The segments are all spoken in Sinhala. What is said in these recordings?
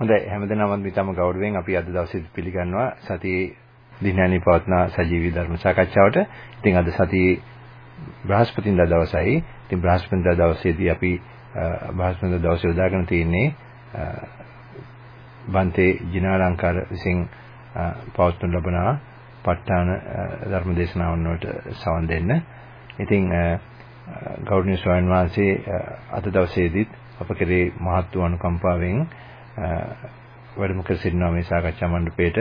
හොඳයි හැමදෙනාම ඊටම ගෞරවයෙන් අපි අද දවසේ පිළිගන්නවා සතියේ දිනයන්හි පවත්න සජීවී ධර්ම සාකච්ඡාවට. ඉතින් අද සතියේ බ්‍රහස්පතින්දා දවසයි. ඉතින් බ්‍රහස්පතින්දා දවසේදී අපි බ්‍රහස්පතින්දා දවසේ උදාගෙන තියෙන්නේ බන්තේ ජිනාලංකාර විසින් පවත්වනු ලබන ප ဋ ාණ ධර්ම දේශනාවන් වලට සවන් දෙන්න. ඉතින් ගෞරවනීය ස්වාමීන් වහන්සේ අද දවසේදීත් අප කෙරේ මහත් වූ අනුකම්පාවෙන් වැඩම කර සිටිනවා මේ සාකච්ඡා මණ්ඩපයේට.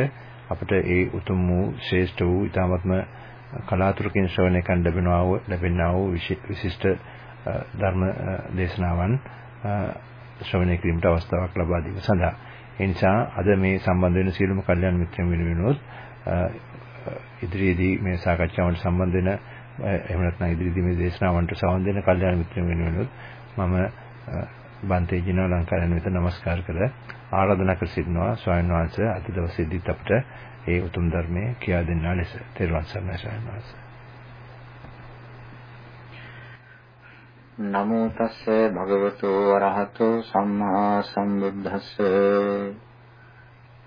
අපිට ඒ උතුම් වූ ශ්‍රේෂ්ඨ වූ ඊ타මත්ම කලාතුරකින් ශ්‍රවණය කරන්න ලැබෙනවා වූ ලැබෙනා වූ විශිෂ්ට ධර්ම දේශනාවන් ශ්‍රවණය කිරීමට අවස්ථාවක් ලබා දීම සඳහා. ඒ නිසා අද මේ සම්බන්ධ වෙන සියලුම කල්යාණ මිත්‍රයන් වෙනුවෙනුත් ඉදිරියේදී මේ සාකච්ඡාවට සම්බන්ධ වෙන එහෙම නැත්නම් ඉදිරියේදී මේ දේශනාවන්ට සවන් දෙන කල්යාණ මිත්‍රයන් වෙනුවෙනුත් මම බන්තේ ජිනෝ ලංකාවෙන් වෙත নমස්කාර කර ආරාධනා කර සිටිනවා ස්වාමීන් වහන්සේ. අද දවසේදීත් අපට ඒ උතුම් ධර්මයේ කියා දෙන්නා ලෙස. තෙරුවන් සරණයි ස්වාමීන් වහන්සේ. නමෝ තස්ස භගවතු වරහතෝ සම්මා සම්බුද්දස්ස.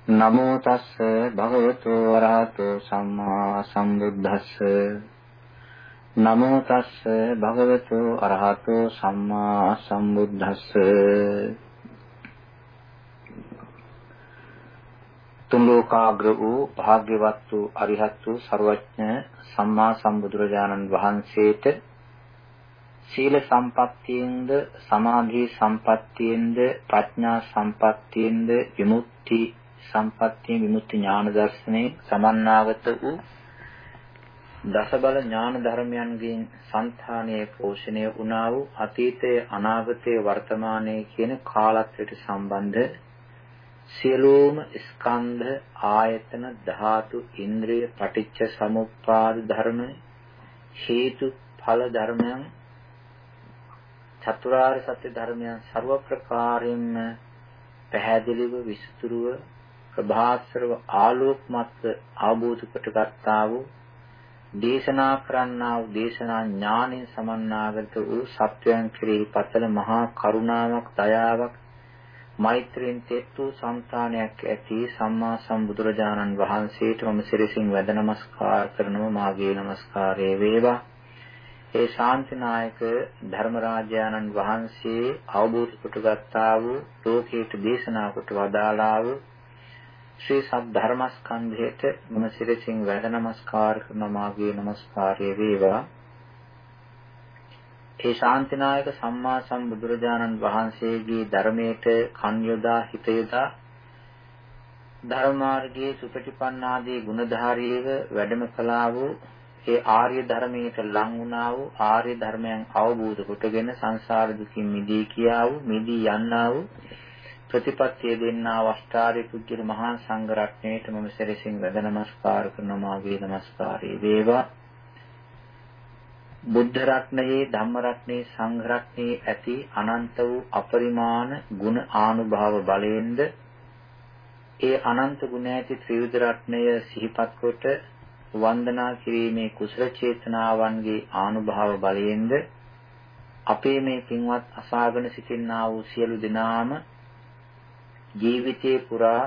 නමෝ තස්ස භගවතු වරහතෝ සම්මා සම්බුද්දස්ස. නමෝ තස්ස භගවතු අරහතෝ සම්මා සම්බුද්දස්ස. තුන් ලෝකාග්‍ර වූ භාග්‍යවත් වූ අරිහත් වූ ਸਰවඥ සම්මා සම්බුදුරජාණන් වහන්සේට සීල සම්පත්තියෙන්ද සමාධි සම්පත්තියෙන්ද ප්‍රඥා සම්පත්තියෙන්ද විමුක්ති සම්පත්තියෙන් විමුක්ති ඥාන දර්ශනේ සමන්නාගත වූ දසබල ඥාන ධර්මයන්ගෙන් సంతානයේ පෝෂණය වුණා වූ අතීතයේ අනාගතයේ වර්තමානයේ කියන කාලත්වයට සම්බන්ධ සියලුම ස්කන්ධ ආයතන ධාතු ඉන්ද්‍රිය පටිච්ච සමුප්පාද ධර්ම හේතු ඵල ධර්මයන් චතුරාර්ය සත්‍ය ධර්මයන් ਸਰව ප්‍රකාරයෙන්ම පැහැදිලිව විස්තරුව ප්‍රභාස්රව ආලෝකමත් ආબોධ කොට ගන්නා වූ දේශනා කරන්නා වූ දේශනා ඥාණයෙන් සමන්නාගත වූ සත්‍යයන් කෙරෙහි පතල මහා කරුණාවක් දයාවක් මෛත්‍රියෙන් තෙත් වූ సంతානයක් ඇති සම්මා සම්බුදුරජාණන් වහන්සේට මම සිරසින් වැඳ නමස්කාර කරනවා. මාගේ නමස්කාරය වේවා. ඒ ශාන්තිනායක ධර්මරාජානන් වහන්සේ අවබෝධ කොටගත්තා වූ ලෝකයට දේශනා කොට වදාළා වූ ශ්‍රී සද්ධර්මස්කන්ධයට මම සිරසින් වැඳ නමස්කාර කරන මාගේ නමස්කාරය වේවා. ඒ ශාන්තිනායක සම්මා සම්බුදුරජාණන් වහන්සේගේ ධර්මයට කන් යොදා හිත යොදා ධර්මාර්ගයේ සුපටිපන්නාදී ගුණධාරීව වැඩම කළා වූ ඒ ආර්ය ධර්මයට ලං වුණා වූ ආර්ය ධර්මයන් අවබෝධ කොටගෙන සංසාර දුකින් මිදී කියා වූ මිදී යන්නා වූ ප්‍රතිපත්තිය දෙන්නා වස්තාරි පුජ්‍යල මහා සංඝ රත්නයට මම සැරසින් වැඳ නමස්කාර කරනවා මාගේ නමස්කාරය වේවා. බුද්ධ රත්නයේ ධම්ම රත්නයේ සංඝ රත්නයේ ඇති අනන්ත වූ අපරිමාණ ගුණ ආනුභාව බලයෙන්ද ඒ අනන්ත ගුණ ඇති ත්‍රිවිධ රත්නය සිහිපත් කොට වන්දනා කිරීමේ කුසල චේතනාවන්ගේ ආනුභාව බලයෙන්ද අපේ මේ පින්වත් අසාගෙන සිටින්නා වූ සියලු දෙනාම ජීවිතේ පුරා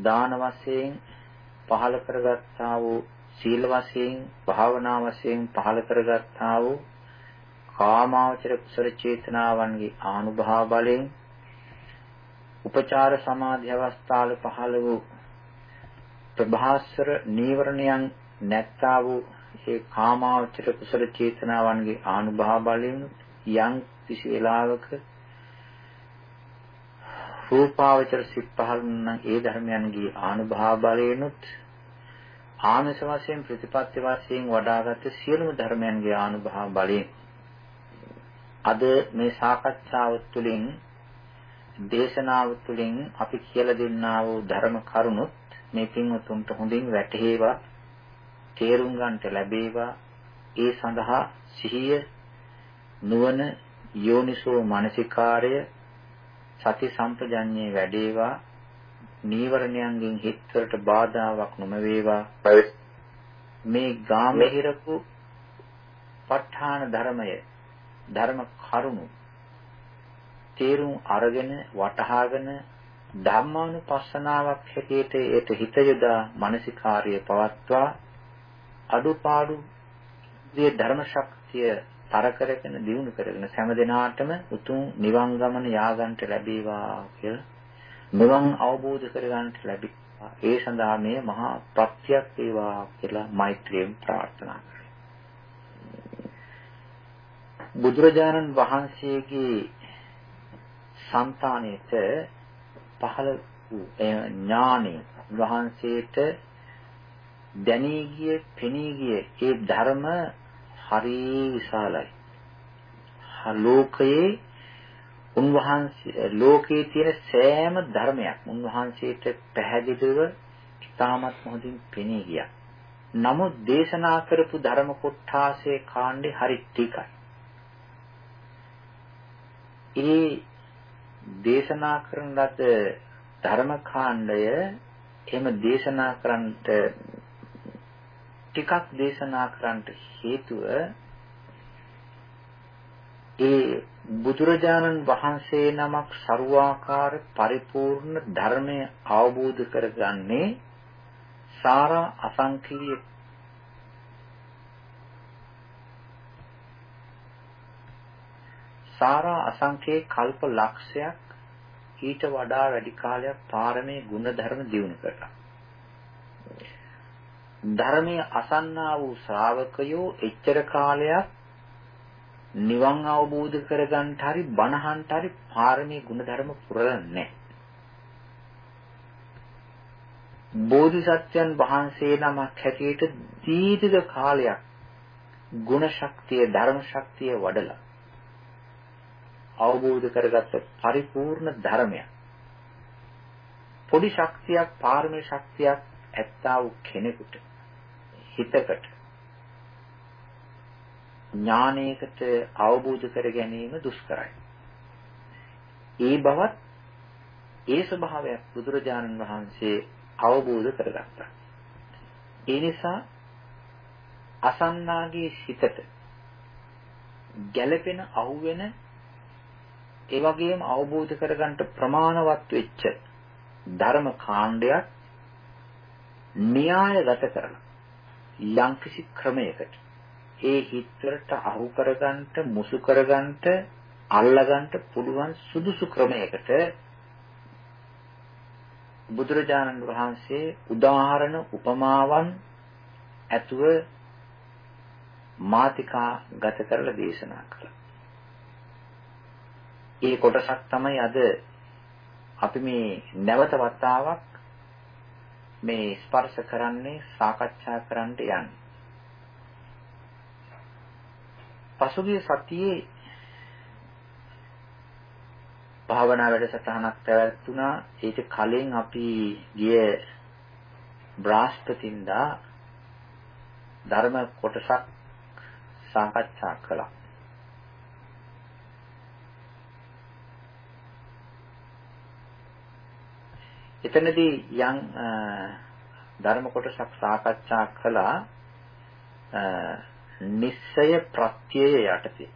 දාන වශයෙන් පහල කරගත්තා වූ සීල වශයෙන් භාවනා වශයෙන් පහල කරගත්තා වූ කාමාවචර කුසල චේතනාවන්ගේ ආනුභාව බලයෙන් උපචාර සමාධි අවස්ථාවල පහළ වූ ප්‍රභාස්වර නීවරණයන් නැත්තා වූ ඒ කාමාවචර කුසල චේතනාවන්ගේ ආනුභාව බලයෙන් යම් කිසි වෙලාවක රූපාවචර සිත් පහළ නම් ඒ ධර්මයන්ගේ ආනුභාව බලයෙන්ුත් ආමස වශයෙන් ප්‍රතිපත්ති වශයෙන් වඩාගත් සියලුම ධර්මයන්ගේ ආනුභාව බලයෙන් අද මේ සාකච්ඡාව තුළින් දේශනාව තුළින් අපි කියලා දෙන්නා වූ ධර්ම කරුණුත් මේ පින්වතුන්ට හොඳින් වැටහෙවා තේරුම් ගන්නට ලැබේවා. ඒ සඳහා සිහිය නුවණ යෝනිසෝ මානසිකාර්ය සති සම්පජඤ්ඤේ වැඩේවා නීවරණයන්ගෙන් හිතවලට බාධාවක් නොම වේවා මේ ගාමහිරපු ප ဋ ාණ ධර්මය ධර්ම කරුණු තේරුම් අරගෙන වටහාගෙන ධම්මානුපස්සනාවක් හැටියට ඒට හිත යොදා මානසිකාර්යය පවත්වා අඩුපාඩු දී ධර්ම ශක්තිය තර කරගෙන දිනු කරගෙන හැම දිනාටම උතුම් නිවන් ගමන යාගන්ට ලැබේවා කියලා නිවන් අවබෝධ කරගන්නට ලැබේවා. ඒ සඳහා මේ මහා ප්‍රත්‍යක් වේවා කියලා මෛත්‍රියෙන් ප්‍රාර්ථනා කරමි. බුදුරජාණන් වහන්සේගේ సంతානෙට පහළ වූ ඥානෙ වහන්සේට දැනී ගිය, පෙනී ගිය ඒ ධර්ම හරි විශාලයි. ලෝකයේ උන්වහන්සේ ලෝකයේ තියෙන සෑම ධර්මයක් උන්වහන්සේට පැහැදිලිව ඉතාමත් මොහොතින් පෙනී ගියා. නමුත් දේශනා කරපු ධර්ම කොටාසේ කාණ්ඩේ හරි ටිකයි. ඒ දේශනා කරන ලද ධර්ම කාණ්ඩය එහෙම දේශනා කරන්නට ටිකක් දේශනා කරන්නට හේතුව ඒ බුදුරජාණන් වහන්සේ නමක් ਸਰුවාකාර පරිපූර්ණ ධර්මය අවබෝධ කරගන්නේ සාරා අසංකීය සාරා අසංකේ කල්ප ලක්ෂයක් ඊට වඩා වැඩි කාලයක් පාරමී ගුණධර්ම දියුණු කරලා. ධර්මයේ අසන්නා වූ ශ්‍රාවකයෝ එච්චර කාලයක් නිවන් අවබෝධ කරගන්නට හරි බණහන්ට හරි පාරමී ගුණධර්ම පුරන්නේ බෝධිසත්වයන් වහන්සේ නමක් හැටියට දීර්ඝ කාලයක් ගුණ ශක්තිය ධර්ම ශක්තිය වඩලා අවබෝධ කරගත්ත පරිපූර්ණ ධර්මයක්. පොඩි ශක්තියක් පාරමී ශක්තියක් ඇත්තා වූ කෙනෙකුට හිතකට ඥානයකට අවබෝධ කර ගැනීම දුෂ්කරයි. ඒ බවත් ඒ ස්වභාවයක් බුදුරජාණන් වහන්සේ අවබෝධ කරගත්තා. ඒ නිසා අසන්නාගේ සිතට ගැළපෙන අහුවෙන ඒ වගේම අවබෝධ කරගන්න ප්‍රමාණවත් වෙච්ච ධර්ම කාණ්ඩයක් න්‍යායගත කරලා යම්කිසි ක්‍රමයකට ඒ හිතවලට අහු කරගන්න මුසු කරගන්න අල්ලගන්න පුළුවන් සුදුසු ක්‍රමයකට බුදුරජාණන් වහන්සේ උදාහරණ උපමාවන් ඇතුව මාතිකා ගත කරලා දේශනා කළා. ඒ කොටසක් තමයි අද අපි මේ නැවත වතාවක් මේ ස්පර්ශ කරන්නේ සාකච්ඡා කරන්න යන්නේ. පසුගිය සතියේ භාවනා වැඩසටහනක් පැවැත්ුණා. ඊට කලින් අපි ගිය බ්‍රාස්පතින්දා ධර්ම කොටසක් සාකච්ඡා කළා. එතනදී යම් ධර්ම කොටසක් සාකච්ඡා කළා නිස්සය ප්‍රත්‍යය යටතේ.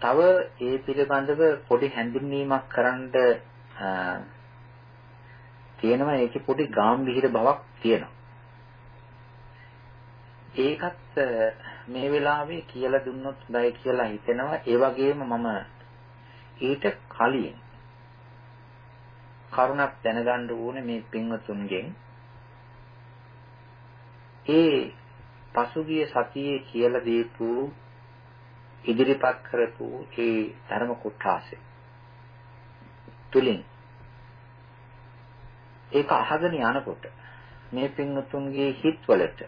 තව ඒ පිළිබඳව පොඩි හැඳින්වීමක් කරන්න තියෙනවා ඒකේ පොඩි ගැඹීර බවක් තියෙනවා. ඒකත් මේ වෙලාවේ කියලා දුන්නොත් හොඳයි කියලා හිතෙනවා. ඒ වගේම මම ඊට කලින් කරුණක් දැනගන්න ඕනේ මේ පින්වතුන්ගෙන්. ඒ පසුගිය සතියේ කියලා දීපු ඉදිරිපත් කරපු ඒ ධර්ම කොටාසේ තුලින් ඒක අහගෙන යනකොට මේ පින්වතුන්ගේ හිත්වලට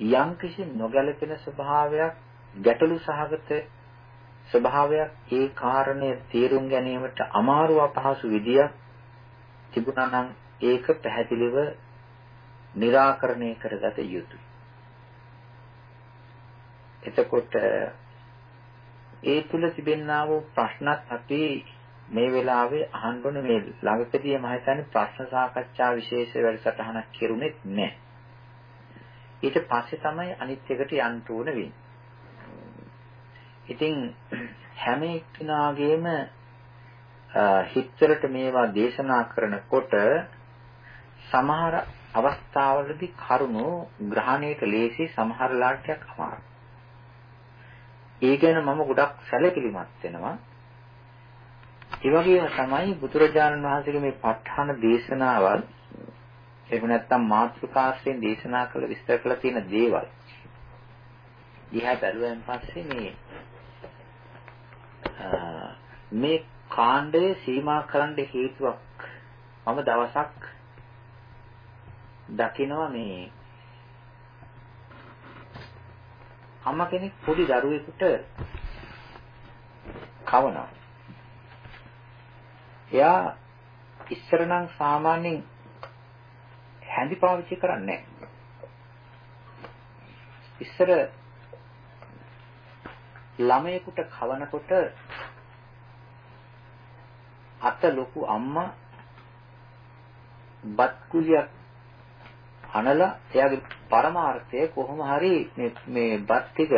යම්කිසි නොගැලපෙන ස්වභාවයක් ගැටලු සහගත ස්වභාවයක් ඒ කාරණය තේරුම් ගැනීමට අමාරු අපහසු විදියක් තිබුණා නම් ඒක පැහැදිලිව निराකරණය කරගත යුතුයි. එතකොට ඒ තුල තිබෙනා වූ ප්‍රශ්නත් අපි මේ වෙලාවේ අහන්න ඕනේ මේ ළඟකදී මම හිතන්නේ ප්‍රශ්න සාකච්ඡා විශේෂ වැඩසටහනක් කෙරුණෙත් නැහැ. ඊට පස්සේ තමයි අනිත් එකට යන්න ඕන වෙන්නේ. ඉතින් හැම එක්කෙනාගේම හිතවලට මේවා දේශනා කරනකොට සමහර අවස්ථාවලදී කරුණු ග්‍රහණයට ලේසි සමහර ලාටයක් අමාරුයි. ඒ ගැන මම ගොඩක් සැලකිලිමත් වෙනවා. ඒ වගේම තමයි බුදුරජාණන් වහන්සේගේ මේ ප ဋ ාහන දේශනාවල් එහෙම නැත්නම් මාතෘකාශ්‍රයෙන් දේශනා කළ විස්තර කළ තියෙන දේවල්. දිහා බැලුවෙන් පස්සේ මේ මේ කාණ්ඩය සීමා කරන්න හේතුවක් මම දවසක් දකිනවා මේ අම්මා කෙනෙක් පොඩි දරුවෙකුට කවනවා. එයා ඉස්සර නම් සාමාන්‍යයෙන් හැඳි පාවිච්චි කරන්නේ ඉස්සර ළමයෙකුට කවනකොට අත ලොකු අම්මා බත් කුලියක් අනලා එයාගේ පරමාර්ථය කොහොම හරි මේ මේ බත් ටික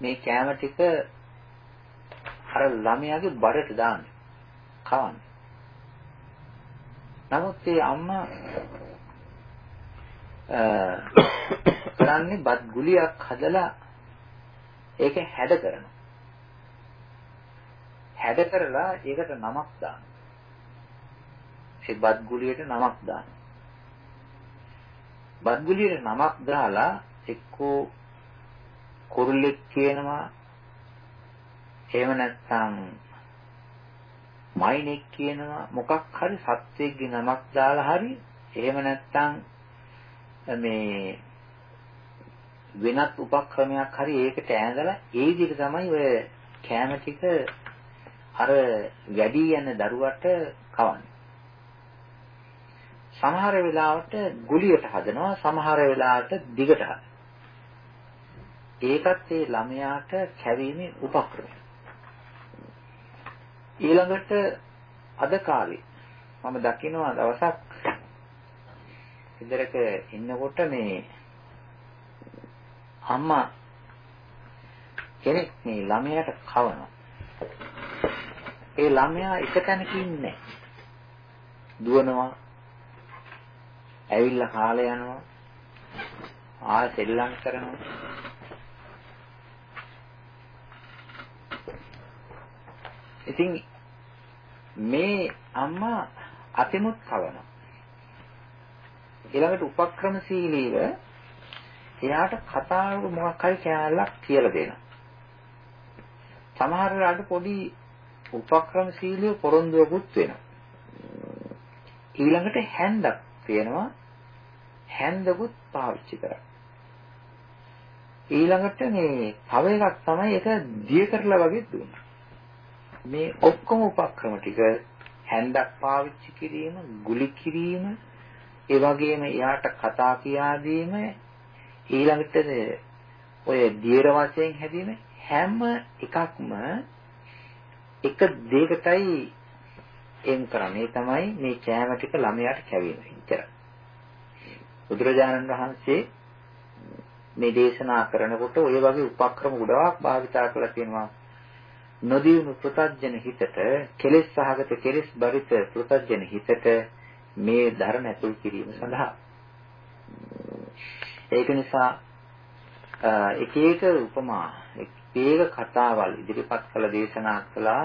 මේ කෑම ටික අර ළමයාගේ බඩට දාන්න කවන්න. නමුත් ඒ අම්මා කරන්නේ බත් ගුලියක් හදලා ඒක හැඩ කරනවා. හැඩ කරලා ඒකට නමක් දානවා. ඒ බත් ගුලියට නමක් දානවා. බත්ගුලියට නමක් දාලා එක්කෝ කුරුල්ලෙක් කියනවා එහෙම නැත්නම් මයිනෙක් කියනවා මොකක් හරි සත්වෙක්ගේ නමක් දාලා හරි එහෙම නැත්නම් මේ වෙනත් උපක්‍රමයක් හරි ඒකට ඈඳලා ඒ විදිහට තමයි ඔය කැම ටික අර වැඩි යන දරුවට කවන්නේ සමහර වෙලාවට ගුලියට හදනවා සමහර වෙලාවට දිගට හදනවා. ඒකත් ඒ ළමයාට කැවීමේ උපක්‍රමය. ඊළඟට අද කාලේ මම දකිනවා දවසක් ඉදරක ඉන්නකොට මේ අම්මා කෙනෙක් මේ ළමයාට කවනවා. ඒ ළමයා එක තැනක ඉන්නේ දුවනවා ඇවිල්ලා කාලේ යනවා. ආය සෙල්ලම් කරනවා. ඉතින් මේ අම්මා අතිමුත් කවනවා. ඊළඟට උපක්‍රමශීලීව එයාට කතාවක මොකක් හරි කෑල්ලක් කියලා දෙනවා. සමහර වෙලාවට පොඩි උපක්‍රමශීලීව පොරොන්දුවකුත් වෙනවා. ඊළඟට හැන්දක් තියෙනවා හැන්දකුත් පාවිච්චි කරා. ඊළඟට මේ තව එකක් තමයි ඒක දිය කරලා වගේ දුන්නා. මේ ඔක්කොම උපක්‍රම ටික හැන්දක් පාවිච්චි කිරීම, ගුලි කිරීම, ඒ වගේම එයාට කතා කියා දීම, ඊළඟට ඔය දියර වශයෙන් හැදීම හැම එකක්ම එක දෙයකටයි එම් කරන්නේ තමයි මේ කෑම ටික ළමයාට කැවීම. එච්චරයි. බුදුරජාණන් වහන්සේ මේ දේශනා කරනකොට ওই වගේ උපක්‍රම ගොඩාක් භාවිතා කරලා තියෙනවා. නොදියුණු ප්‍රත්‍යජන හිතට කෙලෙස් සහගත කෙලෙස් බරිත ප්‍රත්‍යජන හිතට මේ ධර්ම ඇතුල් කිරීම සඳහා ඒක නිසා එක එක උපමා එක කතාවල් ඉදිරිපත් කළ දේශනා කළා.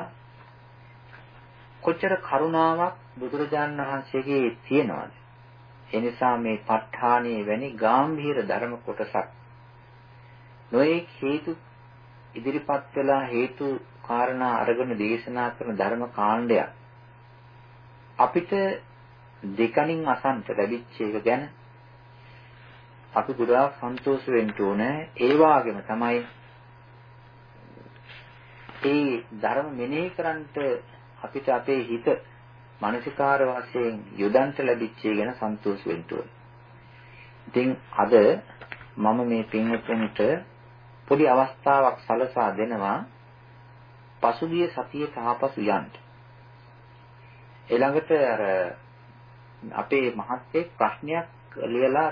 කොච්චර කරුණාවක් බුදුරජාණන් වහන්සේගේ තියෙනවද? ඒ නිසා මේ ප ဋ ාණයේ වැනි ගාම්භීර ධර්ම කොටසක් නොයේ හේතු ඉදිරිපත් වෙලා හේතු කාරණා අරගෙන දේශනා කරන ධර්ම කාණ්ඩයක්. අපිට දෙකණින් අසන්ත ලැබිච්ච එක ගැන අපි ගොඩාක් සන්තෝෂ වෙන්න ඕනේ. ඒ වගේම තමයි ඒ ධර්ම මෙනෙහි කරන්ට අපිට අපේ හිත මානසිකාර වශයෙන් යොදන්ට ලැබිච්ච ගැන සන්තෝෂ වෙන්න ඕනේ. ඉතින් අද මම මේ පින්වතුන්ට පොඩි අවස්ථාවක් සලසා දෙනවා පසුගිය සතියේ තාපසු යන්න. ඊළඟට අර අපේ මහත්තයෙක් ප්‍රශ්නයක් ලියලා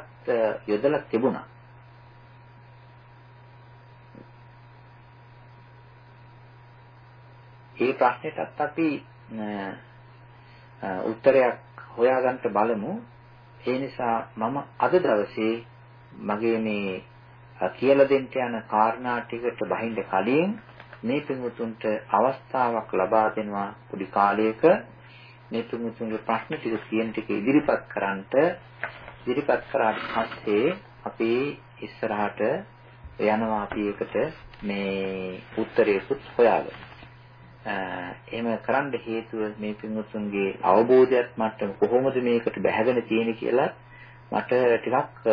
යොදලා තිබුණා. ඒ ප්‍රශ්නෙටත් අපි උත්තරයක් හොයාගන්න බලමු. ඒ නිසා මම අද දවසේ මගේ මේ කියලා දෙන්න යන කාරණා ටිකට බහින්න කලින් මේ පින්වුතුන්ට අවස්ථාවක් ලබා දෙනවා පොඩි කාලයක මේ පින්වුතුන්ගේ ප්‍රශ්න ටික කියන ටික ඉදිරිපත් කරන්නට ඉදිරිපත් කරාට පස්සේ අපි ඉස්සරහට යනවා අපි ඒකට මේ උත්තරයකුත් හොයාගන්න. එහෙම කරන්න හේතුව මේ පින්වුතුන්ගේ අවබෝධයත් මට්ටම කොහොමද මේකට බැහැගෙන තියෙන්නේ කියලා මට ටිකක්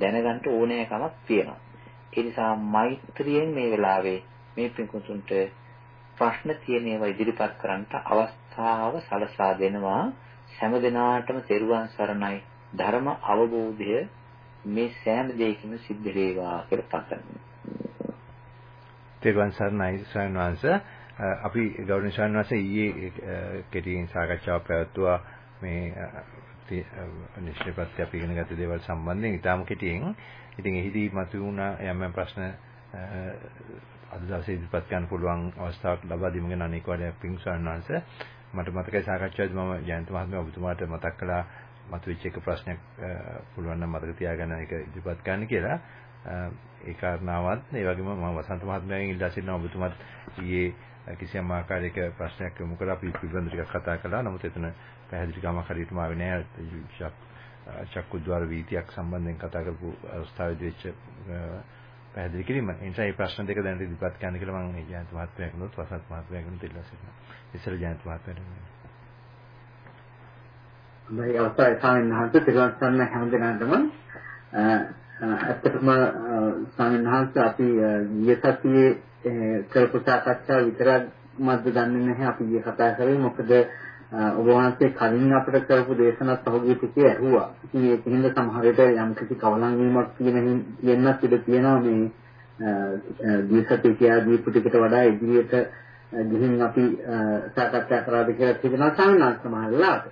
දැනගන්න ඕනෑකමක් තියෙනවා. ඒ නිසා මෛත්‍රියෙන් මේ වෙලාවේ මේ පින්වුතුන්ට ප්‍රශ්න තියෙන ඒවා ඉදිරිපත් කරන්නට අවස්ථාව සලසා දෙනවා. හැම දිනාටම තෙරුවන් සරණයි ධර්ම අවබෝධය මේ සෑම දෙයකින්ම සිද්ධ වේවා කියලා පතනවා. තෙරුවන් සරණයි ස්වාමීන් වහන්සේ අපි ගෞරවනීය ස්වාමීන් වහන්සේ ඊයේ කෙටියෙන් සාකච්ඡාවක් පැවැත්වුවා මේ නිශ්චයපත්‍ය අපි ඉගෙන ගත්ත දේවල් සම්බන්ධයෙන් ඊටාම කෙටියෙන්. ඉතින් එහිදී මතුවුණ යම් යම් ප්‍රශ්න අද දවසේ ඉදිරිපත් කරන්න පුළුවන් අවස්ථාවක් ලබා දීම ගැන අනේක වඩා පිං ස්වාමීන් වහන්සේ මට මතකයි සාකච්ඡාවේදී මම ජයන්ත මහත්මයා ඔබතුමාට මතක් කළා මතුවෙච්ච එක ප්‍රශ්නයක් පුළුවන් නම් මතක තියාගන්න ඒක ඉදිරිපත් කරන්න කියලා. ඒ කාරණාවත් ඒ වගේම මම වසන්ත මහත්මයාගෙන් ඉල්ලා සිටිනවා ඔබතුමාත් ඊයේ කිසියම් ආකාරයක ප්‍රශ්නයක් යොමු කරලා අපි පිළිබඳ ටිකක් කතා කළා. නමුත් එතන පැහැදිලි කමක් හරියටම ආවේ නැහැ. චක්කුද්්වාර වීතියක් සම්බන්ධයෙන් කතා කරපු අවස්ථාවේදී වෙච්ච පැහැදිලි කිරීම. ඒ නිසා මේ ප්‍රශ්න දෙක දැන් ඉදිරිපත් කරන්න කියලා මම ජයන්ත මහත්මයාගෙනුත් වසන්ත මහත්මයාගෙනුත් ඉල්ලා සිටිනවා. ඉස්සර ජයන්ත මහත්මයාට. මේ අවස්ථාවේ ස්වාමීන් වහන්සේ පිළිවන් කරන හැම දිනකටම ඇත්තටම ස්වාමීන් වහන්සේ අපි ගිය සතියේ කරපු සාකච්ඡා විතරක් මද්ද දන්නේ නැහැ අපි ඊයේ කතා කරේ මොකද ඔබ වහන්සේ කලින් අපිට කරපු දේශනාත් පහුගිය ටිකේ ඇහුවා. ඉතින් ඒකින්ද සමහර විට යම් කිසි කවලම් වීමක් කියන කියන්නත් ඉඩ තියෙනවා මේ දීසති කියා දීපු ටිකට වඩා ඉදිරියට ගිහින් අපි සාකච්ඡා කරාද කියලා තිබෙනවා සාමාන්‍ය සමහරලාට.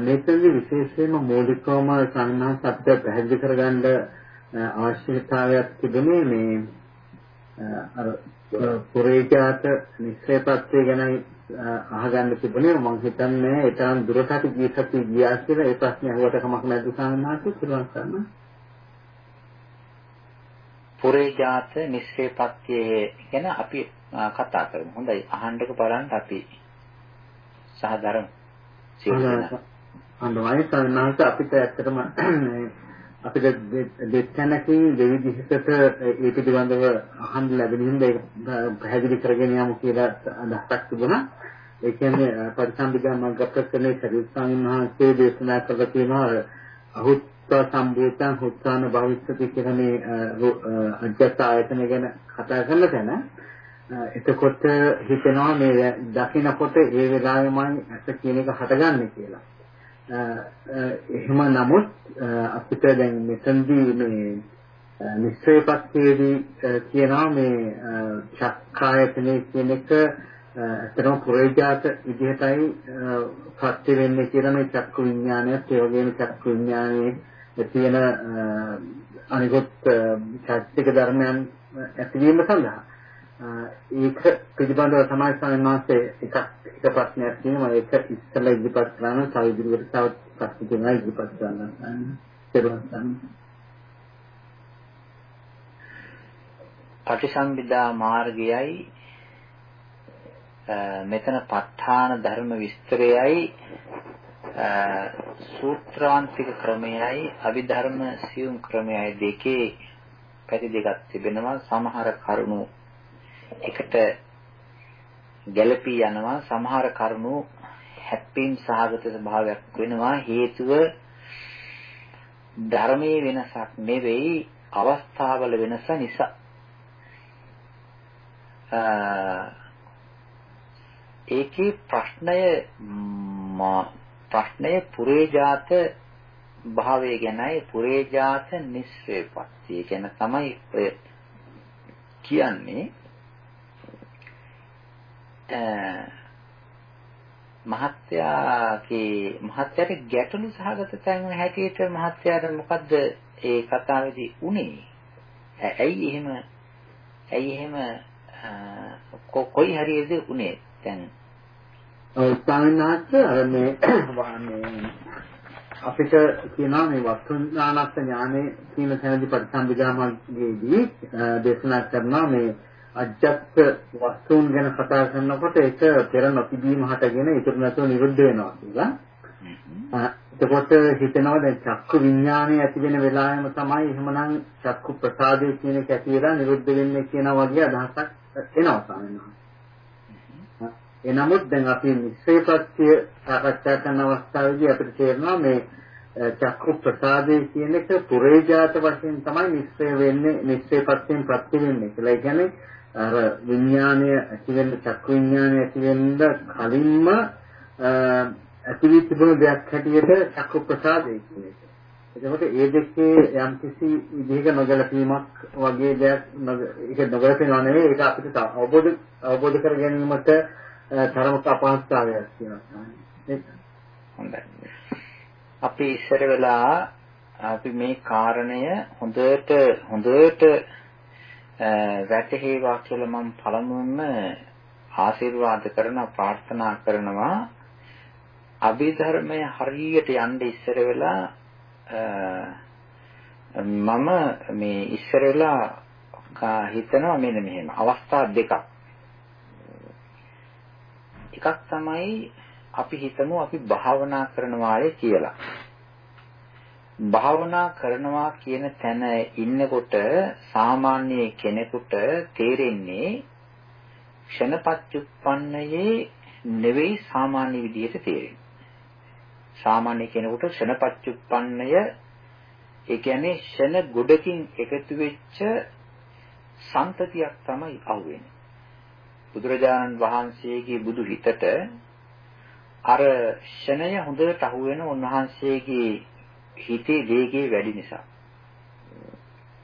මේකෙන්දි විශේෂයෙන්ම මූලිකවම සංඥා සත්‍ය පැහැදිලි කරගන්න අවශ්‍යතාවයක් තිබුණේ මේ අර පුරේජාත නිශ්චයපත්‍ය ගැන අහගන්න තිබුණේ මම හිතන්නේ ඒ තරම් දුරකට ගිය සතිය ගියා කියලා ඒ ප්‍රශ්නේ අහුවට කමක් නැද්ද සාමාන්‍යයෙන් පිළිවන් කරන්න. පුරේජාත නිශ්චයපත්‍ය ගැන අපි කතා කරමු. හොඳයි අහන්නක බලන්න අපි සහදරමු. සියලු අන්දමයි සන්නාස අපිට ඇත්තටම අපිට දෙත්තැනකින් දෙවිදිහකට ඒ පිළිබඳව අහන්න ලැබෙන හින්දා ඒක පැහැදිලි කරගෙන යමු කියලා අදහසක් තිබුණා. ඒ කියන්නේ පරිසම්බිදා මග්ගප්‍රකරණේ සරිස්සාමින් වහන්සේ දේශනා කරලා තියෙනවා අහුත්ත සම්භූතං හුත්තාන භවිෂ්‍යති කියලා මේ අජ්ජත් ආයතන ගැන කතා කරන තැන එතකොට හිතෙනවා මේ දකින්නකොට ඒ වෙලාවෙමයි ඇස කියන එක හටගන්නේ කියලා. එහෙම නමුත් අපිට දැන් මෙතනදී මේ නිශ්චයපත්යේදී කියනවා මේ චක්කායතනේ කියන එක ඇත්තටම පුරේජාත විදිහටයි පත්‍ය වෙන්නේ කියලා මේ චක්කු විඥානයත් ඒ වගේම චක්කු විඥානයේ තියෙන අනිකුත් චෛත්‍යක ධර්මයන් ඇතිවීම සඳහා. ඒක පිළිබඳව තමයි සමන්වාසේ එකක් එක ප්‍රශ්නයක් තියෙනවා. ඒක ඉස්සෙල්ලා ඉදිරිපත් කරන තව ඉදිරියට තව ප්‍රශ්න තියෙනවා ඉදිරිපත් කරන්න. පෙරවන් පටිසම්භිදා මාර්ගයයි මෙතන ප ဋ ාණ ධර්ම විස්තරයයි සූත්‍රාන්තික ක්‍රමයයි අභිධර්ම සියුම් ක්‍රමයයි දෙකේ පැති දෙකක් තිබෙනවා. සමහර කරුණු එකට ගැළපී යනවා. සමහර කරුණු හැප්පීම් සහගත ස්වභාවයක් වෙනවා. හේතුව ධර්මයේ වෙනසක් නෙවෙයි අවස්ථාවල වෙනස නිසා. ඒකේ ප්‍රශ්නය ප්‍රශ්නය පුරේජාත භාවය ගැනයි. පුරේජාත නිස්සේපත්‍ය කියන තමයි ඔය කියන්නේ. මහත්යාගේ මහත්යාට ගැටලු සහගත තැන් හැටියට මහත්යාට මොකද්ද ඒ කතාවේදී උනේ? ඇයි එහෙම ඇයි එහෙම කොයි හරියද උනේ? දැන් ඔව් ස්වාමීන් වහන්සේ අර මේ මේ අපිට කියනවා මේ වස්තුඥානස්ස ඥානෙ කියන තැනදී පරිසම්බිදාමගේදී දේශනා කරනවා මේ අජ්ජත් වස්තුන් ගැන කතා කරනකොට ඒක පෙර නොතිබීම හටගෙන ඉතුරු නැතුව නිරුද්ධ වෙනවා කියලා. එතකොට හිතෙනවා දැන් චක්කු විඥානය ඇති වෙන වෙලාවෙම තමයි එහෙමනම් චක්කු ප්‍රසාදේ කියන එක ඇති වෙලා නිරුද්ධ වෙන්නේ කියන වගේ අදහසක් එනවා ස්වාමීන් වහන්සේ. එනමුත් දැන් අපි නිශ්චය ප්‍රත්‍ය සාකච්ඡා කරන අවස්ථාවේදී අපිට තේරෙනවා මේ චක්කු ප්‍රසාදේ කියන එක පුරේජාත වශයෙන් තමයි නිශ්චය වෙන්නේ නිශ්චය ප්‍රත්‍යයෙන් ප්‍රත්‍ය වෙන්නේ කියලා. ඒ කියන්නේ අර විඥානය ඇති වෙන්න චක්කු විඥානය ඇති වෙන්න කලින්ම ඇති වී තිබුණු දෙයක් හැටියට චක්කු ප්‍රසාදේ කියන එක. එතකොට ඒ දෙකේ යම්කිසි විදිහක නොගැලපීමක් වගේ දෙයක් ඒක නොගැලපෙනවා නෙවෙයි ඒක අපිට අවබෝධ අවබෝධ කර ගැනීමට තරමක අපහසුතාවයක් තියෙනවා. හොඳයි. අපි ඉස්සර වෙලා අපි මේ කාරණය හොඳට හොඳට වැටහෙවා කියලා මම පළමුවෙන්ම ආශිර්වාද කරන ප්‍රාර්ථනා කරනවා අභිධර්මය හරියට යන්න ඉස්සර වෙලා මම මේ ඉස්සර වෙලා හිතනවා මෙන්න මෙහෙම. අවස්ථා දෙකක්. එකක් තමයි අපි හිතමු අපි භාවනා කරනවායේ කියලා. භාවනා කරනවා කියන තැන ඉන්නකොට සාමාන්‍ය කෙනෙකුට තේරෙන්නේ ක්ෂණපච්චුප්පන්නයේ නෙවෙයි සාමාන්‍ය විදිහට තේරෙන්නේ. සාමාන්‍ය කෙනෙකුට ක්ෂණපච්චුප්පන්නය ඒ කියන්නේ ක්ෂණ ගොඩකින් එකතු වෙච්ච සම්තතියක් තමයි අහුවෙන්නේ. බුදුරජාණන් වහන්සේගේ බුදු හිතට අර ක්ෂණය හොඳට අහුවෙන උන්වහන්සේගේ හිතේ වේගය වැඩි නිසා.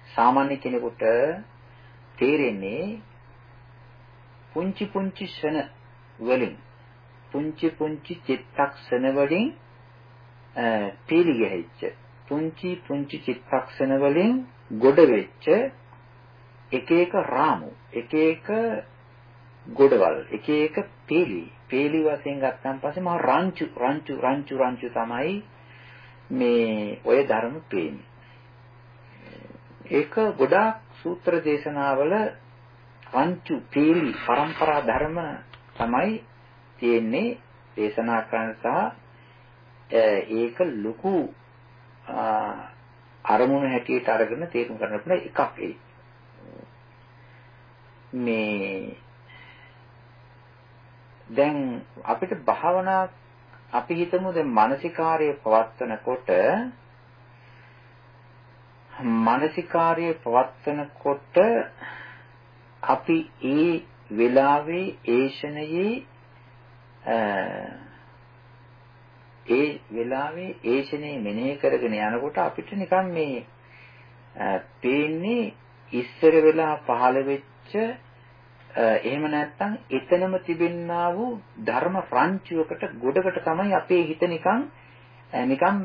සාමාන්‍ය කෙනෙකුට තේරෙන්නේ පුංචි පුංචි ෂණ වලින් පුංචි පුංචි චිත්තක්ෂණ වලින් පීලි ගැහිච්ච පුංචි පුංචි චිත්තක්ෂණ වලින් ගොඩ වෙච්ච එක එක රාමු එක එක ගොඩවල් එක එක පීලි. පීලි වශයෙන් ගත්තාන් පස්සේ මහා රංචු රංචු රංචු රංචු තමයි මේ ඔය ධර්ම පේන්නේ. ඒක ගොඩාක් සූත්‍ර දේශනාවල රංචු පීලි પરම්පරා ධර්ම තමයි තියෙන්නේ දේශනා කරන සහ ඒක ලොකු අරමුණු හැටියට අරගෙන තේරුම් ගන්න පුළුවන් එකක් ඒ. මේ දැන් අපිට භාවනා අපි හිතමු දැන් මානසිකාර්යය පවත්වනකොට මානසිකාර්යය පවත්වනකොට අපි ඒ වෙලාවේ ඒෂණයේ ඒ වෙලාවේ ඒෂණේ මෙනෙහි කරගෙන යනකොට අපිට නිකන් මේ පේන්නේ ඉස්සර වෙලා පහළ වෙච්ච එහෙම නැත්නම් එතනම තිබෙන්නා වූ ධර්ම රංචුවකට ගොඩකට තමයි අපේ හිත නිකන් නිකන්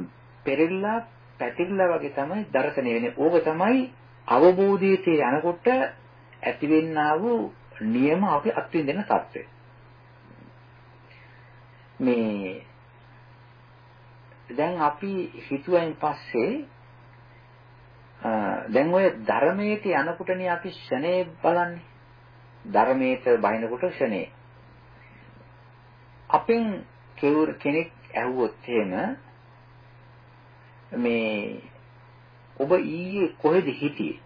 පෙරilla පැතිරිලා වගේ තමයි දර්ශනය වෙන්නේ. ඕක තමයි අවබෝධයේ යනකොට ඇතිවෙන්නා වූ නියම අපි අත්විඳින தත්ත්වය. මේ දැන් අපි හිතුවෙන් පස්සේ දැන් ඔය ධර්මයට යනකොටනේ අපි ෂනේ බලන්නේ. ධර්මයට බහිනකොට ක්ෂණේ. අපෙන් කෙනෙක් ඇහුවොත් එහෙම මේ ඔබ ඊයේ කොහෙද හිටියේ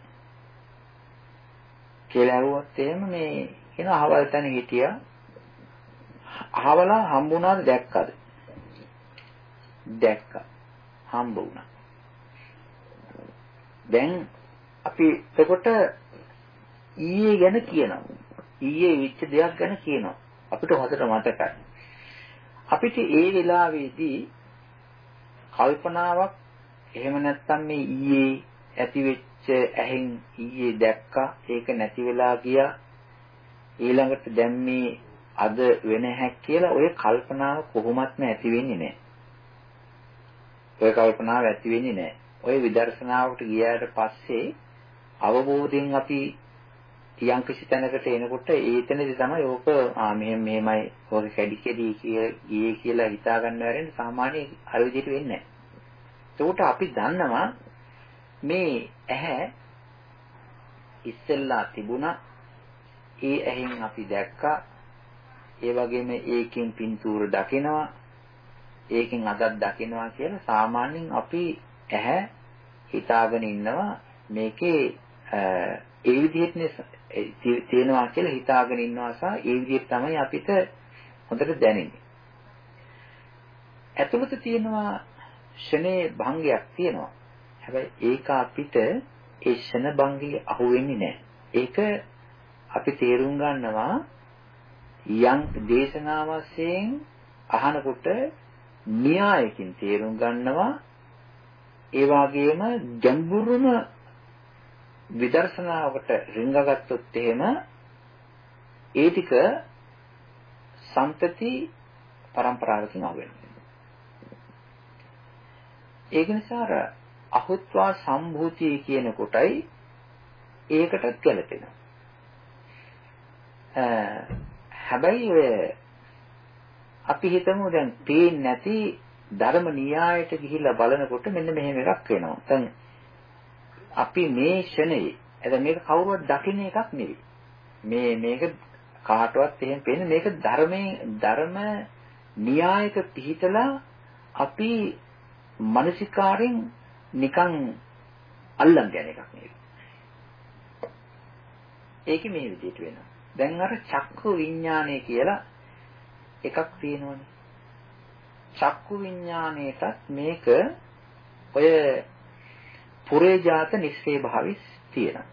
කියලා ඇහුවොත් එහෙම මේ කියන අහවල් තැන හිටියා. අහවලා හම්බුණාද දැක්කද? දැක්කා. හම්බ වුණා. දැන් අපි එතකොට ඊයේ ගැන කියනවා. ඊයේ වෙච්ච දෙයක් ගැන කියනවා. අපිට හොඳට මතකයි. අපිට ඒ වෙලාවේදී කල්පනාවක් එහෙම නැත්නම් මේ ඊයේ ඇති වෙච්ච ඇහෙන් ඊයේ දැක්කා ඒක නැති වෙලා ගියා ඊළඟට දැන් මේ අද වෙන හැක් කියලා ඔය කල්පනාව කොහොමත්ම ඇති වෙන්නේ නැහැ. ඔය කල්පනාව ඇති වෙන්නේ නැහැ. ඔය විදර්ශනාවට ගියාට පස්සේ අවබෝධයෙන් අපි යම් කිසි තැනකට එනකොට ඒතනදී තමයි ඕක ආ මෙහෙම මෙහෙමයි. ඕක කැඩි කැඩි ගියේ කියලා හිතා ගන්න වෙරෙන් සාමාන්‍ය අර විදිහට වෙන්නේ නැහැ. ඒකට අපි දන්නවා මේ ඇහැ ඉස්සෙල්ලා තිබුණා. ඒ ඇහෙන් අපි දැක්කා. ඒ වගේම ඒකෙන් පින්තූර දකිනවා. ඒකෙන් අදක් දකිනවා කියලා සාමාන්‍යයෙන් අපි ඇහැ හිතාගෙන ඉන්නවා. මේකේ ඒ විදිහට තියෙනවා කියලා හිතාගෙන ඉන්නවා සහ ඒ විදිහට තමයි අපිට හොඳට දැනෙන්නේ. ඇතුළත තියෙනවා ෂනේ භංගයක් තියෙනවා. හැබැයි ඒක අපිට ඒ ෂණ භංගිය අහුවෙන්නේ නැහැ. ඒක අපි තේරුම් ගන්නවා යම් දේශනාවසෙන් අහනකොට න්‍යායකින් තේරුම් ගන්නවා ඒ වගේම ගැඹුරුම විදර්ශනාවට රිංගගත්තොත් එහෙම ඒ ටික සම්පති પરම්පරාවකින් ආවෙන්නේ. ඒක නිසා අර අහුත්වා සම්භූතිය කියන කොටයි ඒකටත් ගැලපෙනවා. හැබැයි ඔය අපි හිතමු දැන් පේන්නේ නැති ධර්ම න්‍යායට ගිහිල්ලා බලනකොට මෙන්න මෙහෙම එකක් වෙනවා. දැන් අපි මේ ෂණයේ එද මේක කවුරුවත් දකින්න එකක් නෙවෙයි. මේ මේක කාටවත් එහෙම පේන්නේ මේක ධර්මයේ ධර්ම න්‍යායක පිහිටලා අපි මානසිකාරෙන් නිකන් අල්ලන් යන එකක් නෙවෙයි. ඒක මේ විදිහට වෙනවා. දැන් අර චක්කු විඥානය කියලා එකක් තියෙනවනේ. චක්කු විඥානයටත් මේක ඔය පුරේජාත නිස්සේ භාවිස් තියෙනවා.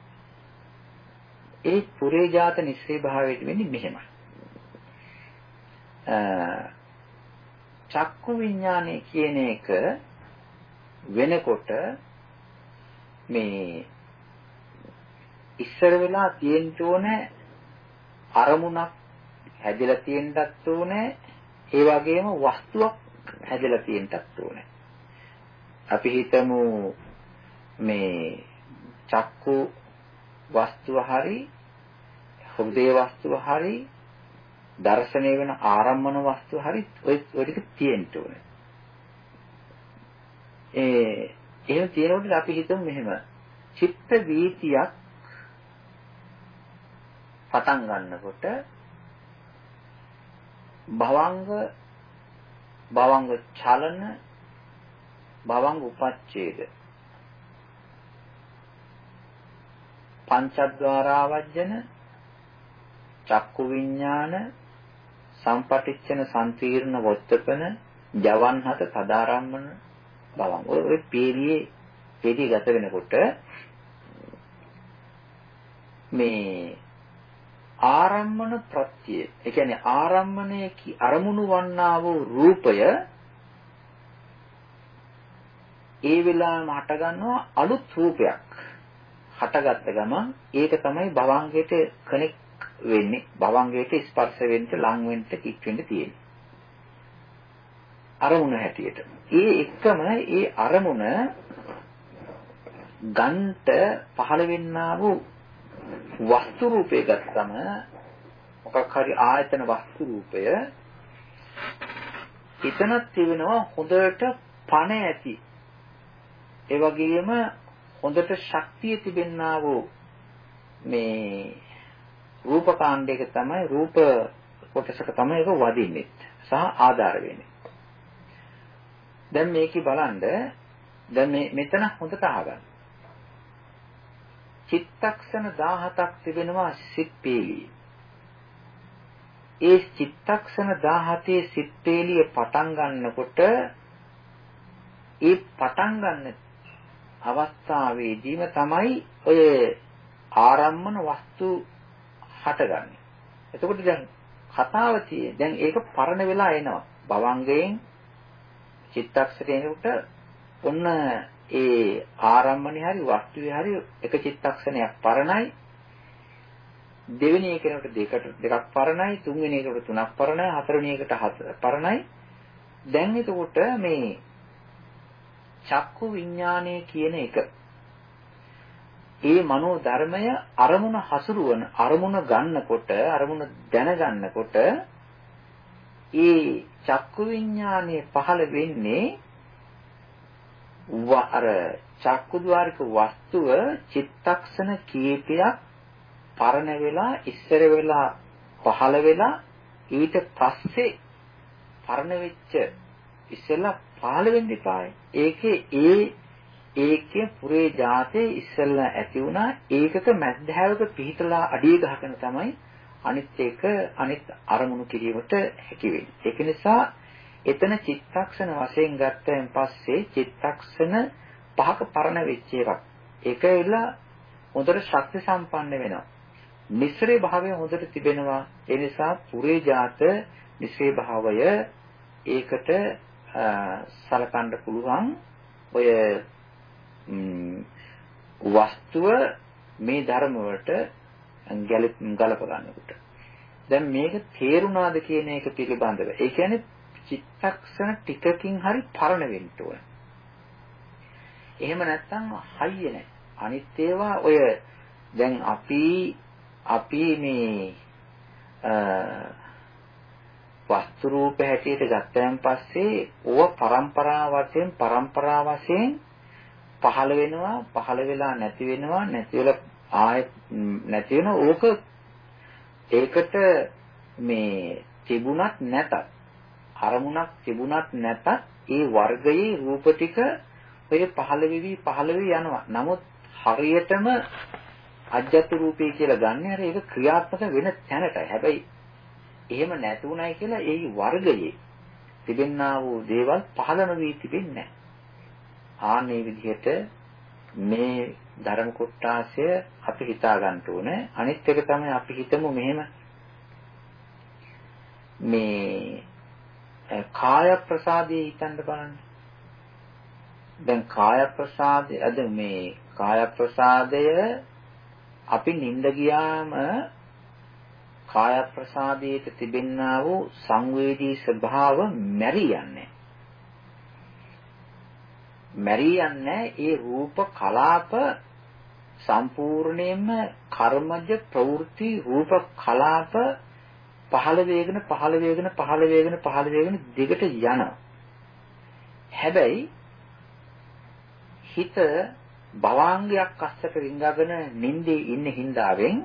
ඒ පුරේජාත නිස්සේ භාවයට වෙන්නේ මෙහෙමයි. චක්කු විඥානය කියන එක වෙනකොට මේ ඉස්සර වෙලා තියෙන්න ඕනේ අරමුණක් හැදලා තියෙන්නත් ඕනේ ඒ වගේම වස්තුවක් හැදලා තියෙන්නත් ඕනේ අපි හිතමු මේ චක්කු වස්තුව හරි හෘදේ වස්තුව හරි දර්ශනය වෙන ආරම්මන වස්තුව හරි ඔය ඔය ටික තියෙන්න ඕනේ. ඒ එහෙම තියෙනකොට අපි හිතමු මෙහෙම. චිත්ත වීතියක් පටන් ගන්නකොට භවංග භවංග චලන භවංග උපච්ඡේද පංචද්වාරාවජ්ජන චක්කු විඥාන සම්පටිච්ඡන සම්තිර්ණ වොත්තපන ජවන්හත තදාරම්මන භවංග ඔය පීරියේ පීරිය ගත වෙනකොට මේ ආරම්මන ප්‍රත්‍ය ඒ කියන්නේ ආරම්මණය අරමුණු වන්නා වූ රූපය ඒ වෙලාවම හට ගන්නවා අලුත් රූපයක්. හටගත්ත ගමන් ඒක තමයි භවංගයට කනෙක් වෙන්නේ. භවංගයට ස්පර්ශ වෙන්න ලං වෙන්න කික් වෙන්න තියෙන්නේ. අරමුණ හැටියට. ඒ එක්කම ඒ අරමුණ ගන්ට පහළ වෙන්නා වූ වස්තු රූපේ ගත්තම මොකක් හරි ආයතන වස්තු රූපය එතනත් තිබෙනවා හොඳට පණ ඇති. ඒ වගේම හොඳට ශක්තිය තිබෙන්නා වූ මේ රූපකාණ්ඩයක තමයි රූප කොටසක තමයි ඒක වදින්නේ සහ ආධාර වෙන්නේ. දැන් මේකේ බලන්න දැන් මේ මෙතන හොඳට අහගන්න. චිත්තක්ෂණ 17ක් තිබෙනවා සිත් පේලිය. ඒ චිත්තක්ෂණ 17 සිත් පේලිය පටන් ගන්නකොට ඒ පටන් ගන්න අවස්ථාවේදීම තමයි ඔය ආරම්මන වස්තු හටගන්නේ. එතකොට දැන් කතාව තියෙන්නේ දැන් ඒක පරණ වෙලා එනවා. භවංගයෙන් චිත්තක්ෂරයකට ඔන්න ඒ ආරම්මනේ හරි වස්තුවේ හරි එක චිත්තක්ෂණයක් පරණයි දෙවෙනි එකකට දෙකට දෙකක් පරණයි තුන්වෙනි එකට තුනක් පරණයි හතරවෙනි එකට හතර පරණයි දැන් එතකොට මේ චක්කු විඥානය කියන එක. ඒ මනෝ ධර්මය අරමුණ හසුරුවන අරමුණ ගන්නකොට අරමුණ දැනගන්නකොට ඒ චක්කු විඥානයේ පහළ වෙන්නේ අර චක්කුද්වාරික වස්තුව චිත්තක්ෂණ කීපයක් පරණ වෙලා ඉස්සර වෙලා පහළ වෙලා ඊට පස්සේ පරණ වෙච්ච ඉස්සෙල්ලා පහළ වෙන්න ඉපායි. ඒකේ ඒ ඒකේ පුරේ જાතේ ඉස්සෙල්ලා ඇති වුණා ඒකක මැද්දහැවක පිහිටලා අඩිය ගහගෙන තමයි අනිත් එක අනිත් අරමුණු කිරීමට හැකි වෙන්නේ. ඒක නිසා එතන චිත්තක්ෂණ වශයෙන් ගත්තයින් පස්සේ චිත්තක්ෂණ පහක පරණ වෙච්ච එකක්. ඒක එලා හොඳට ශක්ති සම්පන්න වෙනවා. මිශ්‍රේ භාවය හොඳට තිබෙනවා. ඒ නිසා පුරේ જાත මිශ්‍රේ භාවය ඒකට සලකන්න පුළුවන්. ඔය වස්තුව මේ ධර්ම වලට ගලප ගන්නකොට. දැන් මේක තේරුණාද කියන එක පිළිබඳව. ඒ කියන්නේ චිත්තක්ෂණ ටිකකින් හරි පරණ වෙන්න ඕන. එහෙම නැත්නම් හයිය නැහැ. අනිත් ඒවා ඔය දැන් අපි අපි මේ වස්තු රූප හැටියට ගත්තයන් පස්සේ ඕව પરම්පරා වශයෙන් પરම්පරා වශයෙන් පහළ වෙනවා පහළ වෙලා නැති වෙනවා නැති වෙලා ආයෙත් නැති වෙන ඕක ඒකට මේ තිබුණත් නැතත් අරමුණක් තිබුණත් නැතත් ඒ වර්ගයේ රූප ටික ඔය පහළ වෙවි පහළ වෙවි යනවා. නමුත් හරියටම අජ්ජත් රූපේ කියලා ගන්න හැර ඒක ක්‍රියාත්මක වෙන තැනට. හැබැයි එහෙම නැතුණයි කියලා ඒ වර්ගයේ තිබෙන්නා වූ දේවල් පහළ නොවී තිබෙන්නේ නැහැ. ආන්නේ විදිහට මේ ධර්ම කොටාසය අපි හිතා ගන්න ඕනේ. අනිත් එක තමයි අපි හිතමු මෙහෙම මේ කාය ප්‍රසාදයේ හිතන්න බලන්න. දැන් කාය ප්‍රසාදය අද මේ කාය ප්‍රසාදය අපි නිින්ද ගියාම කාය ප්‍රසාදයට තිබෙන්නා වූ සංවේදී ස්වභාව මැරි යන්නේ. මැරි යන්නේ ඒ රූප කලාප සම්පූර්ණයෙන්ම කර්මජ ප්‍රවෘත්ති රූප කලාප පහළ වේගන පහළ වේගන පහළ වේගන පහළ වේගන දිගට යනවා. හැබැයි හිත භවාංගයක් අස්සට රිංගගෙන නිින්දේ ඉන්න හින්දාවෙන්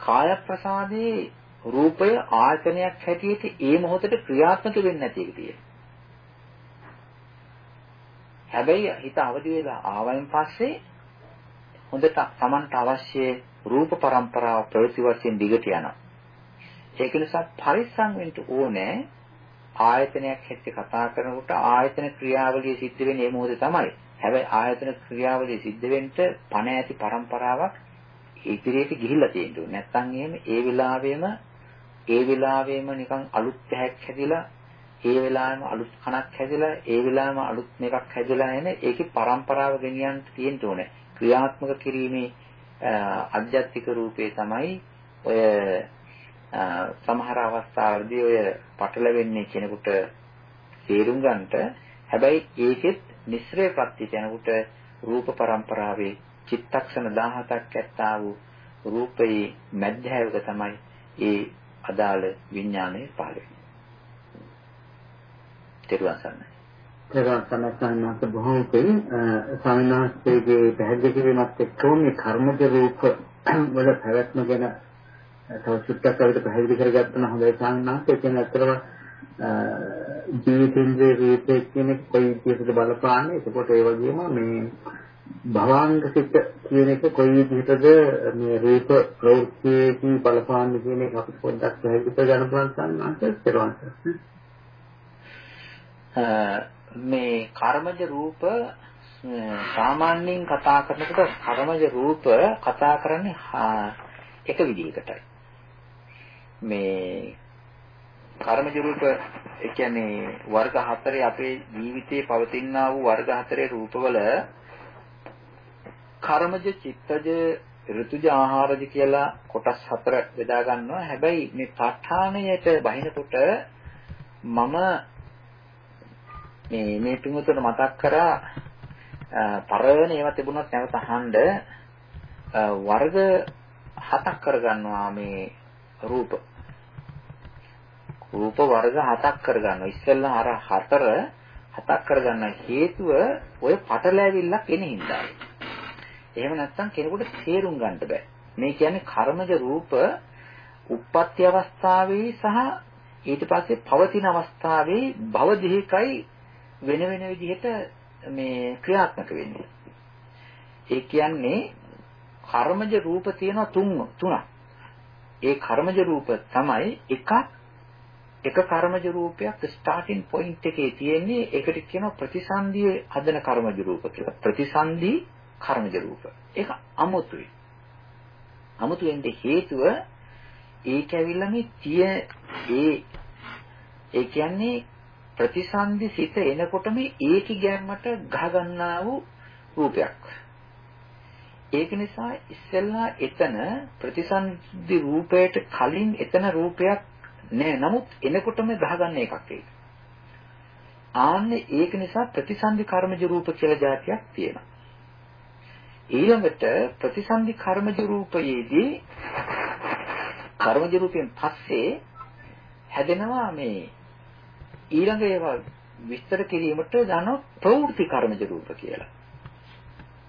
කාය ප්‍රසාදයේ රූපය ආයතනයක් හැටියට ඒ මොහොතේ ක්‍රියාත්මක වෙන්නේ නැති එක තියෙනවා. හැබැයි හිත අවදි වෙලා ආවයින් පස්සේ හොඳට Tamanට අවශ්‍ය රූප પરම්පරාව ප්‍රවෘත්ති වශයෙන් දිගට යනවා. ඒක නිසා පරිස්සම් වෙන්න ඕනේ ආයතනයක් හැටියට කතා කරනකොට ආයතන ක්‍රියාවලිය සිද්ධ වෙන්නේ මේ මොහොතේ තමයි. හැබැයි ආයතන ක්‍රියාවලිය සිද්ධ වෙන්න පණ ඇති પરම්පරාවක් ඉදිරියට ගිහිල්ලා තියෙන්න ඕනේ. නැත්නම් එහෙම ඒ වෙලාවෙම ඒ වෙලාවෙම නිකන් අලුත් පැහැක් හැදිලා ඒ වෙලාවෙම අලුත් කණක් හැදිලා ඒ වෙලාවෙම අලුත් මේකක් හැදිලා එන ඒකේ પરම්පරාව ගෙනියන්න තියෙන්න ඕනේ. ක්‍රියාත්මක කිරීමේ අධ්‍යාත්මික රූපේ තමයි ඔය සමහර අවස්ථාවලදී ඔය පටලවෙන්නේ කෙනෙකුට තේරුම් ගන්නට හැබැයි ඒකෙත් මිශ්‍රය ප්‍රත්‍ය කෙනෙකුට රූප પરම්පරාවේ චිත්තක්ෂණ 17ක් ඇත්තා වූ රූපයේ මැදහැවක තමයි ඒ අදාළ විඥානය පහළ වෙන්නේ. තෙරුවන් සරණයි. තෙරුවන් සරණයි සම්මාස බොහොම පින් සාමිනාස්තේගේ පැහැදිලි කිරීමත් එක්කම මේ කර්මජ රූප වල පැවැත්ම ගැන තව සුට්ටක් අපිට පැහැදිලි කරගත්තා නම් හොඳයි සාමිනාස් ඒ කියන්නේ අත්‍තරම ජීවිතේන්ද්‍රයේ රූපේ කියන කොයි විදිහටද බලපාන්නේ එතකොට ඒ වගේම මේ භවංග සිත් කියන එක කොයි විදිහටද මේ රූප ප්‍රවෘත්තියේ බලපාන්නේ කියන එක අපිට පොඩ්ඩක් පැහැදිලි කරගන්න පුළුවන් සම්මාසයක් කරනවා මේ කර්මජ රූප සාමාන්‍යයෙන් කතා කරනකොට කර්මජ රූප කතා කරන්නේ එක විදිහකටයි. මේ කර්මජ රූප ඒ කියන්නේ වර්ග හතරේ අපේ ජීවිතයේ පවතිනා වූ වර්ග හතරේ රූපවල කර්මජ චිත්තජ ඍතුජ ආහාරජ කියලා කොටස් හතර බෙදා ගන්නවා. හැබැයි මේ ප ဋ ාණයට බහිනකොට මම මේ මේ තුමුතට මතක් කරා පරණ ඒවා තිබුණත් නැවත අහන්න වර්ග හතක් කරගන්නවා මේ රූප. රූප වර්ග හතක් කරගන්නවා. ඉස්සෙල්ලා අර හතර හතක් කරගන්න හේතුව ඔය පටලැවිල්ලක් එන හින්දා. එහෙම නැත්නම් කෙනෙකුට තේරුම් ගන්න බෑ. මේ කියන්නේ කර්මජ රූප උප්පත්ති අවස්ථාවේ සහ ඊට පස්සේ පවතින අවස්ථාවේ භව දෙහිකයි වෙන වෙන විදිහට මේ ක්‍රියාත්මක වෙන්නේ. ඒ කියන්නේ කර්මජ රූප තියෙනවා තුන් තුනක්. ඒ කර්මජ රූප තමයි එකක් එක කර්මජ රූපයක් ස්ටාර්ටින් පොයින්ට් එකේ තියෙන්නේ ඒකට කියනවා ප්‍රතිසන්දියේ හදන කර්මජ රූප කියලා. ප්‍රතිසන්දි කර්මජ රූප. ඒක අමුතුයි. අමුතු වෙන්නේ හේතුව ඒක ඇවිල්ලා මේ තිය ඒ ඒ කියන්නේ ප්‍රතිසන්දි සිත එනකොට මේ ඒකි ගැම්මට ගහ ගන්නා වූ රූපයක්. ඒක නිසා ඉස්සෙල්ලා එතන ප්‍රතිසන්දි රූපයට කලින් එතන රූපයක් නෑ. නමුත් එනකොටම ගහගන්න එකක් ඒක. ආන්නේ ඒක නිසා ප්‍රතිසන්දි කර්මජ රූප කියලා જાතියක් තියෙනවා. ඊළඟට ප්‍රතිසන්දි කර්මජ රූපයේදී කර්මජ රූපයෙන් පස්සේ හැදෙනවා මේ ඊළඟ ඒවා විස්තර කිරීමට දාන ප්‍රවෘත්ති කර්මජ රූප කියලා.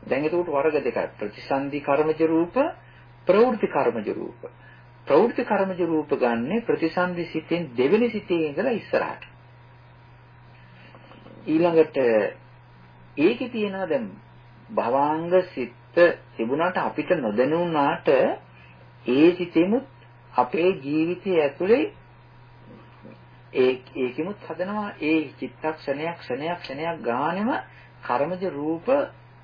දැන් ඒකට වර්ග දෙකක් ප්‍රතිසන්දි කර්මජ රූප ප්‍රවෘත්ති කර්මජ රූප. ප්‍රවෘත්ති කර්මජ රූප ගන්නෙ ප්‍රතිසන්දි සිතෙන් දෙවෙනි සිතේ ඉඳලා ඉස්සරහට. ඊළඟට ඒකේ තියෙනවා දැන් භවාංග සිත් තිබුණාට අපිට නොදැනුණාට ඒ සිතෙමුත් අපේ ජීවිතය ඇතුලේ ඒ ඒකෙමුත් හදනවා. ඒ චිත්තක්ෂණයක් ක්ෂණයක් ක්ෂණයක් ගානෙම කර්මජ රූප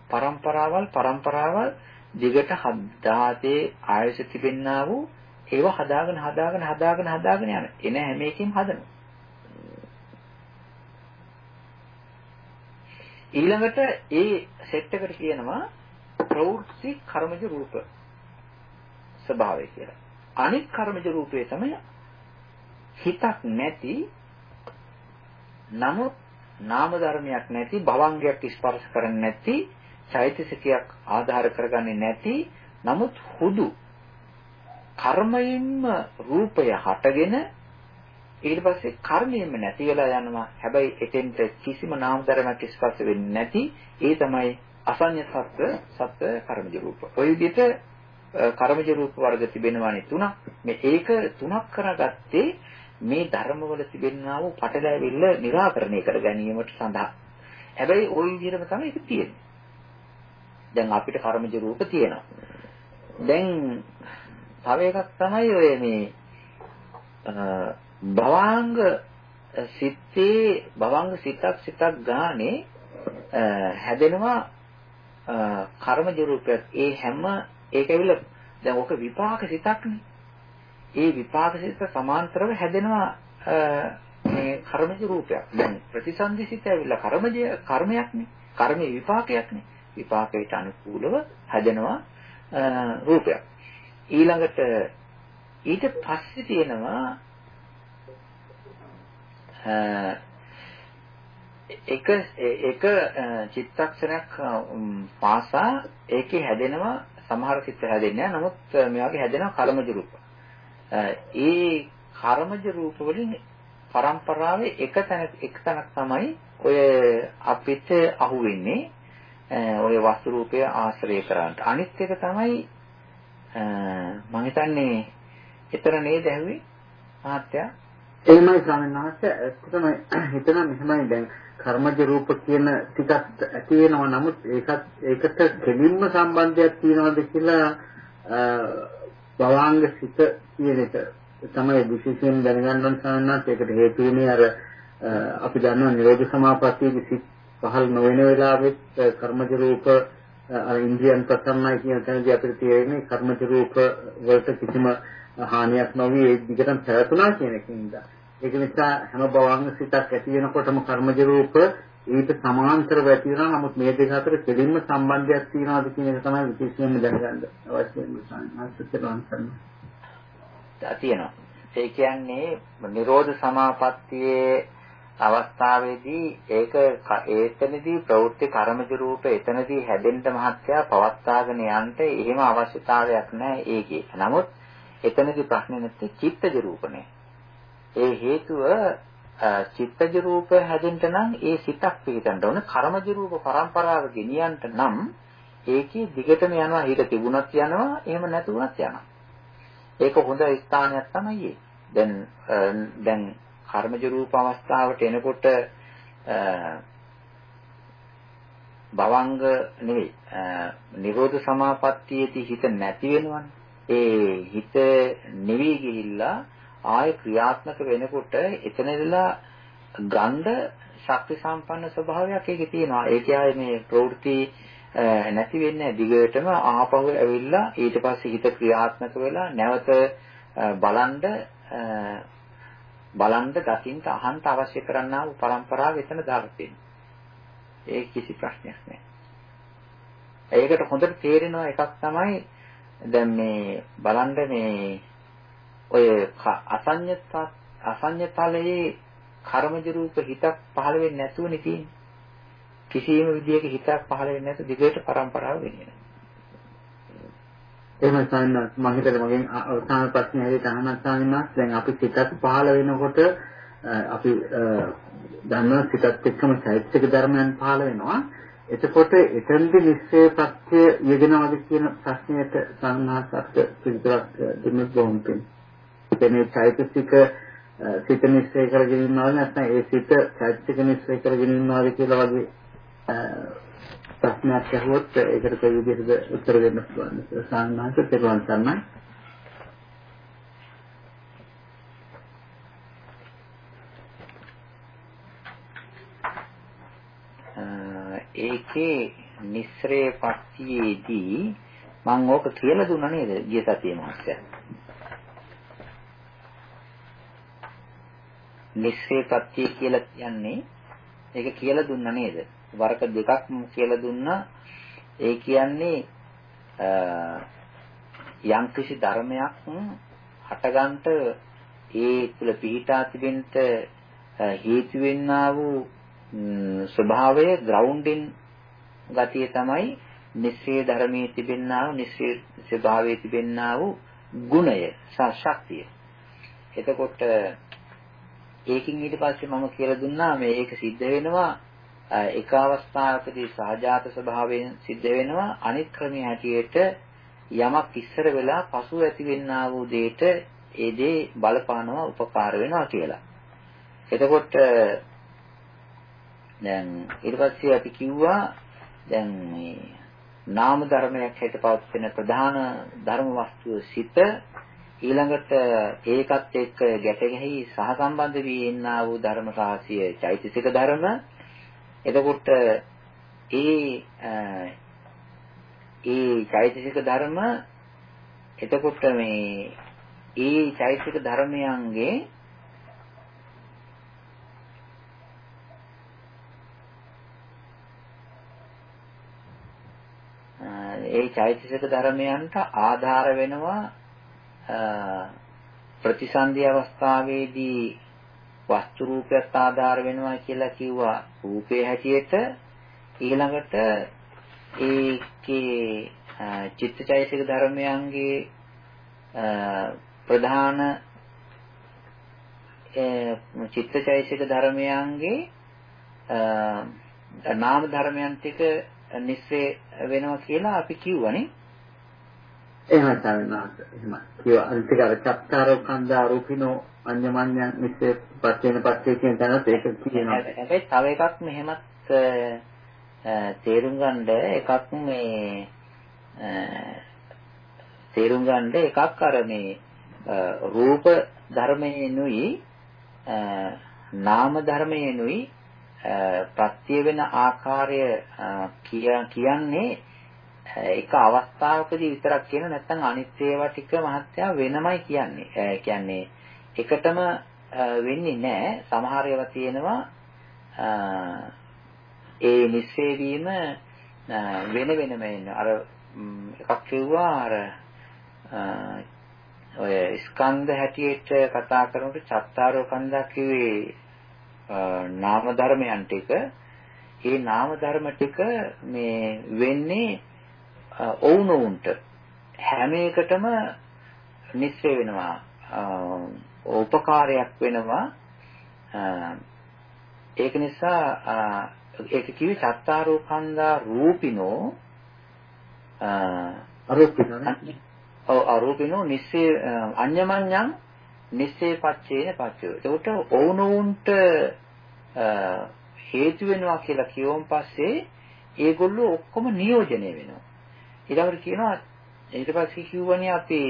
પરම්පරාවල් પરම්පරාවල් දිගට හදාතේ ආයස තිබෙන්නා වූ ඒව හදාගෙන හදාගෙන හදාගෙන හදාගෙන යන එන හැම එකකින් හදනවා. ඊළඟට ඒ සෙට් එකට කියනවා ප්‍රවෘත්ති කර්මජ රූප ස්වභාවය කියලා. අනිත් කර්මජ රූපය තමයි හිතක් නැති නමුත් නාම ධර්මයක් නැති භවංගයක් ස්පර්ශ කරන්නේ නැති චෛතසිකයක් ආධාර කරගන්නේ නැති නමුත් හුදු කර්මයෙන්ම රූපය හටගෙන ඊට පස්සේ කර්මයෙන්ම නැති වෙලා යනවා. හැබැයි එතෙන්ට කිසිම නාම ධර්මයක් ස්පර්ශ වෙන්නේ නැති. ඒ තමයි අසඤ්ඤ සත්ත්ව සත්ත්ව කර්මජ රූප. ඔය විදිහට කර්මජ රූප වර්ග තිබෙනවානේ තුනක්. මේ ඒක තුනක් කරගත්තේ මේ ධර්මවල තිබෙනා වූ පටලැවිල්ල निराකරණය කර ගැනීමට සඳහා. හැබැයි ওই විදිහටම තමයි ඒක තියෙන්නේ. දැන් අපිට කර්මජ රූප තියෙනවා. දැන් තව එකක් තමයි ඔය මේ භවාංග සිත්තේ භවංග සිතක් සිතක් ගානේ හැදෙනවා කර්මජ රූපයක්. ඒ හැම ඒක ඇවිල්ලා දැන් ඔක විපාක සිතක්නේ. ඒ විපාක සිත සමාන්තරව හැදෙනවා මේ කර්මජ රූපයක්. දැන් ප්‍රතිසන්දිසිත ඇවිල්ලා කර්මජ කර්මයක්නේ. කර්මයේ විපාකයක්නේ. විපාකයට අනුකූලව හැදෙනවා රූපයක්. ඊළඟට ඊට පස්සේ තියෙනවා එක එක චිත්තක්ෂණයක් පාසා ඒකේ හැදෙනවා සමහර චිත්ත හැදෙන්නේ නැහැ. නමුත් මේ වගේ හැදෙනවා කර්මජ රූප. ඒ කර්මජ රූප වලින් පරම්පරාවේ එක තැන එක තැනක් තමයි ඔය අපිට අහුවෙන්නේ ඔය වස්තු රූපය ආශ්‍රය කරන්ට. අනිත් එක තමයි මම හිතන්නේ ඊතර නේද ඇහුවේ මහත්තයා එහෙමයි ස්වාමීන් වහන්සේ. ඇත්තටම හිතනවා මෙහෙමයි. දැන් කර්මජ රූප කියන ටිකක් ඇති වෙනවා. නමුත් ඒකත් ඒකට දෙලින්ම සම්බන්ධයක් තියනවාද කියලා භවාංග සිත කියන එක තමයි විශේෂයෙන් දැනගන්න ඕන සාමාන්‍යයෙන් ඒකට හේතු වෙන්නේ අර අපි දන්නවා නිරෝධ සමාපත්තියේ සිත් පහළ නොවන වෙලාවෙත් කර්මජ රූප අර ඉන්ද්‍රියන් ප්‍රසන්නයි කියන තැනදී අපිට තේරෙන්නේ කර්මජ රූප වලට කිසිම හානියක් නොවි ඒ දිගටම පැවතුනා කියන එකින්ද. ඒක නිසා හැම භවංග සිතක් ඇති වෙනකොටම කර්මජ රූප ඊට සමාන්තරව ඇති වෙනවා. නමුත් මේ දෙක අතර දෙලින්ම සම්බන්ධයක් තියනවාද කියන එක තමයි විශේෂයෙන්ම දැනගන්න අවශ්‍ය වෙන්නේ. තියෙනවා. ඒ කියන්නේ නිරෝධ සමාපත්තියේ අවස්ථාවේදී ඒක ඒතනදී ප්‍රවෘත්ති කර්මජ රූප එතනදී හැදෙන්න මහත්යා පවත්වාගෙන යන්න එහෙම අවශ්‍යතාවයක් නැහැ ඒකේ. නමුත් එතනදී ප්‍රශ්නේ නැත්තේ චිත්තජ රූපනේ. ඒ හේතුව චිත්තජ රූප හැදෙන්න නම් ඒ සිතක් පිළිතන්න ඕන කර්මජ රූප පරම්පරාව ගෙනියන්න නම් ඒකේ දිගටම යනවා හිත තිබුණත් යනවා එහෙම නැතුණත් යනවා. ඒක හොඳ ස්ථානයක් තමයි දැන් දැන් කර්මජ රූප අවස්ථාවට එනකොට භවංග නෙවෙයි නිරෝධ සමාපත්තියේදී හිත නැති වෙනවනේ. ඒ හිත නිවි ගිහිල්ලා ආය ක්‍රියාත්මක වෙනකොට එතනදලා ගන්ධ ශක්ති සම්පන්න ස්වභාවයක් ඒකේ තියෙනවා. ඒකේ ආයේ මේ ප්‍රවෘත්ති නැති වෙන්නේ දිගටම ආපහු ඇවිල්ලා ඊට පස්සේ හිත ක්‍රියාත්මක වෙලා නැවත බලන්ඩ බලන්න, දකින්න, අහන්න අවශ්‍ය කරන්නා වූ પરම්පරාව එතන දාලා තියෙනවා. ඒ කිසි ප්‍රශ්නයක් නැහැ. ඒකට හොඳට තේරෙනවා එකක් තමයි දැන් මේ බලන්න මේ ඔය අසඤ්ඤත අසඤ්ඤතලයේ කර්මජ රූප හිතක් පහළ වෙන්නේ නැතුවනේ තියෙන්නේ. කිසියම් විදියක හිතක් පහළ වෙන්නේ නැතු දිගට પરම්පරාව ගෙනියන. එහෙම සාන්නත් මම හිතලා මගෙන් අවසාන ප්‍රශ්නේ හැරෙට අහන්න සාන්නත් දැන් අපි සිතත් පහළ වෙනකොට අපි දන්නවා සිතත් එක්කම චෛත්‍යක ධර්මයන් පහළ වෙනවා එතකොට එතනදී නිශ්චය ප්‍රත්‍ය යෙදෙනවද කියන ප්‍රශ්නයට සාමාන්‍යසත් පිළිතුරක් දෙන්න ඕනේ. එතනේ චෛතසික සිත නිශ්චය කරගෙන ඉන්නවද නැත්නම් ඒ සිත චෛතසික නිශ්චය කරගෙන ඉන්නවද කියලා වගේ ප්‍රශ්නයක් අහුවොත් ඒකට කොයි විදිහටද උත්තර දෙන්න පුළුවන් සාමාන්‍යස තේරුම් ගන්නයි ඒකේ නිස්සරේ පස්තියේදී මම ඕක කියලා දුන්නා නේද? ගිය සතියේ මාසය නිස්සරේ පස්තිය කියලා කියන්නේ ඒක කියලා දුන්නා නේද වරක දෙකක් කියලා දුන්නා. ඒ කියන්නේ යම්කිසි ධර්මයක් හටගන්ට ඒ තුල පිහිටා තිබෙන්න හේතු වෙන්නා වූ ස්වභාවය ග්‍රවුන්ඩින් ගතිය තමයි නිස්සේ ධර්මයේ තිබෙන්නා වූ නිස්සේ ස්වභාවයේ තිබෙන්නා වූ ගුණය ශක්තිය. එතකොට ඒකින් ඊට පස්සේ මම කියලා දුන්නා මේ ඒක සිද්ධ වෙනවා එක අවස්ථාවකදී සහජාත ස්වභාවයෙන් සිද්ධ වෙනවා අනිත් ක්‍රමයේ හැටියට යමක් ඉස්සර වෙලා පසු ඇතිවෙන්නා වූ දෙයට ඒ දේ බලපානවා උපකාර වෙනවා කියලා. එතකොට දැන් ඊට පස්සේ අපි කිව්වා දැන් මේ නාම ධර්මයක් හැට පවතින ප්‍රධාන ධර්ම වස්තුව සිත ඊළඟට ඒකත් එක්ක ගැට ගැහි සහසම්බන්ධ වී ඉන්නා වූ ධර්ම රාශිය චෛතසික ධර්ම. එතකොට ඒ ඒ චෛතසික ධර්ම එතකොට මේ ඒ චෛතසික ධර්මයන්ගේ ඒ චෛතසික ධර්මයන්ට ආධාර වෙනවා ප්‍රතිසන්දි අවස්ථාවේදී වස්තු රූපයක් ආධාර වෙනවා කියලා කිව්වා. රූපේ හැටියට ඊළඟට ඒකේ චිත්තචෛතසික ධර්මයන්ගේ ප්‍රධාන චිත්තචෛතසික ධර්මයන්ගේ නාම ධර්මයන් ටික නිස්සේ වෙනවා කියලා අපි කිව්වනේ. එහෙම තමයි එහෙම කියව අන්තික අර චත්තාරෝ කන්දා රූපිනෝ අඤ්ඤමඤ්ඤ නිස්සේ පස්වෙන පස්සේ කියන තැනත් ඒක කියනවා. හැබැයි තව එකක් මෙහෙමත් තේරුම් ගන්න එකක් මේ තේරුම් ගන්න එකක් අර මේ රූප ධර්මයෙන්ුයි නාම ධර්මයෙන්ුයි ප්‍රත්‍ය වෙන ආකාරය කියන්නේ එක අවස්ථාවකදී විතරක් කියන නැත්නම් අනිත් ඒවා ටික මහත්යා වෙනමයි කියන්නේ. ඒ කියන්නේ එකටම වෙන්නේ නැහැ. සමහර ඒවා තියෙනවා ඒ නිස්සේ වීම වෙන වෙනම එන අර එකක් කිව්වා අර ඔය ස්කන්ධ හැටියට කතා කරනකොට චත්තාරෝ කන්දක් කිව්වේ නාම ධර්මයන් ටික ඒ නාම ධර්ම ටික මේ වෙන්නේ ඔවුනොවුන්ට හැම එකටම නිස්සය වෙනවා උපකාරයක් වෙනවා ඒක නිසා ඒක කිවි චත්තාරෝපන්දා රූපිනෝ අරූපිනෝ ඔව් අරූපිනෝ නිස්සේ අඤ්ඤමඤ්ඤං නිස්සේ පච්චේන පච්චය. ඒකට ඕනෝන්ට හේතු වෙනවා කියලා කියවුම් පස්සේ ඒගොල්ලෝ ඔක්කොම නියෝජනය වෙනවා. ඊළඟට කියනවා ඊට පස්සේ කිව්වනේ අපි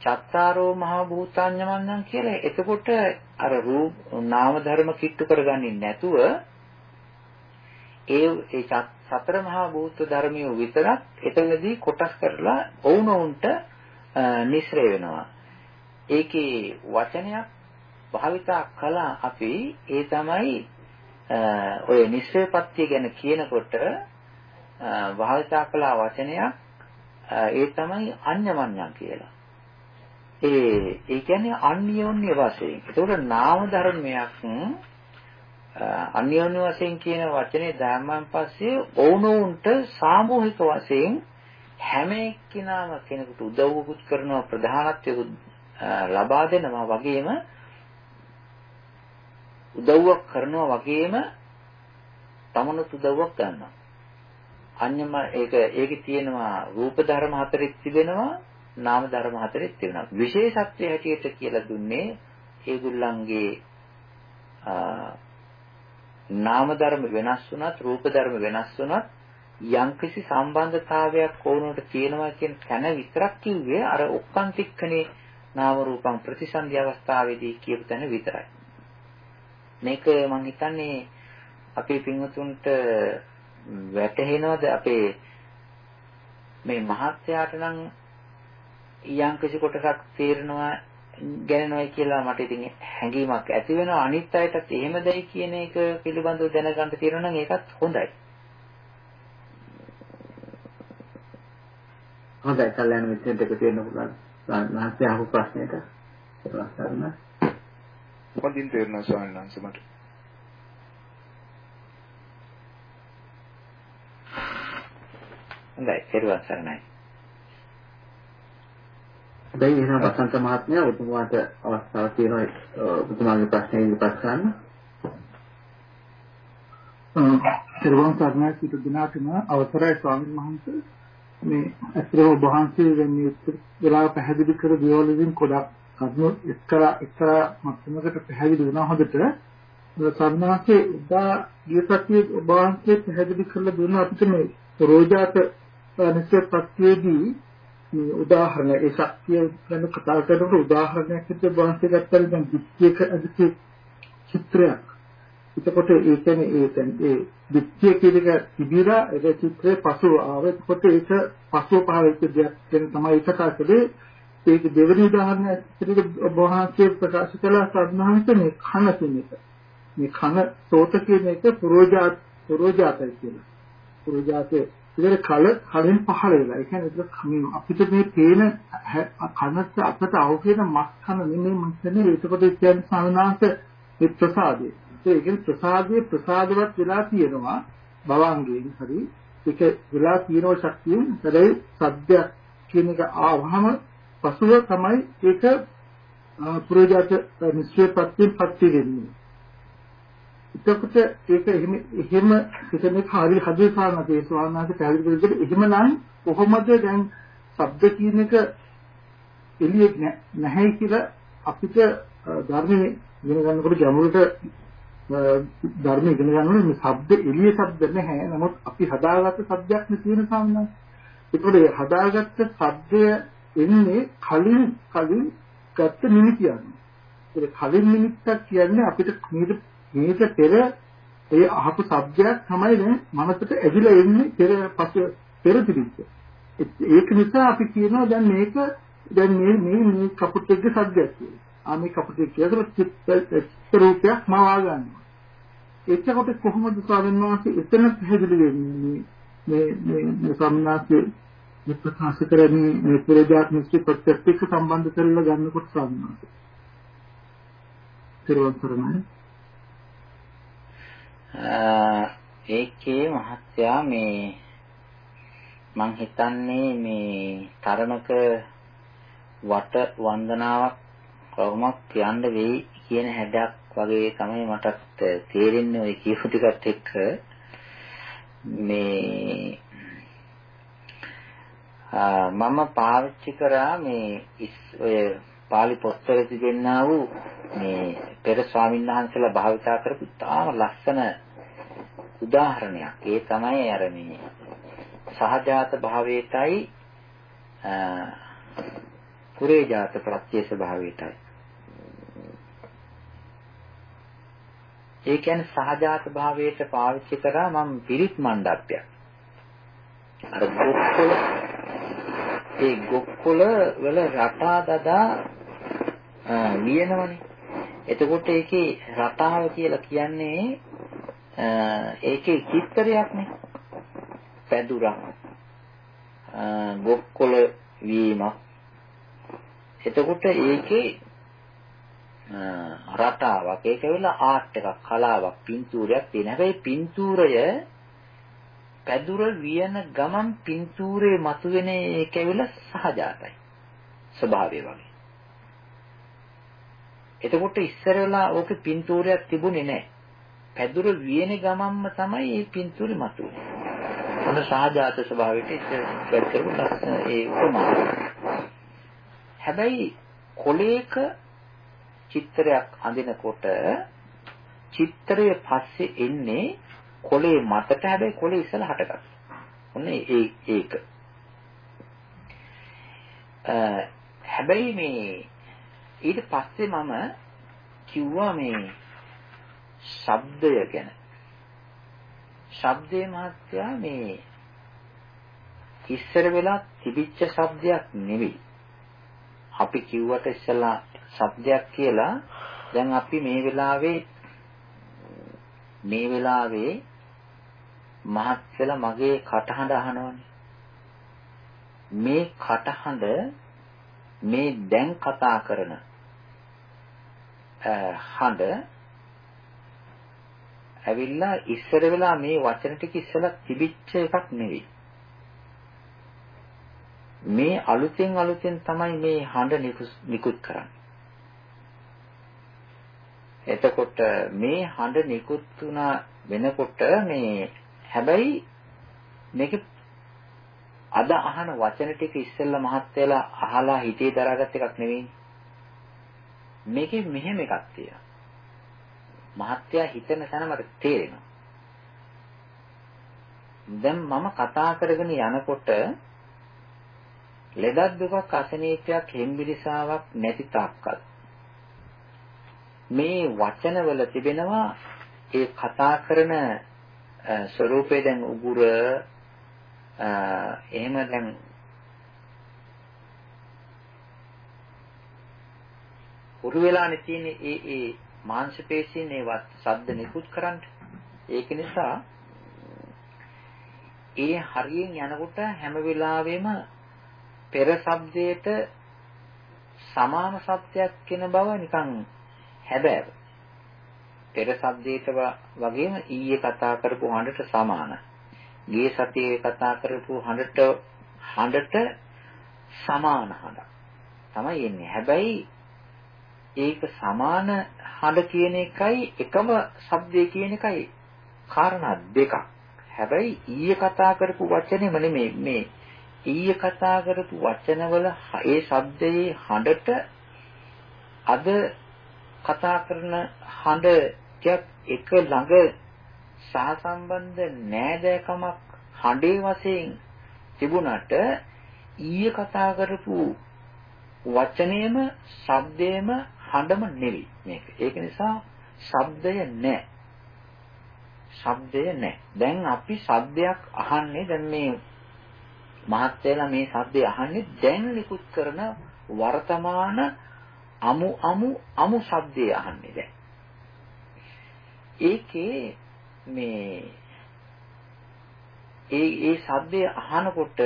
චත්තාරෝ මහා භූතාඤ්ඤමඤ්ඤං කියලා. එතකොට අර රූප නාම ධර්ම කිට්ටු කරගන්නේ නැතුව ඒ ඒ සතර මහා භූත ධර්මිය විතරක් එතනදී කොටස් කරලා ඔවුනොවුන්ට නිස්රේ වෙනවා. ඒකේ වචනයක් භාවිතා කළා අපි ඒ තමයි ඔය නිස්සයපත්‍ය ගැන කියනකොට භාවිතා කළා වචනයක් ඒ තමයි අඤ්ඤමඤ්ඤං කියලා. ඒ ඒ කියන්නේ අන්‍යෝන්‍ය වශයෙන්. ඒකට නාම ධර්මයක් අන්‍යෝන්‍ය වශයෙන් කියන වචනේ ධර්මයන් පස්සේ ඕනෝන්ට සාමූහික වශයෙන් හැම එක්කිනාම කෙනෙකුට උදව්වකුත් කරනවා ප්‍රධානත්වයක් ලබා දෙනවා වගේම උදව්වක් කරනවා වගේම තමනුත් උදව්වක් ගන්නවා. අන්‍යම ඒක ඒකේ තියෙනවා රූප ධර්ම හතරෙක් තිබෙනවා නාම ධර්ම හතරෙක් තිබෙනවා. විශේෂත්වය හැටියට කියලා දුන්නේ ඒගොල්ලන්ගේ නාම ධර්ම වෙනස් වුණත් රූප ධර්ම වෙනස් වුණත් යම්කිසි සම්බන්ධතාවයක් ඕනකට තියෙනවා කියන තැන විතරක් කිව්වේ අර ඔක්කාන්තික්කනේ නාම රූපං ප්‍රතිසන්දි අවස්ථාවේදී කියපු තැන විතරයි. මේක මම හිතන්නේ අපේ පින්වතුන්ට වැටහෙනවද අපේ මේ මහත්යාට නම් යම් කිසි කොටසක් තේරෙනවා ගැනනොයි කියලා මට ඉතින් හැඟීමක් ඇති වෙනවා අනිත් අයටත් එහෙමදයි කියන එක පිළිබඳව දැනගන්න තියෙනවා නම් ඒකත් හොඳයි. හොඳයි කල්යනා මිත්‍රෙක් දෙක තියෙන්න පුළුවන්. මහත්ය අහපු ප්‍රශ්නෙට ඒක කරන්න. හොඳින් තේරුණා ස්වාමීන් වහන්සේ මට. හොඳයි පෙරවත් සරණයි. දැන් එහෙනම් වසන්ත මහත්මයා ඔබතුමාට අවස්ථාවක් තියෙනවා ඔබතුමාගේ ප්‍රශ්නේ ඉදිරිපත් කරන්න. පෙරවන් සරණයි සිට දිනාටම අවසරයි ස්වාමීන් වහන්සේ මේ අත්‍තරව ඔබ වහන්සේ වෙන්නේ වෙලාව පැහැදිලි කර දියවලින් ගොඩක් කරුණු එක්තරා එක්තරා මතමකට පැහැදිලි වෙනවා හොඳට සම්මාසේ උදා ගියසතියේ ඔබ වහන්සේ පැහැදිලි කරලා දුන්න අපිට මේ රෝජාත නිශ්චයපත්‍යයේදී මේ උදාහරණ ඒ ශක්තිය ගැන කතා කරනකොට උදාහරණයක් විදිහට වහන්සේ ගත්තා දැන් දික්කයක අදිකේ චිත්‍රයක්. එතකොට ඒ කියන්නේ ඒ කියන්නේ ඒ දික්කය කියන එක තිබිලා ඒ චිත්‍රේ පසුව ආව. එතකොට ඒක පසුව පහළ වෙච්ච දෙයක් වෙන තමයි ඒක කාකදේ ඒක දෙවෙනි උදාහරණය ඇත්තට වහන්සේ ප්‍රකාශ කළ සද්ධාන්ත මේ කන කියන එක. මේ කන සෝත කියන එක පුරෝජාත පුරෝජාතයි කියලා. පුරෝජාතේ ඉතින් කල කලින් පහළ වෙලා. ඒ කියන්නේ අපිට මේ පේන කනත් අපට අවුගෙන මස් කන නෙමෙයි මස් නෙමෙයි. ඒකකොට කියන්නේ සාමනාංශ මේ ප්‍රසාදේ. ඒ කියන්නේ ප්‍රසාදයේ ප්‍රසාදවත් වෙලා තියෙනවා භවංගයෙන් හරි. ඒක වෙලා තියෙන ශක්තියෙන් හැබැයි සද්ද කියන එක ආවහම පසුව තමයි ඒක පුරෝජාත නිශ්චයපත්තියෙන් පත්ති වෙන්නේ. එතකොට ඒක එහෙම එහෙම හිතන්නේ හරි හදේ සාරණතේ ස්වාමීනාගේ පැහැදිලි කරලා එහෙමනම් කොහොමද දැන් ශබ්ද කියන එක එළියෙක් නැහැ කියලා අපිට ධර්මයේ ඉගෙන ගන්නකොට ගැඹුරට ධර්ම ඉගෙන ගන්නකොට මේ ශබ්ද එළිය ශබ්ද නැහැ. නමුත් අපි හදාගත්ත ශබ්දයක් නේ තියෙන සාමනා ඒකෝට හදාගත්ත ශබ්දය එන්නේ කලින් කලින් ගත්ත නිමිතියන්නේ ඒක කලින් නිමිත්තක් කියන්නේ අපිට මේක මේක පෙර ඒ අහපු શબ્දයක් තමයි දැන් මනසට ඇවිල්ලා එන්නේ පෙර පසු පෙර තිබිච්ච. ඒක නිසා අපි කියනවා දැන් මේක දැන් මේ මේ මේ කපුටෙක්ගේ શબ્දයක් කියලා. ආ මේ කපුටෙක් කියලා චිත්ත රූපයක් මවා ගන්නවා. එතකොට කොහොමද ස්වාමීන් වහන්සේ එතන පැහැදිලි වෙන්නේ මේ මේ මේ සම්මාසයේ මේ ප්‍රකාශ කරන්නේ මේ පෙරදාත් මිස්ටි ප්‍රත්‍යක්ෂ සම්බන්ධ කරලා ගන්නකොට සම්මාසය. පෙරවන් සරණයි. ඒකේ මහත්යා මේ මං හිතන්නේ මේ තරමක වට වන්දනාවක් කොහොමද කියන්න වෙයි කියන හැඩයක් වගේ තමයි මටත් තේරෙන්නේ ওই කියපු ටිකත් එක්ක. මේ මම පාවිච්චි කරා මේ ඔය pāli පොත්වල තිබෙනා වූ මේ පෙර ස්වාමීන් වහන්සේලා භාවිතා කරපු තාම ලස්සන උදාහරණයක්. ඒ තමයි අර මේ සහජාත භාවයටයි පුරේජාත ප්‍රත්‍ය ස්වභාවයටයි. ඒ කියන්නේ සහජාත භාවයට පාවිච්චි කරා මම පිරිත් මණ්ඩප්පයක්. අර ගොක්කොල ඒ ගොක්කොල වල රටා දදා ලියනවනේ. එතකොට ඒකේ රටාව කියලා කියන්නේ ඒකේ චිත්‍රයක්නේ. පැදුරක් ගොක්කොල වීමක්. එතකොට ඒකේ රටාවක් ඒක වෙලා ආර්ට් එකක් කලාවක් පින්තූරයක් තියෙන. හැබැයි පින්තූරය පැදුර වියන ගමන් පින්තූරේ මතුවෙන ඒක ඇවිල්ලා සහජාතයි. ස්වභාවය වගේ. එතකොට ඉස්සර වෙලා ඕකේ පින්තූරයක් තිබුණේ නැහැ. පැදුර වියන ගමන්ම තමයි මේ පින්තූරේ මතුවෙන්නේ. මොන සහජාත ස්වභාවයට ඉස්සර කරපු ලස්සන ඒ උපමාව. හැබැයි කොලේක චිත්‍රයක් අඳිනකොට චිත්‍රය පස්සේ එන්නේ කොලේ මතට හැබැයි කොලේ ඉස්සලා හටගන්න. ඔන්න ඒ ඒක. හැබැයි මේ ඊට පස්සේ මම කිව්වා මේ ශබ්දය ගැන. ශබ්දේ මහත්යා මේ ඉස්සර වෙලා තිබිච්ච ශබ්දයක් නෙවෙයි. අපි කිව්වට ඉස්සලා ශබ්දයක් කියලා දැන් අපි මේ වෙලාවේ මේ වෙලාවේ මහත් වෙලා මගේ කටහඬ අහනවනේ මේ කටහඬ මේ දැන් කතා කරන හඬ ඇවිල්ලා ඉස්සර වෙලා මේ වචන ටික ඉස්සලා තිබිච්ච එකක් නෙවෙයි මේ අලුතෙන් අලුතෙන් තමයි මේ හඬ නිකුත් කරන්නේ එතකොට මේ හඬ නිකුත් වුණා වෙනකොට මේ හැබැයි මේක අද අහන වචන ටික ඉස්සෙල්ලා මහත් වෙලා අහලා හිතේ දරාගත් එකක් නෙවෙයි. මේකේ මෙහෙම එකක් තියෙනවා. මහත්යා හිතන තැන මට තේරෙනවා. දැන් මම කතා කරගෙන යනකොට ලෙඩක් දුකක් අසනීපයක් හෙම්බිරිසාවක් නැති තාක්කල් මේ වචනවල තිබෙනවා ඒ කතා කරන ස්වરૂපේ දැන් උගුර එහෙම දැන් උරු වෙලානේ තියෙන ඒ ඒ මාංශ පේශීන් ඒ ශබ්ද නිකුත් කරන්න ඒක නිසා ඒ හරියෙන් යනකොට හැම වෙලාවෙම පෙර ශබ්දයට සමාන සත්‍යයක් කියන බව නිකන් හැබැයි පෙර සද්දේට වගේම ඊයේ කතා කරපු හඬට සමාන. ගිය සතියේ කතා කරපු හඬට හඬට සමාන හඬක් තමයි එන්නේ. හැබැයි ඒක සමාන හඬ කියන එකයි එකම શબ્දය කියන එකයි කාරණා දෙකක්. හැබැයි ඊයේ කතා කරපු වචනේම නෙමෙයි මේ ඊයේ කතා කරපු වචනවල ඒ શબ્දයේ හඬට අද කතා කරන හඬයක් එක ළඟ සහසම්බන්ධ නෑදෑකමක් හඬේ වශයෙන් තිබුණට ඊයේ කතා කරපු වචනේම શબ્දේම හඬම නෙවෙයි මේක. ඒක නිසා ශබ්දය නෑ. ශබ්දය නෑ. දැන් අපි ශබ්දයක් අහන්නේ දැන් මේ මහත් වෙලා මේ ශබ්දය අහන්නේ දැන් නිකුත් කරන වර්තමාන අමු අමු අමු ශබ්දය අහන්නේ දැන්. ඒකේ මේ ඒ ඒ ශබ්දය අහනකොට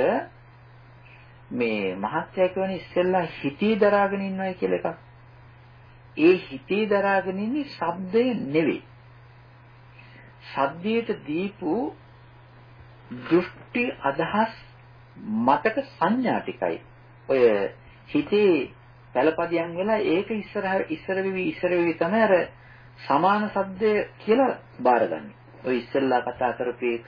මේ මහත්ය කියන ඉස්සෙල්ලා හිතේ දරාගෙන ඉන්නවයි කියලා එකක්. ඒ හිතේ දරාගෙන ඉන්නේ ශබ්දය නෙවෙයි. සද්දයට දීපු දෘෂ්ටි අදහස් මතක සංඥා ටිකයි. ඔය හිතේ පළපදියම් වෙලා ඒක ඉස්සරහ ඉස්සර වෙවි ඉස්සර වෙවි තමයි අර සමාන සද්දය කියලා බාරගන්නේ. ඔය ඉස්සෙල්ලා කතා කරපු එක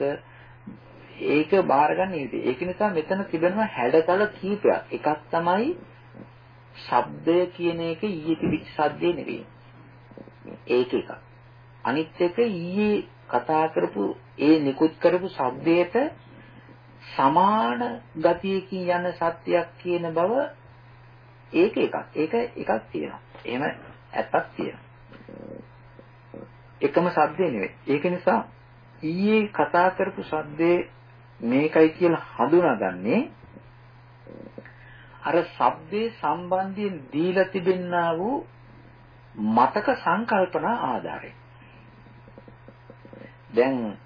ඒක බාරගන්න ඉතින් ඒක නිසා මෙතන තිබෙනවා හැඩතල කීපයක්. එකක් තමයි ශබ්දය කියන එක ඊයේ තිබිච්ච සද්දේ නෙවෙයි. ඒක එකක්. අනිත් එක ඊයේ කතා කරපු ඒ නිකුත් කරපු ශබ්දයට සමාන ගතියකින් යන සත්‍යයක් කියන බව ඒක එකක්. ඒක එකක් තියෙනවා. එහෙම ඇත්තක් තියෙනවා. එකම සද්දේ නෙවෙයි. ඒක නිසා ඊයේ කතා කරපු සද්දේ මේකයි කියලා හඳුනාගන්නේ අර shabdේ සම්බන්ධයෙන් දීලා තිබෙනා වූ මතක සංකල්පනා ආධාරයෙන්. දැන්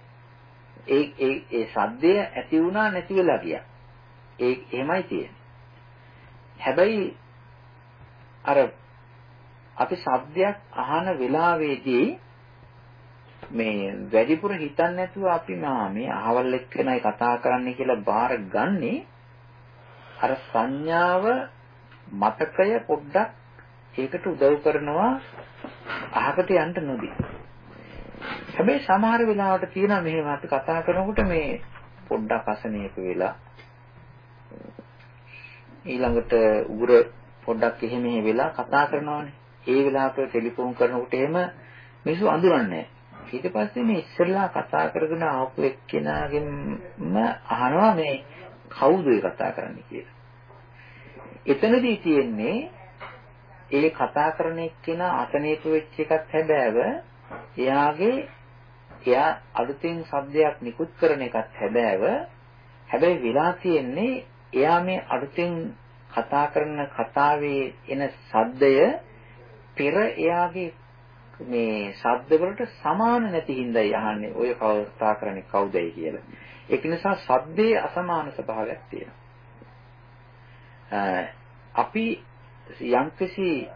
ඒ ඒ ඒ සද්දය ඇති වුණා නැති වෙලා ගියා. ඒ එහෙමයි තියෙන්නේ. හැබැයි අර අපි ශබ්දයක් අහන වෙලාවේදී මේ වැඩිපුර හිතන්නේ නැතුව අපි මේ අහවල් එක්කෙනයි කතා කරන්නේ කියලා බාර ගන්නේ අර සංඥාව මතකය පොඩ්ඩක් ඒකට උදව් කරනවා අහකට යන්න නොදී. හැබැයි සමහර වෙලාවට තියෙනවා මෙහෙම අපි කතා කරනකොට මේ පොඩ්ඩක් අසනීප වෙලා ඊළඟට උගුර පොඩ්ඩක් එහෙ මෙහෙ වෙලා කතා කරනවානේ. ඒ වෙලාවට ටෙලිෆෝන් කරනකොට එහෙම මිනිස්සු අඳුරන්නේ ඊට පස්සේ මේ ඉස්සෙල්ලා කතා කරගෙන ආපු එක්කෙනාගෙන්ම අහනවා මේ කවුද ඒ කතා කරන්නේ කියලා. එතනදී තියෙන්නේ ඒ කතා කරන එක්කෙනා අසනීප වෙච්ච එකත් හැබෑව එයාගේ එයා අලුතෙන් සද්දයක් නිකුත් කරන එකත් හැබෑව හැබැයි වෙලා තියෙන්නේ එයා මේ අලුතෙන් කතා කරන කතාවේ එන සද්දය පෙර එයාගේ මේ ශබ්ද වලට සමාන නැති හින්දායි අහන්නේ ඔය කතා කරන්නේ කවුදයි කියලා. ඒක නිසා ශබ්දයේ අසමාන ස්වභාවයක් තියෙනවා. අපි යම්කිසි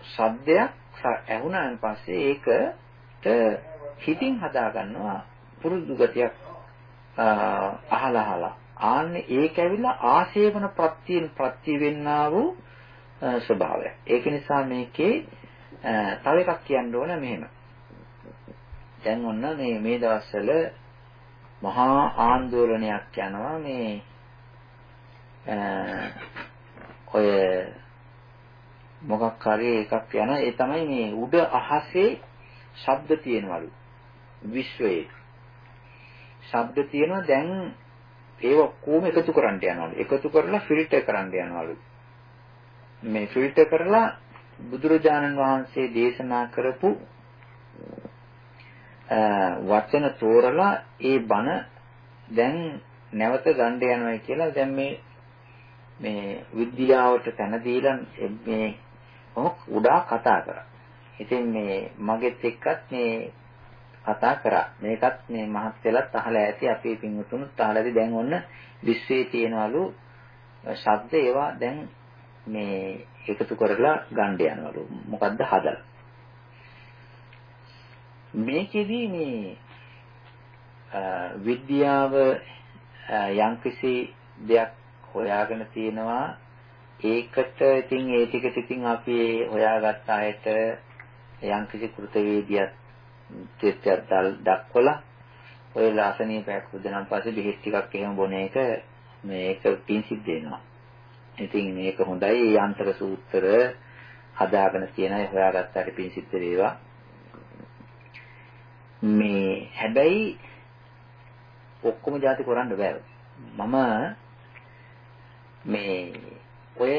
ශබ්දයක් ඇහුණාන් පස්සේ ඒකට හිතින් හදා ගන්නවා පුරුදු ගතියක් අහලා අහලා ආන්නේ ඒක ඇවිල්ලා ආශේවන ප්‍රත්‍යයෙන් ප්‍රත්‍ය වෙන්නා වූ ස්වභාවය. ඒක නිසා මේකේ තව එකක් කියන්න ඕන මෙහෙම. දැන් ඔන්න මේ මේ දවස්වල මහා ආందోලනයක් යනවා මේ ඔය මොකක් හරි එකක් යන ඒ තමයි මේ උඩ අහසේ ශබ්ද තියෙනවලු. විශ්වයේ. ශබ්ද තියෙනවා. දැන් ඒව කොහොම එකතු කරන්න යනවලු. එකතු කරලා ෆිල්ටර් කරන්න යනවලු. මේ ෆිල්ටර් කරලා බුදුරජාණන් වහන්සේ දේශනා කරපු වචන තෝරලා ඒ බණ දැන් නැවත ගන්න යනවා කියලා දැන් මේ මේ විද්‍යාවට තැන දීලා මේ මම උඩා කතා කරා. ඉතින් මේ මගෙත් එක්කත් මේ කතා කරා. මේකත් මේ මහත් වෙලත් අහලා ඇති අපේ පින්වතුනුත් අහලා ඇති දැන් ඔන්න විශ්වයේ තියෙනවලු ශබ්ද ඒවා දැන් මේ එකතු කරලා ගන්න යනවලු. මොකද්ද හදලා. මේකෙදි මේ විද්‍යාව යම්කිසි දෙයක් හොයාගෙන තියෙනවා ඒකට ඉතින් ඒ ටිකට ඉතින් අපි හොයාගත්ත අයට යම්කිසි කෘතවේදියක් තෙත්යක් දක්වලා ඔය ලාසනීය පැයක් හොදනම් පස්සේ බෙහෙත් ටිකක් එහෙම බොන එක මේක පින් සිද්ධ වෙනවා. ඉතින් මේක හොඳයි යන්ත්‍ර සූත්‍ර හදාගෙන තියෙන අය හොයාගත්තාට පින් සිද්ධ වේවා. මේ හැබැයි ඔක්කොම જાති කරන්න බෑ. මම මේ ඔය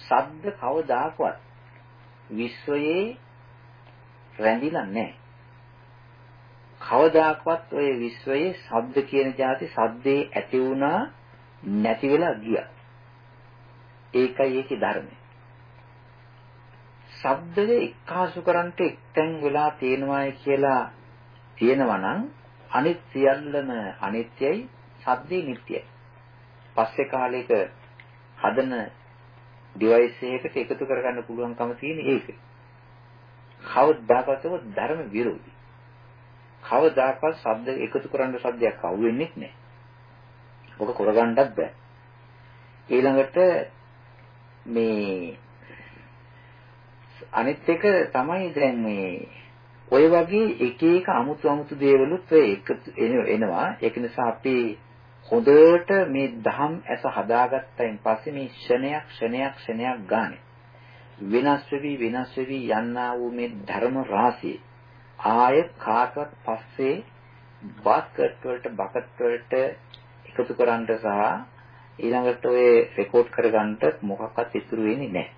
ශබ්ද කවදාකවත් විශ්වයේ රැඳිලා නැහැ. කවදාකවත් ඔය විශ්වයේ ශබ්ද කියන જાති ශබ්දේ ඇති වුණා නැති වෙලා ගියා. ඒකයි ඒකේ ධර්මය. ශබ්දය එක්කාසු කරන්ට එක්තෙන් වෙලා තියෙනවායි කියලා තියෙනවා නම් අනිත් සියල්ලම අනිත්‍යයි, ශබ්දේ නිට්ටයයි. පස්සේ කාලයක හදන ඩිවයිස් එකකට එකතු කරගන්න පුළුවන්කම තියෙන ඒක. කවදාකවත් ධර්ම විරෝධී. කවදාකවත් ශබ්ද එකතු කරන්න ශබ්දයක් අහුවෙන්නේ නැහැ. ඔක කරගන්නත් බෑ. ඊළඟට මේ අනිත් එක තමයි දැන් මේ ඔය වගේ එක එක අමුතු අමුතු දේවලුත් ඔය එකතු එනවා. ඒක නිසා අපි හොඳට මේ දහම් ඇස හදාගත්තයින් පස්සේ මේ ක්ෂණයක් ක්ෂණයක් ක්ෂණයක් ගානේ වෙනස් වෙවි වෙනස් වෙවි යන්නා වූ මේ ධර්ම රාශිය ආය කාටවත් පස්සේ බාස්කට් වලට බකට් වලට එකතු කරන්නට සහ ඊළඟට ඔය රෙකෝඩ් කරගන්න මොකක්වත් ඉතුරු වෙන්නේ නැහැ.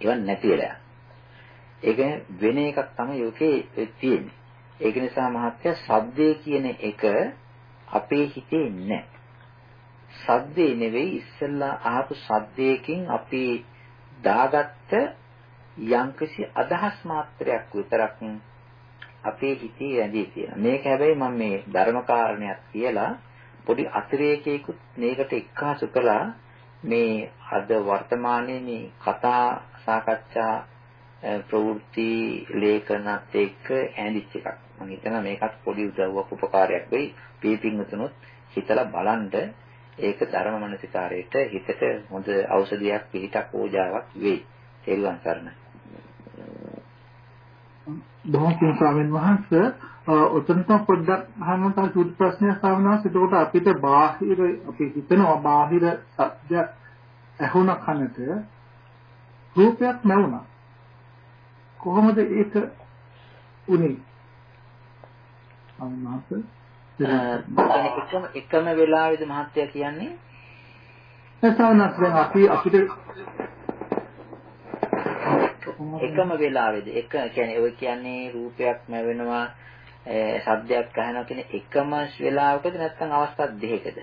ඒවත් නැති වෙලා. ඒක වෙන එකක් තමයි යෝකේ තියෙන්නේ. ඒක නිසා මහත්තයා සද්දේ කියන එක අපේ හිතේ නැහැ. සද්දේ නෙවෙයි ඉස්සෙල්ලා අහපු සද්දයකින් අපි දාගත්ත යම්කිසි අදහස් මාත්‍රයක් විතරක් අපේ හිතේ ඇඳී තියෙනවා. මේක හැබැයි මම මේ ධර්ම කාරණයක් කියලා පොඩි අතිරේකයකුත් මේකට එක්කාසු කළා මේ අද වර්තමානයේ මේ කතා සාකච්ඡා ප්‍රවෘත්ති ලේඛනත් එක්ක ඇඳිච්ච එකක්. මම හිතනවා මේකත් පොඩි උදව්වක් උපකාරයක් වෙයි. පීපින්වතුනොත් හිතලා බලන්න ඒක ධර්ම මනසිකාරයට හිතට හොඳ ඖෂධයක් පිළිටක් ඕජාවක් වෙයි. තේරුවන් සරණයි. බොහොම පිං ස්වාමීන් වහන්සේ ඔතනට පොඩ්ඩක් අහන්න තව සුදු ප්‍රශ්නයක් ආවනවා. එතකොට අපිට බාහිර අපි හිතනවා බාහිර සත්‍ය ඇහුණ කනට රූපයක් නැවුණා. කොහොමද ඒක උනේ? අම්මාස එකම එකම වෙලාවේද මහත්තයා කියන්නේ එසවනස් දැන් අපි අපිට එකම වෙලාවේද එක කියන්නේ ඔය කියන්නේ රූපයක් නැවෙනවා ශබ්දයක් අහනවා කියන එකම වෙලාවකද නැත්නම් අවස්ථා දෙකකද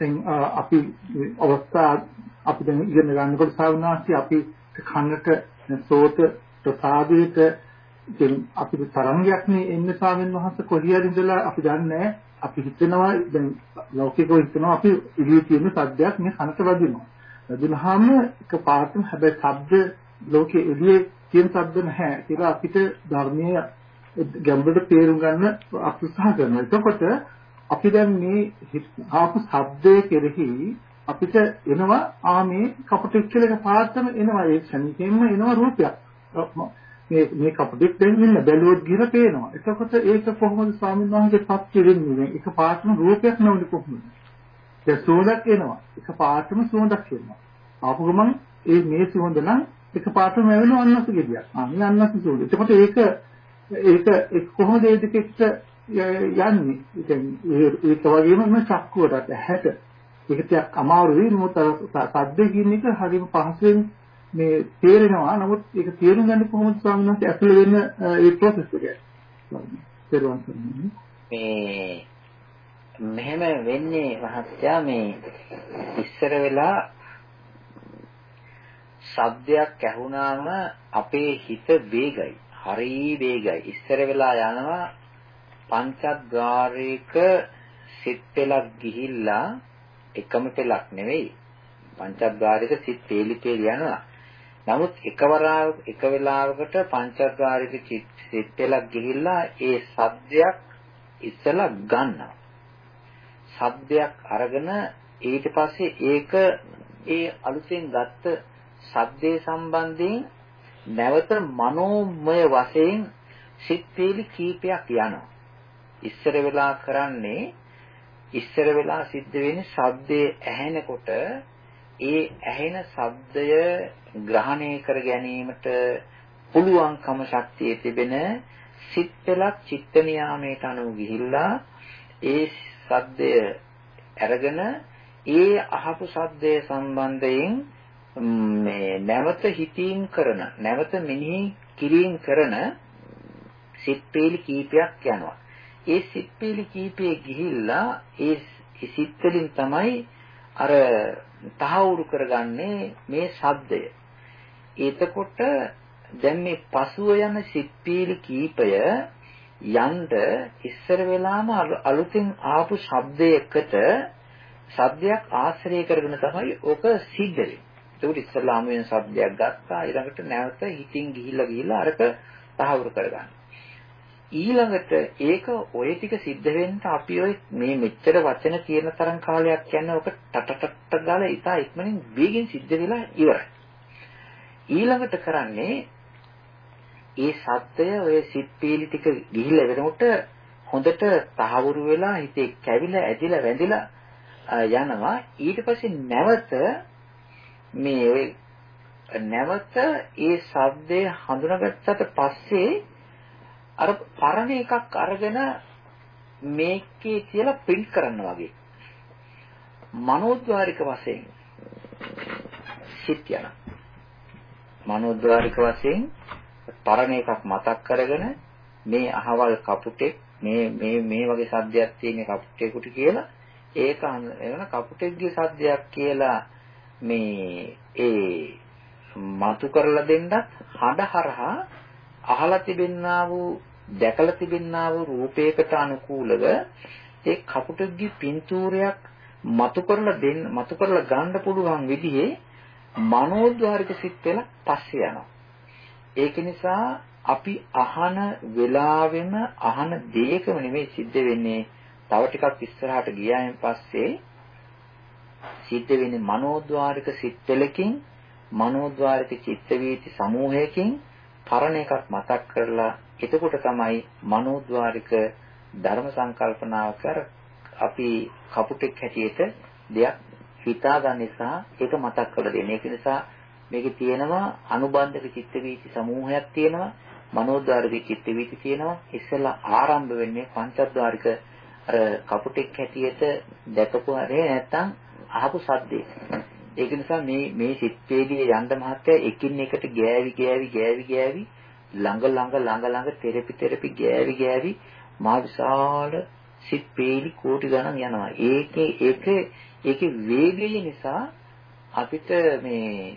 දැන් අපි අවස්ථා අපි දැන් ඉගෙන ගන්නකොට සාවනාසි අපි කනට සෝත ප්‍රසාදයට ඉතින් අපිට තරංගයක් නේ එන්නේ ස්වාමීන් වහන්සේ කොහේ හරි ඉඳලා අපි දන්නේ අපි හිතනවා දැන් ලෞකිකව හිතනවා අපි ඉලිය තියෙන සද්දයක් මේ කනට වදිනවා. වදිනහම එක පාටම හැබැයි ශබ්ද ලෝකයේ එළියේ තියෙන ශබ්ද නැහැ කියලා අපිට ධර්මයේ ගැඹුරට තේරුම් ගන්න අපි උත්සාහ කරනවා. එතකොට අපි දැන් මේ ආපු ශබ්දයේ කෙරෙහි අපිට එනවා ආ මේ කපටික් කියලා එක පාටම එනවා ඒ ක්ෂණිකෙන්ම එනවා රූපයක්. මේ මේ කපටික් දැන් ඉන්න බැලුවොත් ගිහින් පේනවා. එතකොට ඒක කොහොමද ස්වාමීන් වහන්සේ පත්‍ය වෙන්නේ? එක පාටම රූපයක් නැවුනේ කොහොමද? දැන් සුවඳක් එනවා. එක පාටම සුවඳක් එනවා. ආපු ගමන් ඒ මේ සුවඳ නම් එක පාටම වෙනවා අන්නස ගෙඩියක්. ආ මේ අන්නස සුවඳ. එතකොට ඒක ඒක ඒක කොහොමද ඒ දෙකෙත් යන්නේ? ඉතින් ඒක වගේම මේ චක්කුවට ඇහැට ඒක ටිකක් අමාරුයි. මොකද සද්ද කියන එක හරිම පහසුවෙන් මේ තේරෙනවා. නමුත් ඒක තේරුම් ගන්න කොහොමද ස්වාමීන් වහන්සේ ඇතුළ වෙන ඒ process එක? තේරුම් ගන්න මේ මෙහෙම වෙන්නේ මහත්තයා මේ ඉස්සර වෙලා ශබ්දයක් ඇහුණාම අපේ හිත වේගයි. හරි වේගයි. ඉස්සර වෙලා යනවා පංචද්වාරයක සිත් පෙලක් ගිහිල්ලා එකම පෙලක් නෙවෙයි පංචද්වාරයක සිත් පේලි පේලි යනවා නමුත් එකවරාව එක වෙලාවකට පංචද්වාරික සිත් පෙලක් ගිහිල්ලා ඒ සද්දයක් ඉස්සලා ගන්නවා. සද්දයක් අරගෙන ඊට පස්සේ ඒක ඒ අලුතෙන් ගත්ත සද්දේ සම්බන්ධයෙන් නැවත මනෝමය වශයෙන් සිත් පේලි කීපයක් යනවා. ඉස්සර වෙලා කරන්නේ ඉස්සර වෙලා සිද්ධ වෙන්නේ සද්දේ ඇහෙනකොට ඒ ඇහෙන ශබ්දය ග්‍රහණය කර ගැනීමට පුළුවන්කම ශක්තිය තිබෙන සිත් පෙළක් චිත්ත නියාමයට අනුව ගිහිල්ලා ඒ ශබ්දය අරගෙන ඒ අහපු ශබ්දය සම්බන්ධයෙන් මේ නැවත හිතින් කරන නැවත මෙනෙහි කිරීම කරන සිත් පීලි කීපයක් යනවා. ඒ සිත් පීලි කීපයේ ගිහිල්ලා ඒ සිත් වලින් තමයි අර තහවුරු කරගන්නේ මේ ශබ්දය. එතකොට දැන් මේ පසුව යන සිත්පීලි කීපය යන්න ඉස්සර වෙලාම අලුතින් ආපු ශබ්දයකට ශබ්දයක් ආශ්‍රය කරගෙන තමයි ඕක සිද්ධ වෙන්නේ. ඒකට ඉස්සරලාම වෙන ශබ්දයක් ගත්තා ඊළඟට නැවත හිතින් ගිහිල්ලා ගිහිල්ලා අරක තහවුරු කරගන්න. ඊළඟට ඒක ඔය ටික සිද්ධ වෙන්න අපි ඔය මේ මෙච්චර වචන කියන තරම් කාලයක් යන ඔක ටටටට ගාලා ඉතා ඉක්මනින් වේගෙන් සිද්ධ වෙලා ඉවරයි. ඊළඟට කරන්නේ ඒ සත්‍යය ඔය සිත් පීලි ටික ගිහිල්ලා වෙනකොට හොඳට තහවුරු වෙලා හිතේ කැවිලා ඇදිලා වැඳිලා යනවා ඊට පස්සේ නැවත මේ ඔය නැවත ඒ ශබ්දය හඳුනාගත්තට පස්සේ අර පරණ එකක් අරගෙන මේකේ කියලා print කරනවා වගේ. මනෝද්වාරික වශයෙන් සිත් යන. මනෝද්වාරික වශයෙන් පරණ එකක් මතක් කරගෙන මේ අහවල් කපුටෙක් මේ මේ මේ වගේ සද්දයක් තියෙන කපුටෙකුට කියලා ඒක එවන කපුටෙක්ගේ සද්දයක් කියලා මේ ඒ මතු කරලා දෙන්නත් හඬහරහා අහලා තිබෙන්නා වූ දැකලා තිබෙන්නා වූ රූපයකට අනුකූලව ඒ කපුටෙක්ගේ පින්තූරයක් මතු කරලා දෙන්න මතු කරලා ගන්න පුළුවන් විදිහේ මනෝද්වාරික සිත් වෙලා පස්සේ යනවා. ඒක නිසා අපි අහන වෙලාවෙම අහන දෙයකම නෙමෙයි සිද්ධ වෙන්නේ. තව ටිකක් ඉස්සරහට ගියායින් පස්සේ සිද්ධ වෙන්නේ මනෝද්වාරික සිත්වලකින් මනෝද්වාරික චිත්ත වීති සමූහයකින් පරණ එකක් මතක් කරලා එතකොට තමයි මනෝද්වාරික ධර්ම සංකල්පනාව කර අපි කපුටෙක් හැටියට දෙයක් හිතා ගන්න නිසා ඒක මතක් කරලා දෙන්නේ. ඒක නිසා මේකේ තියෙනවා අනුබන්ධක චිත්ත වීති සමූහයක් තියෙනවා මනෝද්වාරික චිත්ත වීති තියෙනවා ඉස්සෙල්ලා ආරම්භ වෙන්නේ පංචද්වාරික අර කපුටෙක් හැටියට දැකපු හරේ නැත්තම් අහපු සද්දේ. ඒක නිසා මේ මේ සිත්පේදී යන්න මහත්තයා එකින් එකට ගෑවි ගෑවි ගෑවි ගෑවි ළඟ ළඟ ළඟ ළඟ තෙරපි තෙරපි ගෑවි ගෑවි මා විශාල සිත්පේලි කෝටි ගණන් යනවා. ඒකේ ඒකේ ඒකේ වේගය නිසා අපිට මේ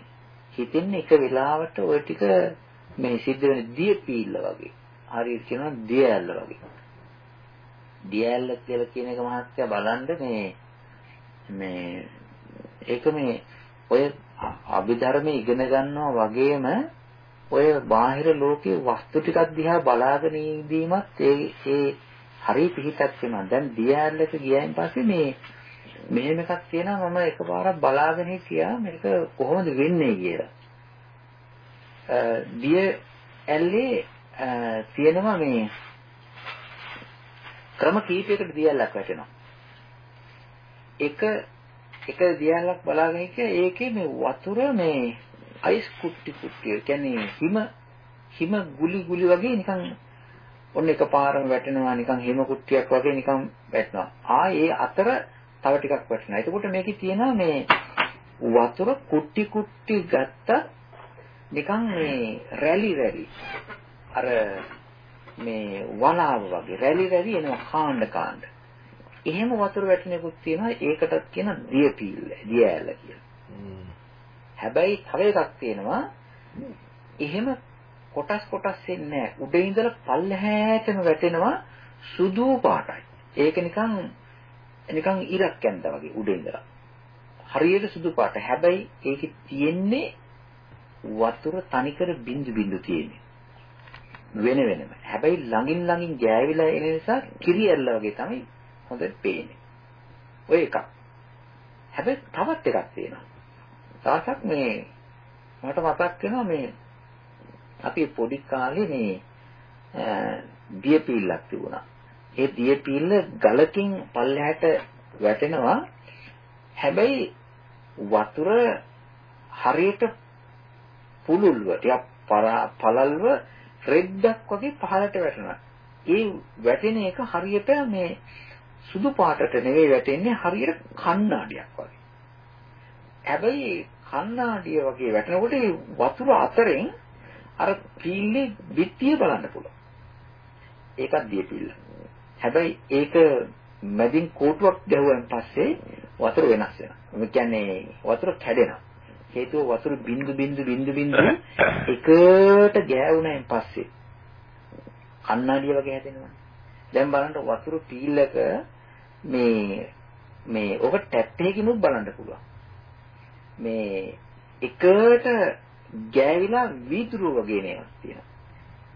හිතෙන්නේ එක වෙලාවට ওই ටික මේ සිද්ධ වෙන දිය පීල්ල වගේ. හරියට කියනවා දිය ඇල්ල වගේ. දිය ඇල්ල කියලා කියන එක මහත්තයා බලන්න මේ මේ ඒක මේ ඔය අභිධර්මයේ ඉගෙන ගන්නවා වගේම ඔය බාහිර ලෝකයේ වස්තු ටිකක් දිහා බලාගෙන ඉඳීමත් ඒ ඒ හරි පිහිටක් වෙනවා. දැන් දිය ඇල්ලක ගියයින් පස්සේ මේ මෙහෙම එකක් තියෙනවා මම එකපාරක් බලාගෙන හිටියා මේක කොහොමද වෙන්නේ කියලා. දිය ඇල්ලේ තියෙනවා මේ ක්‍රම කීපයකට දිය ඇල්ලක් වැටෙනවා. එක එක දිය ඇල්ලක් බලාගෙන හිටියා ඒකේ මේ වතුර මේ අයිස් කුට්ටි කුට්ටි කියන්නේ හිම හිම ගුලි ගුලි වගේ නිකන් ඔන්න එකපාරම වැටෙනවා නිකන් හිම කුට්ටියක් වගේ නිකන් වැටෙනවා. ආ ඒ අතර තව ටිකක් වැටෙනවා. එතකොට මේකේ තියෙනවා මේ වතුර කුට්ටි කුට්ටි ගත්ත නිකන් මේ රැලි රැලි අර මේ වලාව වගේ රැලි රැලි එනවා කාණ්ඩ කාණ්ඩ. එහෙම වතුර වැටෙනෙකුත් තියෙනවා ඒකටත් කියන දියපීල්ල දියඇල්ල කියලා. හැබැයි තව එකක් තියෙනවා එහෙම කොටස් කොටස් එන්නේ උඩ ඉඳලා පල්ලහැටම වැටෙනවා සුදු පාටයි. ඒක නිකන් නිකන් ඉරක් යනවා වගේ උඩ ඉඳලා. හරියට සුදු පාට. හැබැයි ඒකේ තියෙන්නේ වතුර තනිකර බින්දු බින්දු තියෙන්නේ. වෙන වෙනම. හැබැයි ළඟින් ළඟින් ගෑවිලා එන නිසා කිරි ඇල්ල වගේ තමයි හොඳට පේන්නේ. ඔය එකක්. හැබැයි තවත් එකක් තියෙනවා. තාසක් මේ මට මතක් වෙනවා මේ අපි පොඩි කාලේ මේ දියපීල්ලක් තිබුණා. ඒ දියපීල්ල ගලකින් පල්ලෙහාට වැටෙනවා. හැබැයි වතුර හරියට පුළුල්ව ටිකක් පළල්ව රෙද්දක් වගේ පහළට වැටෙනවා. ඒ වැටෙන එක හරියට මේ සුදු පාටට නෙවෙයි වැටෙන්නේ හරියට කණ්ණාඩියක් වගේ. හැබැයි කණ්ණාඩිය වගේ වැටෙනකොට වතුර අතරින් අර පීල්ලේ පිටිය බලන්න පුළුවන්. ඒකත් දිය පිල්ල. හැබැයි ඒක මැදින් කෝටුවක් ගැහුවන් පස්සේ වතුර වෙනස් වෙනවා. ඒ කියන්නේ වතුර කැඩෙනවා. හේතුව වතුර බින්දු බින්දු බින්දු බින්දු එකට ගෑවුණාන් පස්සේ කණ්ණාඩිය වගේ හැදෙනවා. දැන් බලන්න වතුර පීල්ලක මේ මේ ඔක ටැප් එකකිනුත් බලන්න පුළුවන්. මේ එකට ගෑවිලා වීදුරු වගේ නේක් තියෙනවා.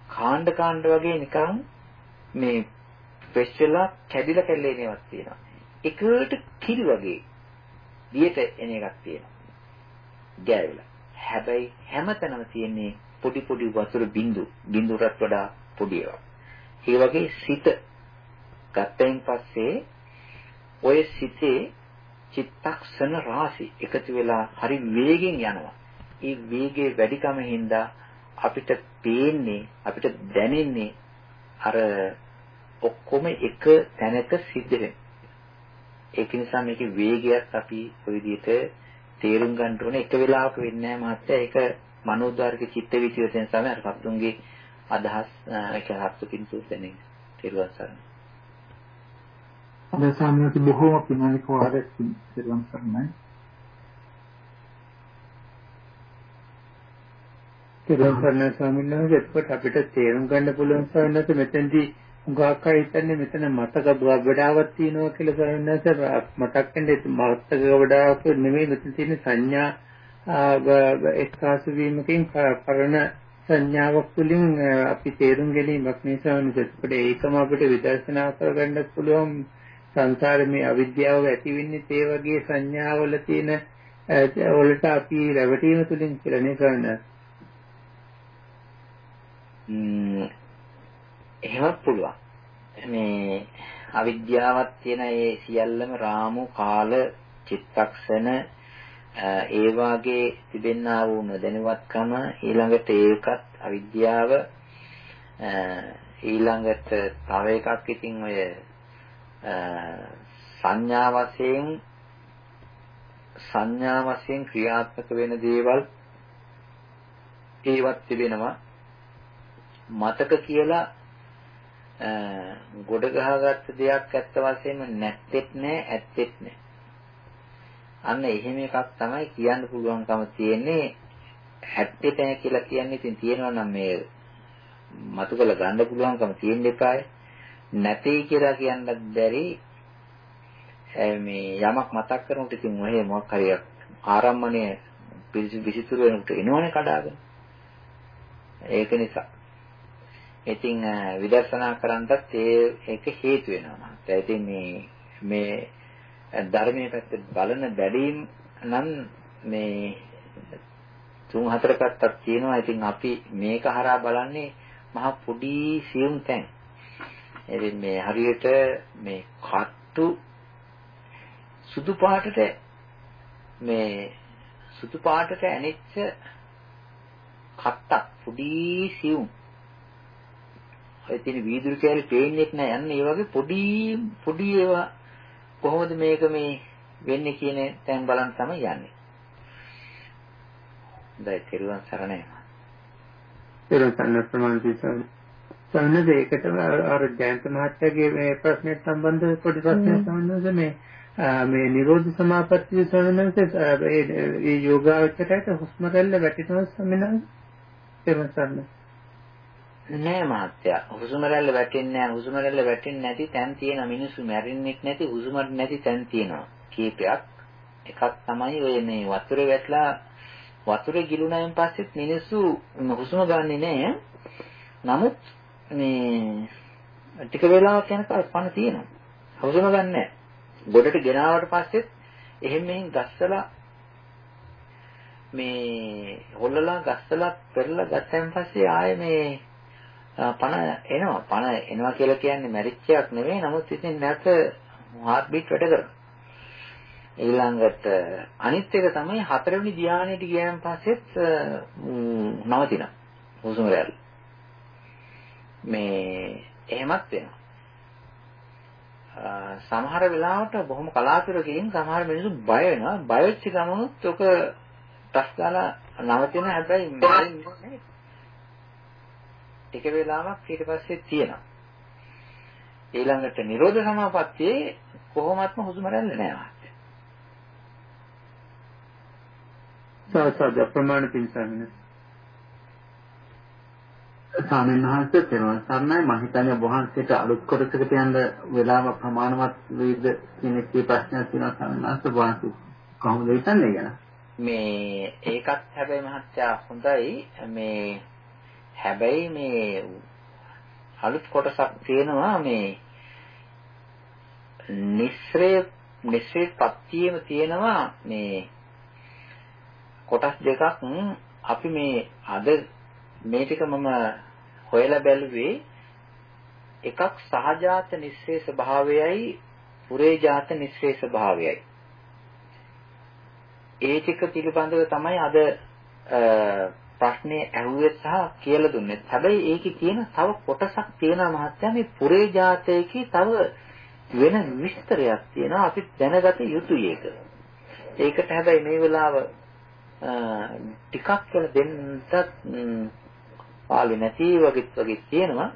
කාණ්ඩ කාණ්ඩ වගේ නිකන් මේ ප්‍රෙස් වෙලා කැඩිලා කැල්ලේ එනවක් තියෙනවා. එකට කිරි වගේ දියට එන එකක් තියෙනවා. ගෑවිලා. හැබැයි හැමතැනම තියෙන්නේ පොඩි පොඩි වතුර බිඳු බිඳුරට වඩා පොඩි ඒවා. ඒ වගේ සිත ගත්තයින් පස්සේ ඔය සිතේ චිත්තක්ෂණ රාශි එකතු වෙලා හරි වේගෙන් යනවා. ඒ වේගයේ වැඩිකම හින්දා අපිට පේන්නේ අපිට දැනෙන්නේ අර ඔක්කොම එක තැනක සිද්ධ වෙන. ඒක නිසා මේකේ වේගයක් අපි ඔය විදිහට තේරුම් ගන්න ඕනේ එක වෙලාවක වෙන්නේ නැහැ මහත්තයා. ඒක මනෝද්වාරික චිත්ත විචිතයෙන් තමයි අර සතුන්ගේ අදහස් ඒක හත්තුකින් සූසෙනින් තේරුම් ගන්න. අද සාමනාති බොහෝම පිනාලික වාදයක් තේරුම් ගන්නයි. තේරුම් ගන්න ස්වාමීන් වහන්සේ එතකොට අපිට තේරුම් ගන්න පුළුවන් ස්වාමීන් වහන්සේ මෙතෙන්දී උගාක් අය හිතන්නේ මෙතන මතක ගොඩාවක් තියෙනවා කියලා ස්වාමීන් වහන්සේ. මතක් වෙන්නේ මතක ගොඩාවක් නෙමෙයි මෙතන තියෙන සංඥා එක්කාසු වීමකින් පරණ සංඥාවක් තුළින් අපි තේරුම් ගැනීමක් නිසා එතකොට ඒකම අපිට විදර්ශනා කරගන්න පුළුවන්. සංසාරේ මේ අවිද්‍යාව ඇති වෙන්නේ ඒ වගේ සංඥාවල තියෙන වලට අපි රැවටීම තුළින් කියලා නේ කරන්නේ. එහෙමත් පුළුවන්. මේ අවිද්‍යාවක් තියෙන ඒ සියල්ලම රාමු කාල චිත්තක්ෂණ ඒ වාගේ තිබෙන්නා වූ නොදැනුවත්කම ඊළඟට ඒකත් අවිද්‍යාව ඊළඟට තව එකක් ඉතින් ඔය සංඥා වශයෙන් සංඥා වශයෙන් ක්‍රියාත්මක වෙන දේවල් ඒවත් තිබෙනවා. මතක කියලා ගොඩ ගහගත්ත දෙයක් ඇත්ත වශයෙන්ම නැත්තේත් නෑ ඇත්තේත් නෑ. අන්න එහෙම එකක් තමයි කියන්න පුළුවන්කම තියෙන්නේ. ඇත්තේ නැහැ කියලා කියන්නේ ඉතින් තියෙනවා නම් මේ මතු කළ ගන්න පුළුවන්කම තියෙන්න එපායි. නැtei කියලා කියන්නත් බැරි මේ යමක් මතක් කරනකොට ඉතින් ඔහේ මොකක් හරි ආරම්මණය විසිතුරු වෙනකොට එනවනේ කඩාගෙන ඒක නිසා ඉතින් විදර්ශනා කරන්නත් ඒ ඒක හේතු වෙනවා මහත්තයා. ඉතින් මේ මේ ධර්මයේ පැත්ත බලන බැලීම් නම් මේ තුන් හතර පැත්තක් තියෙනවා. ඉතින් අපි මේක හරහා බලන්නේ මහ පොඩි සියුම් තැන්. ඉතින් මේ හරියට මේ කට්ටු සුදු පාටට මේ සුදු පාටට ඇනිච්ච කට්ටක් පොඩි සියුම් ඔය තියෙන වීදුරු කෑලි පේන්නේ නැහැ යන්නේ ඒ වගේ පොඩි පොඩි ඒවා කොහොමද මේක මේ වෙන්නේ කියන තැන් බලන් තමයි යන්නේ. දැන් තිරුවන් සරණයි. තිරුවන් සරණ ප්‍රමාණ පිටසන. සමනද ඒකට අර ජයන්ත මහත්තයාගේ මේ ප්‍රශ්නයට සම්බන්ධ පොඩි ප්‍රශ්නයක් සම්බන්ධව මේ මේ නිරෝධ සමාපත්තිය සමනන්ත ඒ යෝගාවචරයට හුස්ම රැල්ල වැටෙනවා. තිරුවන් සරණයි. නෑ මහත්තයා. හුස්ම රැල්ල වැටෙන්නේ නෑ. හුස්ම රැල්ල වැටෙන්නේ නැති තැන් තියෙන මිනිස්සු මැරෙන්නෙත් නැති හුස්ම නැති තැන් තියෙනවා. කීපයක්. එකක් තමයි ඔය මේ වතුරේ වැටලා වතුරේ ගිලුණායින් පස්සෙත් මිනිස්සු හුස්ම ගන්නෙ නෑ. නමුත් මේ ටික වෙලාවක් යනකල් පණ තියෙනවා හුස්ම ගන්නෑ ගොඩට ගෙනාවට පස්සෙත් එහෙම මෙහෙන් ගස්සලා මේ හොල්ලලා ගස්සලා පෙරලා ගත්තන් පස්සේ ආයේ මේ පණ එනවා. පණ එනවා කියලා කියන්නේ මැරිච්චයක් නෙවෙයි. නමුත් ඉතින් නැත heart beat වැඩ කරනවා. ඊළඟට අනිත් එක තමයි හතරවෙනි ධානයට ගියන් පස්සෙත් නවතිනවා. හුස්ම රැල්ල. මේ එහෙමත් වෙනවා. සමහර වෙලාවට බොහොම කලාතුරකින් සමහර මිනිස්සු බය වෙනවා. බය වෙච්ච ගමනොත් ඔක ටස් දාලා නවතින හැබැයි මැරෙන්නේ ටික වෙලාවක් ඊට පස්සේ තියෙනවා. ඊළඟට නිරෝධ සමාපත්තියේ කොහොමත්ම හුස්ම රැල්ල නෑ. සාසද ප්‍රමාණ පින්සමින. ස්වාමීන් වහන්සේ තෙරුවන් සරණයි. මම හිතන්නේ වහන්සේට අලුත් කොටසකට යන්න වෙලාව ප්‍රමාණවත් වේද කියන කී ප්‍රශ්නයක් තියෙනවා ස්වාමීන් වහන්සේ. වහන්සේ කොහොමද හිතන්නේ ගැන? මේ ඒකත් හැබැයි මහත්තයා හොඳයි. මේ හැබැයි මේ අලුත් කොටසක් තියෙනවා. මේ නිස්සරේ නිස්සරේ පත්තියෙම තියෙනවා. මේ කොටස් දෙකක්. අපි මේ අද මේ ටික මම හොයලා බැලුවේ එකක් සහජාත නිස්සේස භාවයයි පුරේජාත නිස්සේස භාවයයි ඒ ටික පිළිබඳව තමයි අද ප්‍රශ්නේ ඇහුවේ සහ කියලා දුන්නේ. හැබැයි ඒකේ තියෙන තව කොටසක් තියෙනවා මහත්තයා මේ පුරේ ජාතකයේ තව වෙන විස්තරයක් තියෙනවා අපි දැනගත යුතුයි ඒක. ඒකට හැබැයි මේ වෙලාව ටිකක් වෙන දෙන්නත් පාළු නැති වගේ වගේ තියෙනවා.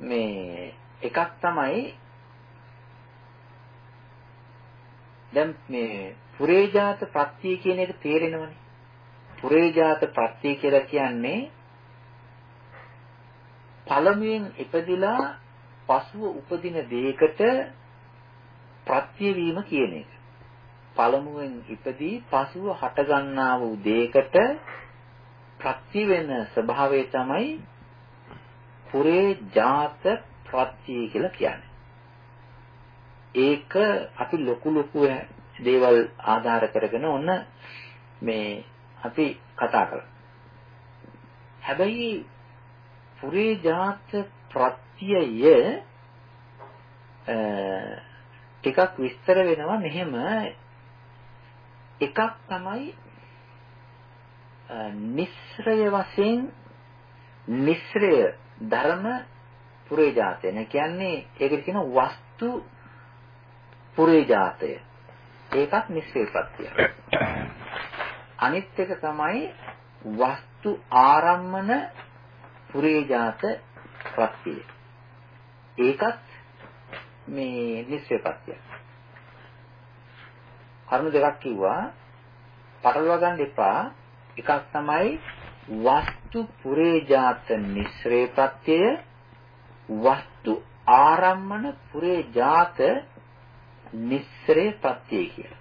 මේ එකක් තමයි දැන් මේ පුරේජාත ප්‍රත්‍ය කියන එක තේරෙනවනේ. පුරේජාත ප්‍රත්‍ය කියලා කියන්නේ පළමුවෙන් ඉපදිලා පසුව උපදින දෙයකට ප්‍රත්‍ය වීම කියන එක. පළමුවෙන් ඉපදී පසුව හටගන්නා වූ දෙයකට ප්‍රත්‍ය වෙන ස්වභාවය තමයි පුරේජාත ප්‍රත්‍ය කියලා කියන්නේ. ඒක අපි ලොකු ලොකු දේවල් ආධාර කරගෙන ඔන්න මේ අපි කතා කරා. හැබැයි පුරේජාත ප්‍රත්‍යය ටිකක් විස්තර වෙනවා මෙහෙම එකක් තමයි නිස්සරය වශයෙන් නිස්සරය ධර්ම පුරේජාතය. ඒ කියන්නේ ඒකට කියන වස්තු පුරේජාතය. ඒකත් නිස්සරේ ප්‍රත්‍යය. අනිත් එක තමයි වස්තු ආරම්මන පුරේජාත ප්‍රත්‍යය. ඒකත් මේ නිස්සය ප්‍රත්‍යය. කරුණු දෙකක් කිව්වා. පටලවා ගන්න එපා. එකක් තමයි වස්තු පුරේජාත නිස්සරේ ප්‍රත්‍යය වස්තු ආරම්මන පුරේජාත නිස්සරේ ප්‍රත්‍යය කියලා.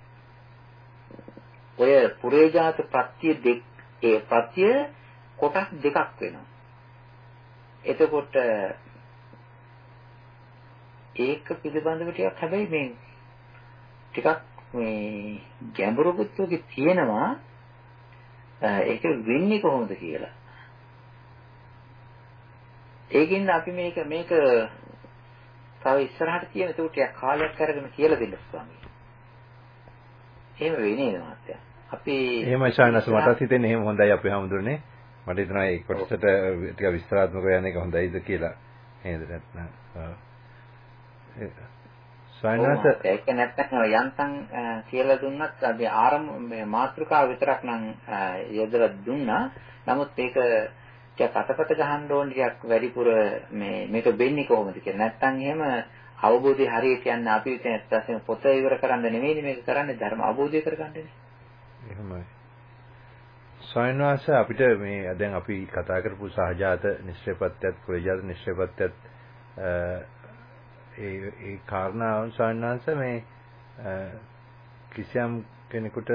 ඔය පුරේජාත ප්‍රත්‍ය දෙක ඒ ප්‍රත්‍ය කොටස් දෙකක් වෙනවා. එතකොට ඒක පිළිබඳව ටිකක් හැබැයි මේ ටිකක් මේ ගැඹුරුකුත් ඔගේ තියෙනවා ඒක වෙන්නේ කොහොමද කියලා. ඒකින් අපි මේක මේක තව ඉස්සරහට තියෙන ඒක ටිකක් කාලයක් අරගෙන කියලා දෙන්න ස්වාමී. එහෙම වෙන්නේ නේද මහත්තයා? අපි එහෙමයි ශානස් මටත් හිතෙන්නේ එහෙම හොඳයි අපි හැමදෙරනේ. මට හිතෙනවා ඒ කොටසට ටික විස්තරාත්මකව යන එක හොඳයිද කියලා. නේද නැත්නම් ස්වයංනාස ඒක නැත්නම් යන්තම් කියලා දුන්නත් අපි ආරම්භ මේ මාතෘකාව විතරක් නම් යොදලා දුන්නා. නමුත් ඒක ටිකක් අතපත ගහන්න ඕන ටිකක් වැඩිපුර මේ මේක වෙන්නේ කොහොමද කියලා. නැත්නම් එහෙම අවබෝධය හරියට යන්න අපි දැන් පොත ඉවර කරන්න නෙමෙයි මේක කරන්නේ ධර්ම අවබෝධය කරගන්නනේ. එහෙමයි. ස්වයංවාස අපිට මේ දැන් අපි කතා කරපු සහජාත නිශ්චයපත්‍යත් ප්‍රයජාත නිශ්චයපත්‍යත් ඒ ඒ කාරණාවන් ස්වයංවාස මේ කිසියම් කෙනෙකුට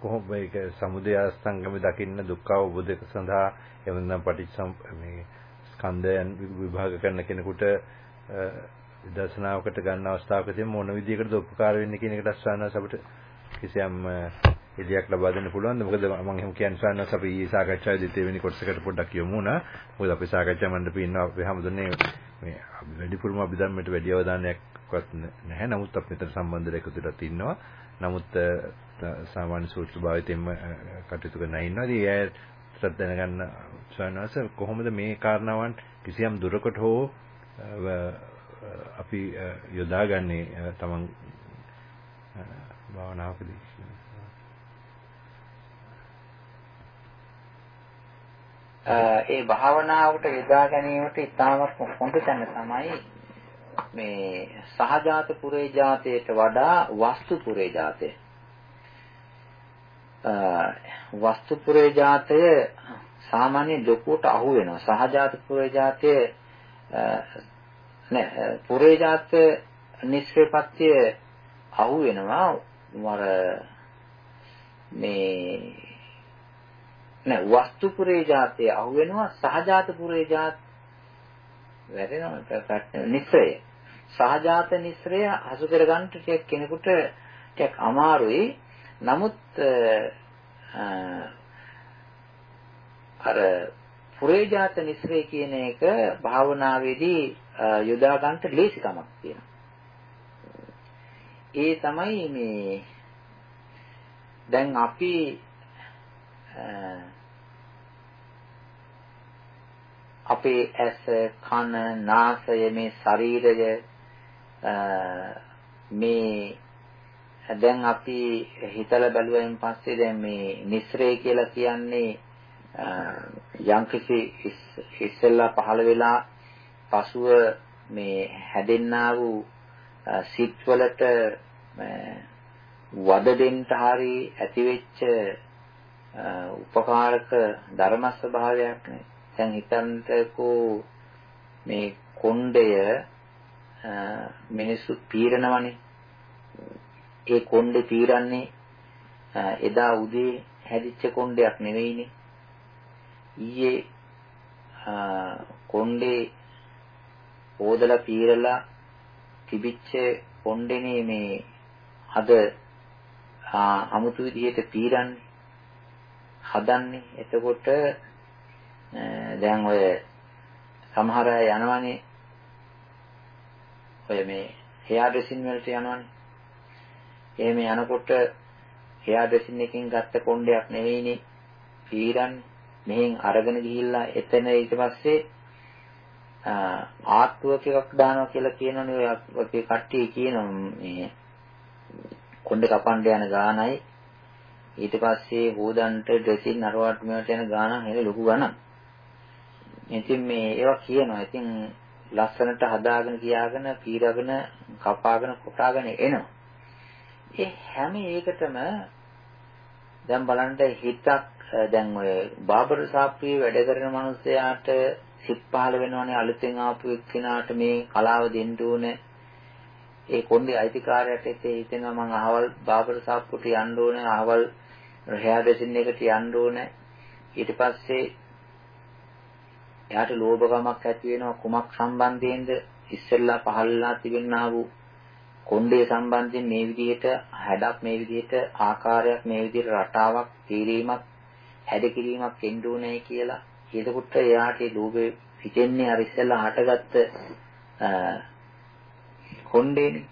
කොහොම මේක සමුදය අස්තංගම දකින්න දුක්ඛ අවබෝධක සඳහා එවනම් පටිච්චසම් මේ ස්කන්ධයන් විභාග කරන කෙනෙකුට විදර්ශනාවකට ගන්න අවස්ථාවකදී මොන විදිහකටද උපකාර වෙන්නේ කියන එකට අස්වානස් අපිට කිසියම් එළියක් ලබා දෙන්න පුළුවන්ද මොකද මම එහෙම කියන්නේ ස්වාමීන් අපි ඊයේ සාකච්ඡාවේදී දෙවෙනි කොටසකට පොඩ්ඩක් යමු නා මොකද අපි සාකච්ඡා මණ්ඩපේ ඉන්නවා අපි හැමදෙන්නේ මේ වැඩිපුරම අභිධර්මයට වැඩි අවධානයක්වත් නැහැ. නමුත් අපි මෙතන සම්බන්ධ එකතුටත් ඉන්නවා. නමුත් සාමාන්‍ය සූත්‍ර භාවිතයෙන්ම කටයුතු කරන අය ඉන්නවා. ඉතින් ඒත් දැනගන්න ස්වාමීන් කොහොමද මේ කාරණාවන් කිසියම් දුරකට හෝ අපි යොදාගන්නේ තමන් භාවනාවකදී? ඒ භාවනාවට යොදා ගැනීමට ඉතාමත් හොඳ තැන තමයි මේ සහජාත පුරේ ජාතයට වඩා වස්තු පුරේ ජාතය. වස්තු පුරේ ජාතය සාමාන්‍ය ලොකුවට අහු වෙනවා. සහජාත පුරේ ජාතය නෑ පුරේ ජාත නිස්සේපත්‍ය අහු වෙනවා. මර මේ නෑ වස්තු පුරේ જાතේ අහු වෙනවා සහජාත පුරේ જાත වැරෙනවා නිස්සය සහජාත නිස්සය හසු කර ගන්න ටිකක් කෙනෙකුට ටිකක් අමාරුයි. නමුත් අර පුරේජාත නිස්සය කියන එක භාවනාවේදී යොදා ගන්නට ලේසිකමක් තියෙනවා. ඒ තමයි මේ දැන් අපි අපේ ඇස කන නාසය මේ ශරීරය මේ දැන් අපි හිතලා බැලුවයින් පස්සේ දැන් මේ නිස්රේ කියලා කියන්නේ යම්කිසි ඉස්සෙල්ලා පහළ වෙලා පසුව මේ හැදෙන්නා වූ සිත්වලට වද දෙන්න හරි ඇතිවෙච්ච උපකාරක ධර්ම ස්වභාවයක් නේ. දැන් හිතන්නකෝ මේ කොණ්ඩය මිනිස්සු පීරනවනේ. ඒ කොණ්ඩේ පීරන්නේ එදා උදේ හැදිච්ච කොණ්ඩයක් නෙවෙයිනේ. ඊයේ කොණ්ඩේ හොදලා පීරලා තිබිච්ච කොණ්ඩේනේ මේ අද අමුතු විදිහට පීරන්නේ හදන්නේ. එතකොට දැන් ඔය සමහර අය යනවනේ ඔය මේ හෙයා ඩ්‍රෙසින් වලට යනවනේ. එහෙම යනකොට හෙයා ඩ්‍රෙසින් එකකින් ගත්ත කොණ්ඩයක් නෙවෙයිනේ පීරන්නේ. මෙහෙන් අරගෙන ගිහිල්ලා එතන ඊට පස්සේ ආත්වක එකක් දානවා කියලා කියනවනේ ඔය අපේ කට්ටිය කියනවා මේ කොණ්ඩේ කපන්න යන ගානයි ඊට පස්සේ හොදන්ට ඩ්‍රෙසින් අරවට මේවට යන ගානක් නෙල ලොකු ගණන්. ඉතින් මේ ඒවා කියනවා. ඉතින් ලස්සනට හදාගෙන කියාගෙන පීරගෙන කපාගෙන කොටාගෙන එනවා. ඒ හැම එකටම දැන් බලන්න හිතක් දැන් ඔය බාබර් සාප්පියේ වැඩ කරන මිනිස්සයාට සිත් පහළ වෙනවනේ අලුතෙන් ආපු එක්කෙනාට මේ කලාව දෙන්න ඕනේ ඒ කොණ්ඩේ අයිතිකාරයට එතේ හිතෙනවා මං අහවල් බාබර් සාප්පුට යන්න ඕනේ අහවල් රැහැ දෙසින් එකට යන්න ඕනේ. ඊට පස්සේ එයාට ලෝභකමක් ඇති වෙනවා කුමක් සම්බන්ධයෙන්ද ඉස්සෙල්ලා පහළලා තිබෙනා වූ කොණ්ඩේ සම්බන්ධයෙන් මේ විදිහට හැඩක් මේ විදිහට ආකාරයක් මේ විදිහට රටාවක් තීරීමක් හැඩකිරීමක් එන්න ඕනේ කියලා. එතකොට එයාට ලෝභේ හිතෙන්නේ අර ඉස්සෙල්ලා හටගත්ත කොණ්ඩේනේ.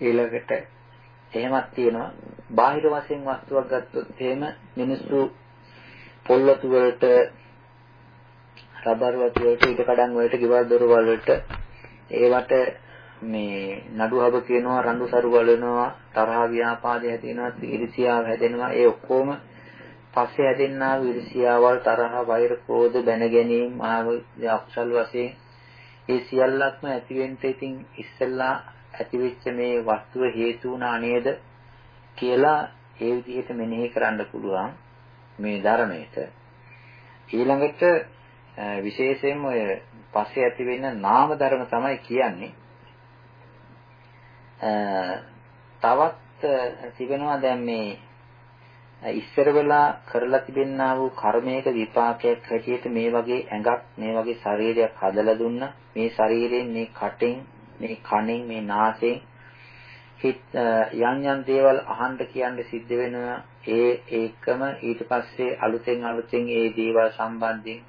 ඊළඟට එහෙමත් තියෙනවා. බාහිර වශයෙන් වස්තුවක් ගත්තොත් එහෙම මිනිස්සු පොල්වතු වලට රබර් වතු වලට ඊට කඩන් වලට ගෙවල් දොරවල් වලට ඒවට මේ නඩුහබ කියනවා රණ්ඩු සරු වලනවා තරහ ව්‍යාපාදය හැදෙනවා ඊර්ෂියාව හැදෙනවා ඒ ඔක්කොම පස්සේ හැදෙන්නා වූ ඊර්ෂියාවල් තරහ වෛර ක්‍රෝධ බැන ගැනීම ආව අකුසල් වශයෙන් ඒ සියල්ලක්ම ඇතිවෙන්න ඉතින් ඉස්සෙල්ලා ඇතිවෙච්ච මේ වස්තුව හේතු වුණා නේද කියලා ඒ විදිහට මෙනෙහි කරන්න පුළුවන් මේ ධර්මයට. ඊළඟට විශේෂයෙන්ම ඔය පස්සේ ඇති වෙන නාම ධර්ම තමයි කියන්නේ. තවත් තිබෙනවා දැන් මේ ඉස්සර වෙලා කරලා තිබෙනා වූ කර්මයක විපාකයක් හැටියට මේ වගේ ඇඟක් මේ වගේ ශරීරයක් හදලා දුන්නා. මේ ශරීරයෙන් මේ කටෙන් මේ කණෙන් මේ නාසයෙන් හිත යම් යම් දේවල් අහන්න කියන්න සිද්ධ වෙනවා. ඒ ඒකම ඊට පස්සේ අලුතෙන් අලුතෙන් ඒ දේවල් සම්බන්ධයෙන්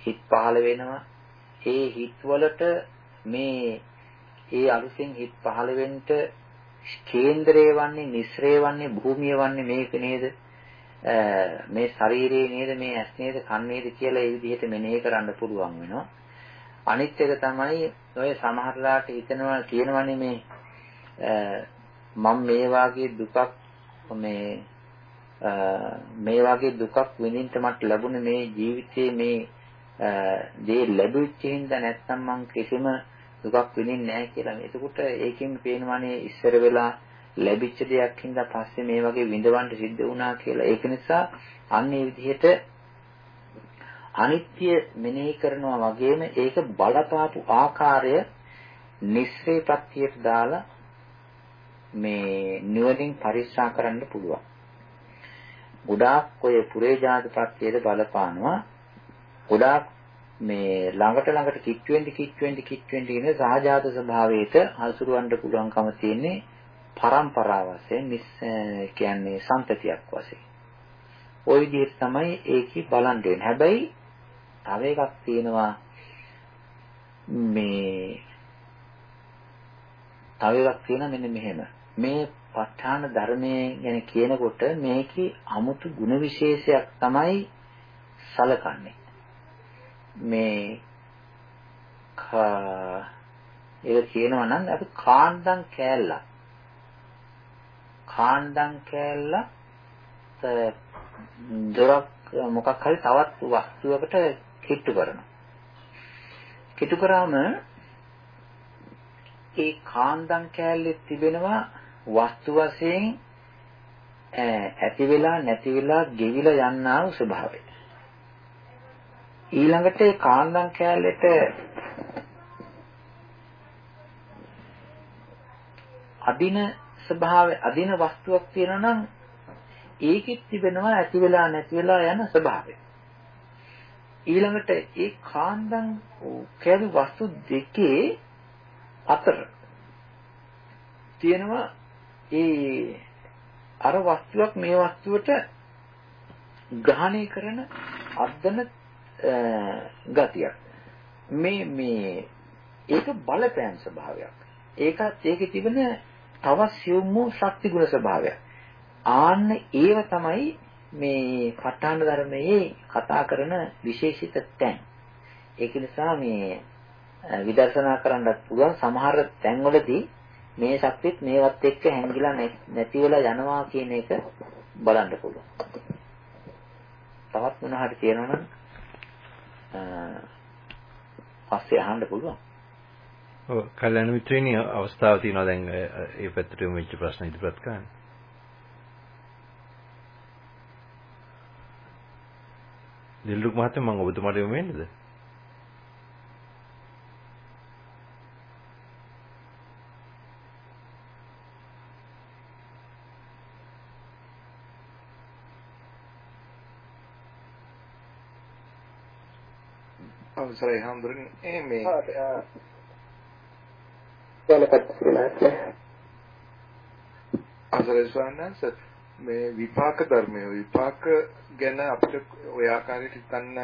හිත පහළ වෙනවා. ඒ හිත වලට මේ ඒ අලුතෙන් හිත පහළ වෙන්න කේන්දරය වන්නේ නිස්රේ වන්නේ භූමිය වන්නේ මේක නේද? මේ ශරීරයේ නේද මේ ඇස් නේද කන් නේද කියලා ඒ විදිහට මෙනෙහි කරන්න පුළුවන් වෙනවා. අනිත් එක තමයි ඔය සමහරලාට හිතනවා කියනවනේ මේ මම මේ වාගේ දුකක් මේ මේ වාගේ දුකක් විඳින්න මට ලැබුණේ මේ ජීවිතයේ මේ දේ ලැබෙච්ච හින්දා නැත්නම් මං කිසිම දුකක් විඳින්නේ නැහැ කියලා. එතකොට ඒකෙන් පේනවානේ ඉස්සර වෙලා ලැබිච්ච දෙයක් හින්දා පස්සේ මේ වගේ විඳවන්න සිද්ධ වුණා කියලා. ඒක නිසා අන්න ඒ විදිහට අනිත්‍ය මෙනෙහි කරනවා වගේම ඒක බලපාපු ආකාරය නිස්සේ ප්‍රත්‍යයට දාලා මේ නුවණින් පරික්ෂා කරන්න පුළුවන්. ගොඩාක් ඔය පුරේජාතපත්‍යයට බලපානවා. ගොඩාක් මේ ළඟට ළඟට කිට් වෙන්න කිට් වෙන්න කිට් වෙන්න කියන සාජාත ස්වභාවයක හසුරවන්න පුළුවන්කම තියෙන්නේ පරම්පරාව වශයෙන් කියන්නේ සම්පතියක් වශයෙන්. ওই විදිහට තමයි ඒකේ බලන් දෙන්නේ. හැබැයි තව එකක් තියෙනවා මේ තව එකක් තියෙනවා මෙන්න මෙහෙම. මේ ප ဋ ාණ ධර්මයේ ගැන කියනකොට මේකේ 아무තු ಗುಣ විශේෂයක් තමයි සලකන්නේ. මේ ඒක කියනවා නම් අපි කාණ්ඩම් කෑල්ලක් කාණ්ඩම් කෑල්ල දොරක් මොකක් හරි තවත් වස්තුවකට කිට්ටු කරනවා. කිට්ටු කරාම ඒ කාණ්ඩම් කෑල්ලේ තිබෙනවා වස්තු වශයෙන් ඇති වෙලා නැති වෙලා ගෙවිලා යන්නා වූ ස්වභාවය. ඊළඟට ඒ කාණ්ඩම් කෑල්ලෙට අදින ස්වභාවය අදින වස්තුවක් තියෙනවා නම් ඒකෙත් තිබෙනවා ඇති වෙලා නැති වෙලා යන ස්වභාවය. ඊළඟට ඒ කාන්දන් කැලි වස්තු දෙකේ අතර තියෙනවා ඒ අර වස්තුවක් මේ වස්තුවට ග්‍රහණය කරන අද්දන ගතියක්. මේ මේ ඒක බලපෑම් ස්වභාවයක්. ඒකත් ඒකේ තිබෙන තවත් සියුම් වූ ශක්ති ගුණ ස්වභාවය. ආන්න ඒව තමයි මේ ප ဋ ාණ ධර්මයේ කතා කරන විශේෂිත තැන්. ඒක නිසා මේ විදර්ශනා කරන්නත් පුළුවන් සමහර තැන්වලදී මේ ශක්තිත් මේවත් එක්ක හැංගිලා නැති වෙලා යනවා කියන එක බලන්න පුළුවන්. තවත් මොන හරි තියෙනවා නම් පස්සේ අහන්න පුළුවන්. ඔව් කල්යනා මිත්‍රයනි අවස්ථාව තියෙනවා දැන් ඒ පැත්තට යොමු වෙච්ච ප්‍රශ්න ඉදිරිපත් කරන්න. දිල්රුක් මහත්මයා මම ඔබතුමාට යොමු වෙන්නද? අවසරයි හඳුරන්නේ මේ අවසරයි ස්වාමීන් මේ විපාක ධර්මය විපාක ගැන අපිට ඔය ආකාරයට හිතන්න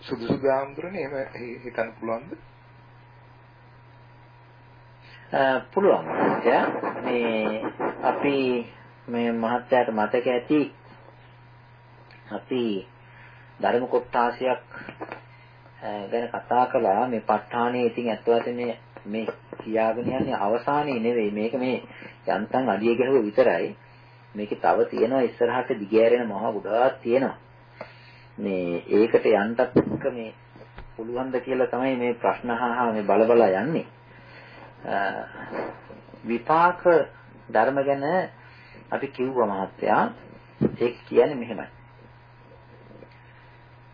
සුදුසුද හඳුරන්නේ එහෙම හිතන්න පුළුවන්ද? පුළුවන්. මේ අපි මේ මහත්යාට මතක ඇති අපි ධර්ම කොටාසියක් ගැන කතා කළා. මේ ප ဋ ාණයේ ඉතින් ඇත්ත වශයෙන්ම මේ කියාගෙන යන්නේ අවසානයේ නෙවෙයි. මේක මේ යන්තම් අඩිය ගහුව විතරයි. මේකේ තව තියෙනවා ඉස්සරහට දිගෑරෙන මහ ගොඩාක් තියෙනවා. මේ ඒකට යන්නත් එක්ක මේ පුළුවන්ද කියලා තමයි මේ ප්‍රශ්න අහහා මේ බලබලා යන්නේ. විපාක ධර්ම ගැන අපි කිව්වා මහත්තයා. ඒක කියන්නේ මෙහෙමයි.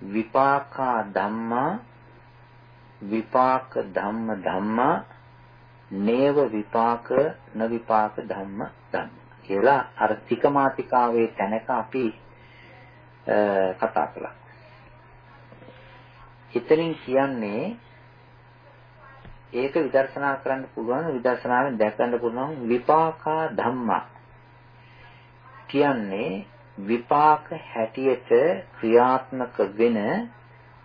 විපාකා ධම්මා විපාක ධම්ම ධම්මා නේව විපාක න විපාක ධම්ම ධම්ම කියලා අර තිකමාතිකාවේ තැනක අපි කතා කළා. එතනින් කියන්නේ ඒක විදර්ශනා කරන්න පුළුවන් විදර්ශනාවෙන් දැක ගන්න පුළුවන් විපාකා ධම්මා කියන්නේ විපාක හැටියට ක්‍රියාත්මක වෙන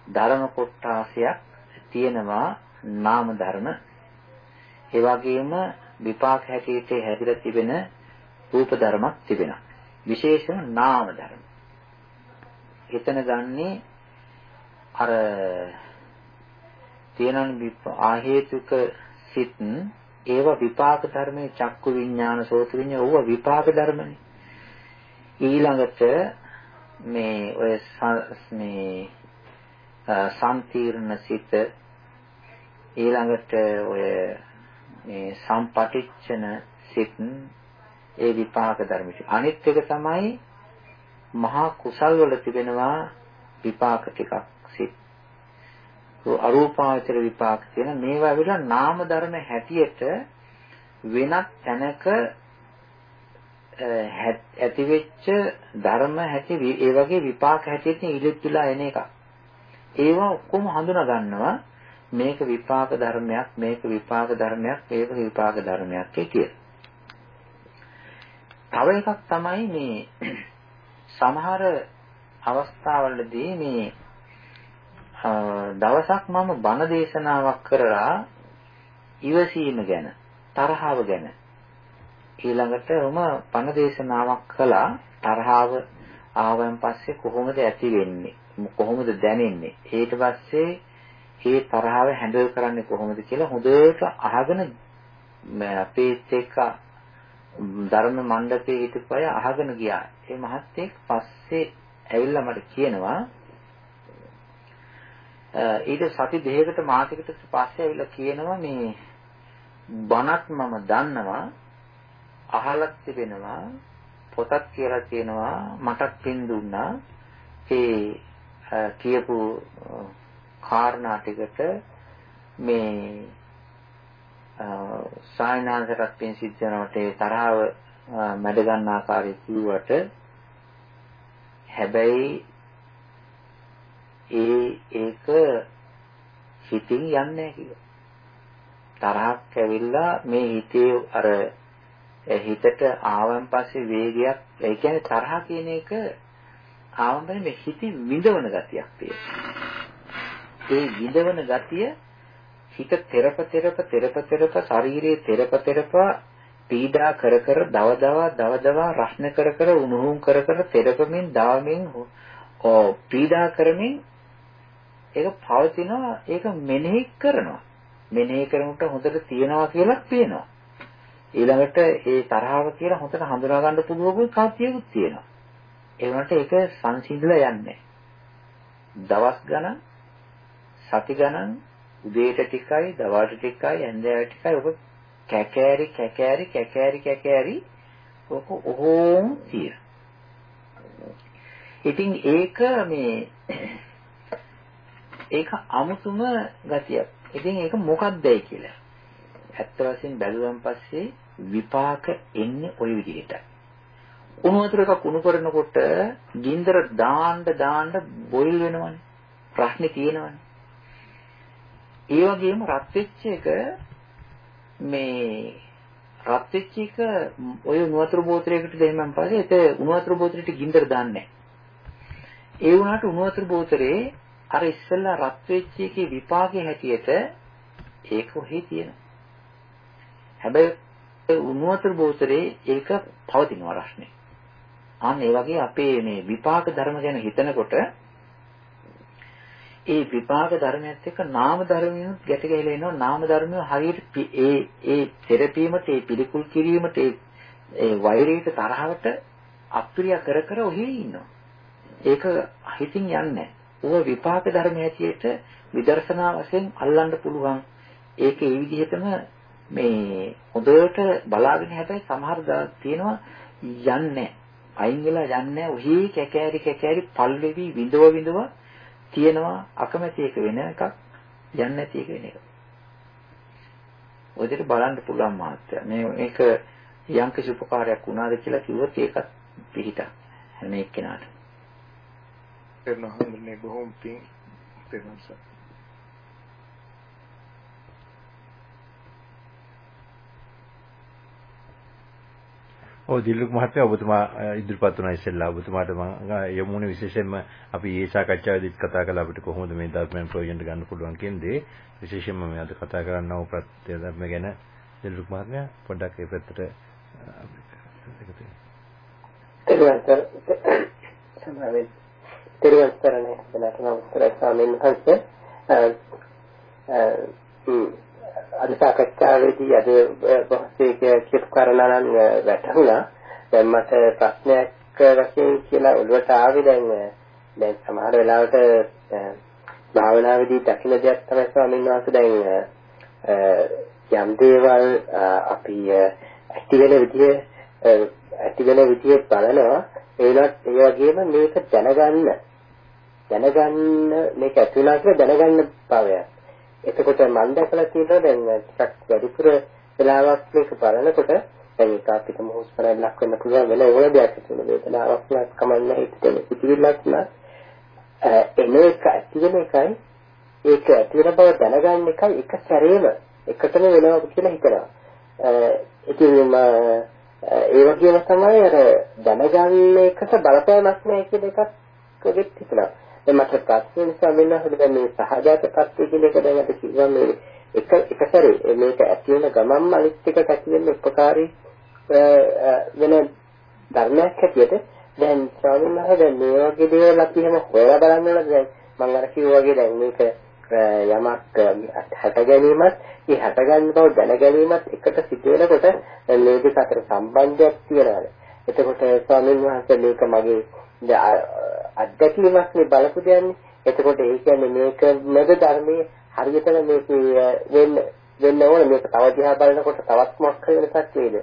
ධර්ම කොටාසයක් තියෙනවා නාම ධර්ම. ඒ වගේම විපාක හැටියට හැදිලා තිබෙන රූප ධර්මක් තිබෙනවා. විශේෂ නාම ධර්ම. එතන ගන්නේ අර තියෙන ආහේතුක සිත් ඒව විපාක ධර්මයේ චක්කු විඥාන සෝත විඥාන ඕව විපාක ධර්මනේ. ඊළඟට මේ ඔය මේ සම්තිර්ණ සිත ඊළඟට ඔය මේ සම්පටිච්ඡන සිත් ඒ විපාක ධර්ම. අනිත් එක තමයි මහා කුසල් වල තිබෙනවා විපාක ටිකක් සිත්. අරූපාවචර විපාක කියන මේවා විතර නාම ධර්ම හැටියට වෙනත් තැනක ඇති වෙච්ච ධර්ම හැටි ඒ වගේ විපාක හැටියට ඉලිත් විලා එන එක. ඒවා ඔක්කොම හඳුනා ගන්නවා මේක විපාක ධර්මයක් මේක විපාක ධර්මයක් මේක විපාක ධර්මයක් කියලා. තව එකක් තමයි මේ සමහර අවස්ථාවලදී මේ දවසක් මම බණ දේශනාවක් කරලා ඉවසීම ගැන තරහව ගැන ඊළඟට උම බණ දේශනාවක් කළා. තරහව ආවන් පස්සේ කොහොමද ඇති වෙන්නේ? කොහොමද දැනෙන්නේ? ඊට පස්සේ මේ තරහව හැන්ඩල් කරන්නේ කොහොමද කියලා හොඳට අහගෙන අපේත් එක්ක ධර්ම මණ්ඩපයේ හිටපු අය අහගෙන ගියා. ඒ මහත්තයෙක් පස්සේ ඇවිල්ලා මට කියනවා ඊට සති දෙකකට මාසයකට පස්සේ ඇවිල්ලා කියනවා මේ බණක් මම දන්නවා. අහලත් තිබෙනවා පොතක් කියලා තියෙනවා මටත් පින් දුන්නා. ඒ කියපු කාරණා ටිකට මේ සායනාන්තරත් පින් සිද්ධ වෙනකොට ඒ තරහව මැඩ ගන්න ආකාරය කිව්වට හැබැයි ඒ ඒක හිතින් යන්නේ නැහැ තරහක් ඇවිල්ලා මේ හිතේ අර හිතට ආවන් පස්සේ වේගයක් ඒ කියන්නේ තරහ කියන එක ආවන් පස්සේ මේ හිතින් විඳවන ගතියක් තියෙනවා. ඒ විඳවන ගතිය හිත තෙරප තෙරප තෙරප තෙරප ශරීරයේ තෙරප තෙරප පීඩා කර කර දව දව දව දව රස්න කර කර උණුහුම් කර කර තෙරපමින් දාවමින් පීඩා කරමින් ඒක පවතිනවා. ඒක මෙනෙහි කරනවා. මෙනෙහි කරනකොට හොඳට තියනවා කියලා පේනවා. ඊළඟට ඒ තරහව කියලා හොඳට හඳුනා ගන්න පුළුවන් කාතියකුත් තියෙනවා ඒ වුණාට ඒක සංසිඳලා යන්නේ දවස් ගණන් සති ගණන් උදේට ටිකයි දවල්ට ටිකයි ඇඳෑවට ටිකයි ඔබ කැකෑරි කැකෑරි කැකෑරි කැකෑරි ඔක ඔහොම තියෙන. ඉතින් ඒක මේ ඒක අමුතුම ගතියක්. ඉතින් ඒක මොකක්දයි කියලා. ඇත්ත වශයෙන් බැලුවන් පස්සේ විපාක එන්නේ ওই විදිහටයි. උණු වතුර එකක් උණු කරනකොට ගින්දර දාන්න දාන්න බොයිල් වෙනවනේ. ප්‍රශ්නේ තියෙනවනේ. ඒ වගේම රත් වෙච්ච එක මේ රත් වෙච්ච එක ඔය උණු වතුර බෝතලයකට දෙන්නන් පස්සේ ඒක උණු වතුර බෝතලෙට ගින්දර දාන්නේ ඒ වුණාට උණු වතුර බෝතලේ අර ඉස්සෙල්ලා රත් වෙච්ච එකේ විපාකයේ හැටියට ඒක ඔහි තියෙනවා. හැබැයි උණු වතුර බෝතලේ ඒක පවතිනවා රස්නේ. අන්න ඒ වගේ අපේ මේ විපාක ධර්ම ගැන හිතනකොට ඒ විපාක ධර්මයත් එක්ක නාම ධර්මිනුත් ගැට ගැහිලා එනවා නාම ධර්මිය හරියට ඒ ඒ තෙරපීමට ඒ පිළිකුල් කිරීමට ඒ ඒ වෛරයට තරහවට අප්‍රිය කර කර ඔහි ඉන්නවා. ඒක හිතින් යන්නේ ඕව විපාක ධර්ම ඇටියට විදර්ශනා වශයෙන් අල්ලන්න පුළුවන්. ඒක ඒ විදිහටම මේ හොඳට බලාගෙන හැබැයි සමහර තියෙනවා යන්නේ අයින් වෙලා යන්නේ ඔහි කැකෑරි කැකෑරි පල්වෙවි විඳව විඳව තියෙනවා අකමැති එක වෙන එකක් යන්නේ නැති එක වෙන එක. ඔය විදිහට බලන්න පුළුවන් මාත්‍ය. මේ මේක යම් කිසි උපකාරයක් වුණාද කියලා කිව්වොත් ඒකත් පිළිහිටක් හැම එක්කෙනාට. එන්න හඳුන්නේ බොහොම පිං තේරුම්සක්. ඔව් දිල්ලුක් මහත්තයා ඔබතුමා ඉදිරිපත් වුණා ඉස්සෙල්ලා. ඔබතුමාට මම යමුනේ විශේෂයෙන්ම අපි මේ සාකච්ඡාවේදීත් කතා කළා අපිට කොහොමද මේ ධර්මයන් ප්‍රයෝජනට ගන්න පුළුවන් කියන දේ. විශේෂයෙන්ම මේ අද කතා කරන්නව ප්‍රත්‍ය ධර්ම ගැන දිල්ලුක් මහත්මයා පොඩ්ඩක් ඒ පැත්තට තිරුවන්තරනේ වෙනත් නමස්කාර ස්වාමීන් වහන්සේ අද සාකච්ඡාවේදී අද බොහෝසේ කියපු කාරණා නම් වැටහුණා. දැන් මට ප්‍රශ්නයක් වශයෙන් කියලා ඔළුවට ආවේ දැන් දැන් සමහර වෙලාවට භාවනාවේදී දකින්න දෙයක් තමයි ස්වාමීන් වහන්සේ දැන් යම් දේවල් අපි ඇති වෙන විදිය ඇති වෙන විදිය බලනවා. ඒවත් ඒ වගේම මේක දැනගන්න. දැනගන්න මේක ඇති වෙනවා කියලා දැනගන්න බවයක් එතකොට මම දැකලා තියෙනවා දැන් ටිකක් වැඩිපුර වෙලාවක් මේක බලනකොට දැන් ඒක අපිට මොහොස්පරයක් ලක් වෙන්න පුළුවන් වෙන ඕන දෙයක් තුන වේදනාවක් නත් කමන්න හිතෙන සිතිවිල්ලක් නත් එන එක ඇති වෙන එකයි ඒක ඇති වෙන බව දැනගන්න එකයි එක සැරේම එකටම වෙනවා කියලා හිතනවා. ඉතින් ඒ වගේම තමයි අර දැනගන්න එකට බලපෑමක් නැහැ කියන එකත් කොහෙත් හිතනවා. දැන් මට ප්‍රශ්න නිසා මෙන්න හොඳ මේ සහජාත ප්‍රත්‍ය කියන එක දැන් අපි කිව්වා මේ එක එක සැරේ. මේක ඇති වෙන ගමන්ම අනිත් එක ඇති වෙන්න උපකාරී වෙන ධර්මයක් හැටියට. දැන් ස්වාමීන් වහන්සේ දැන් මේ වගේ දේවල් අපි එහෙම හොයලා බලන්න ඕනද දැන් මම අර කිව්වා වගේ දැන් මේක යමක් හට ගැනීමත් ඒ හට ගන්න බව දැන ගැනීමත් එකට සිදු වෙනකොට මේ දෙක අතර සම්බන්ධයක් තියෙනවා. එතකොට ස්වාමීන් වහන්සේ මේක මගේ අත්දැකීමක් නේ බලපු දෙන්නේ. එතකොට ඒ කියන්නේ මේක මැද ධර්මයේ හරියටම මේක වෙන්න වෙන්න ඕන. මේක තව දිහා බලනකොට තවත් මොකක් හරි වෙනසක් වේද?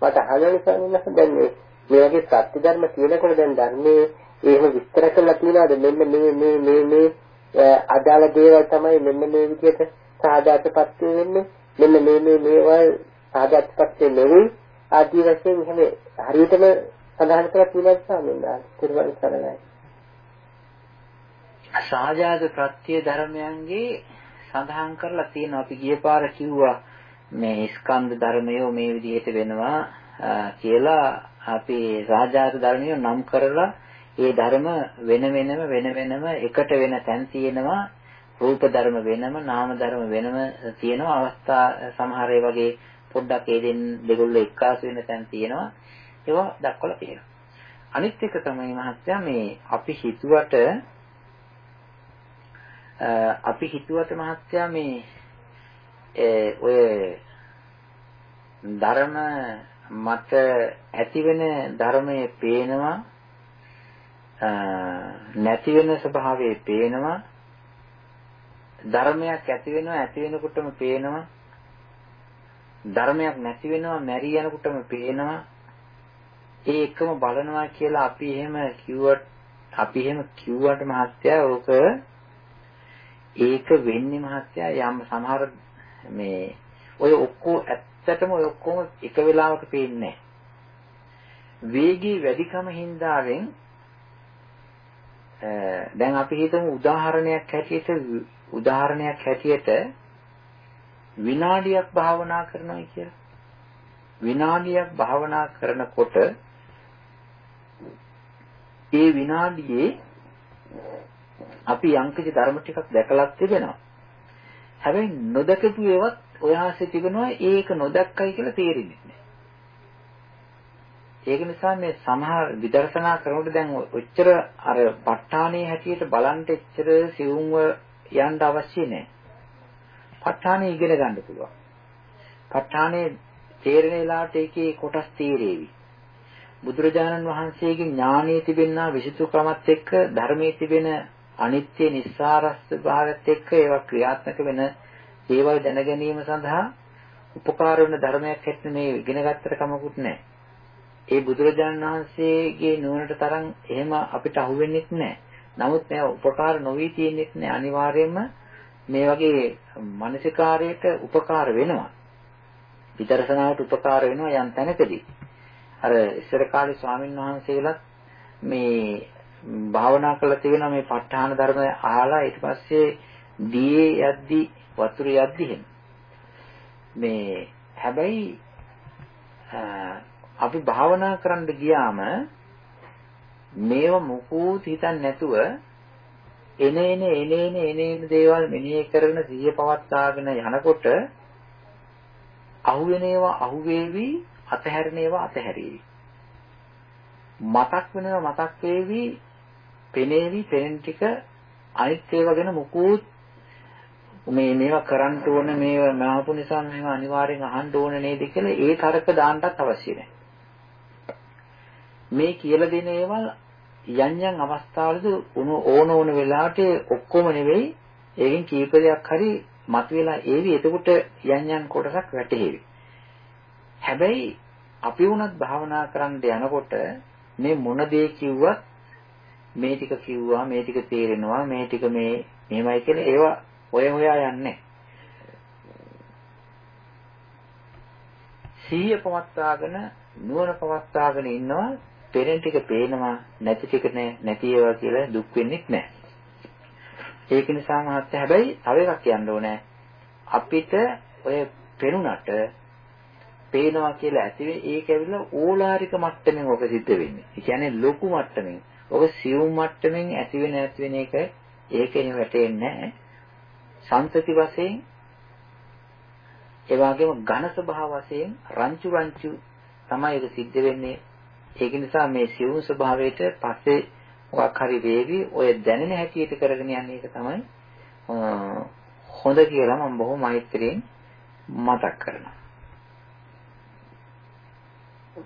මට අහන්න නිසා නේද දැන් මේ මේ වගේ සත්‍ය ධර්ම කියනකොට දැන් ධර්මයේ එහෙම විස්තර කරලා තියනවාද? මෙන්න මේ මේ මේ මේ අදාළ දේවල් තමයි මෙන්න මේ විදිහට සාධාතපත් වෙන්නේ. මෙන්න මේ මේ මේවල් සාධාතපත් නෙවෙයි. ආදී වශයෙන් එහෙම හරියටම සඳහන් කරලා තියෙනවා ස්වාමීන් වහන්සේ සරණයි. සාජාත ප්‍රත්‍ය ධර්මයන්ගේ සඳහන් කරලා තියෙනවා. අපි ගිය පාර කිව්වා මේ ස්කන්ධ ධර්මයෝ මේ විදිහට වෙනවා කියලා අපි සාජාත ධර්මයෝ නම් කරලා ඒ ධර්ම වෙන වෙනම වෙන වෙනම එකට වෙන තැන් තියෙනවා. රූප ධර්ම වෙනම නාම ධර්ම වෙනම තියෙනවා. අවස්ථා සමහර ඒ වගේ පොඩ්ඩක් ඒ දෙන්න දෙගොල්ලෝ එක්කාසු වෙන තැන් තියෙනවා. ඒවා දක්වලා තියෙනවා. අනිත් එක තමයි මහත්තයා මේ අපි හිතුවට අපි හිතුවට මහත්තයා මේ ඔය ධර්ම මත ඇති වෙන ධර්මයේ පේනවා නැති වෙන ස්වභාවයේ පේනවා ධර්මයක් ඇති වෙනවා ඇති වෙනකොටම පේනවා ධර්මයක් නැති වෙනවා මැරි යනකොටම පේනවා ඒ එකම බලනවා කියලා අපි එහෙම කිව්වට අපි එහෙම කිව්වට මහත්තයා ඕක ඒක වෙන්නේ මහත්තයා යම් සමහර මේ ඔය ඔක්කොම ඇත්තටම ඔය ඔක්කොම එක වෙලාවක පේන්නේ නැහැ වේගී වැඩිකම හින්දාවෙන් දැන් අපි හිතමු උදාහරණයක් හැටියට උදාහරණයක් හැටියට විනාඩියක් භාවනා කරනවා කියලා. විනාඩියක් භාවනා කරනකොට ඒ විනාඩියේ අපි යම්කිසි ධර්ම ටිකක් දැකලා තිබෙනවා. හැබැයි නොදකපු ඒවත් ඔයාසේ තිබෙනවා ඒක නොදක්කයි කියලා තේරෙන්නේ නැහැ. ඒක නිසා මේ සමහර විදර්ශනා කරනකොට දැන් ඔච්චර අර ප ဋ ාණේ හැටියට බලන්න එච්චර සිවුම්ව යන්න අවශ්‍ය නැහැ. ප ဋ ාණේ ඉගෙන ගන්න පුළුවන්. ප ဋ ාණේ තේරෙන වෙලාවට ඒකේ කොටස් තීරේවි. බුදුරජාණන් වහන්සේගේ ඥානයේ තිබෙනා විසුතුකමත් එක්ක ධර්මයේ තිබෙන අනිත්‍ය නිස්සාරස්ස භාවයත් එක්ක ඒවා ක්‍රියාත්මක වෙන ඒවල් දැන ගැනීම සඳහා උපකාර වෙන ධර්මයක් හැටියට මේ ඉගෙන ගත්තට කමකුත් නැහැ. ඒ බුදුරජාණන් වහන්සේගේ නුවණට තරම් එහෙම අපිට අහුවෙන්නේ නැහැ. නමුත් මේ උපකාර නොවි තියෙන්නේ නැහැ. අනිවාර්යයෙන්ම මේ වගේ මානසිකාරයට උපකාර වෙනවා. විදර්ශනාවට උපකාර වෙනවා යම් තැනකදී. අර ඉස්සර කාලේ ස්වාමීන් වහන්සේලාත් මේ භාවනා කළා තියෙනවා මේ ප ဋ ාහන ධර්ම අහලා ඊට පස්සේ දියේ යද්දි වතුර යද්දි එහෙම. මේ හැබැයි අපි භාවනා කරන්න ගියාම මේව මුකුත් හිතන්නේ නැතුව එන එන එන එන එන එන දේවල් මෙනෙහි කරගෙන සිහිය පවත්වාගෙන යනකොට අහුවෙන ඒවා අහුවේවි අතහැරෙන ඒවා අතහැරේවි. මතක් වෙනවා මතක් වේවි පෙනේවි පෙනෙන ටික අනිත් ඒවා ගැන මුකුත් මේ මේවා කරන්න ඕන මේවා මහපු නිසා මේවා අනිවාර්යෙන් අහන්න ඕන නේද කියලා ඒ තරක දාන්නත් අවශ්‍ය නැහැ. මේ කියලා දෙන ඒවල් යම් යම් අවස්ථාවලදී ඕන ඕන වෙලාවට ඔක්කොම නෙවෙයි ඒකෙන් කීප දෙයක් හරි මතුවලා ඒවි. එතකොට යම් යම් කොටසක් වැටහෙවි. හැබැයි අපි වුණත් භාවනා කරන්න යනකොට මේ මොන දේ කිව්වත් මේ ටික කිව්වා මේ ටික තේරෙනවා මේ ටික මේ මෙහෙමයි කියලා ඒවා ඔය හොයා යන්නේ සිහිය පවත්වාගෙන නුවණ පවත්වාගෙන ඉන්නවා පෙරෙන් ටික පේනවා නැති ටික නැති ඒවා කියලා දුක් වෙන්නේ නැහැ. ඒක නිසා මහත්තයා හැබැයි තව එකක් කියන්න ඕනේ. අපිට ඔය පෙනුනට පේනවා කියලා ඇතිවේ ඒක ඇවිල්ලා ඕලාරික මට්ටමින් ඔබ සිද්ධ වෙන්නේ. ඒ කියන්නේ ලොකු මට්ටමින්. ඔබ සියුම් මට්ටමින් ඇති වෙන ඇති වෙන එක ඒකෙන් වැටෙන්නේ නැහැ. සංතති වශයෙන් ඒ වගේම ඝන ස්වභාව වශයෙන් රංචු රංචු තමයි ඒක සිද්ධ වෙන්නේ. ඒක නිසා මේ සියුම් ස්වභාවයට පස්සේ මොකක් හරි වේවි ඔය දැනෙන හැටියට කරගෙන යන්නේ ඒක තමයි හොඳ කියලා මම බොහොම මෛත්‍රියෙන් මතක් කරනවා.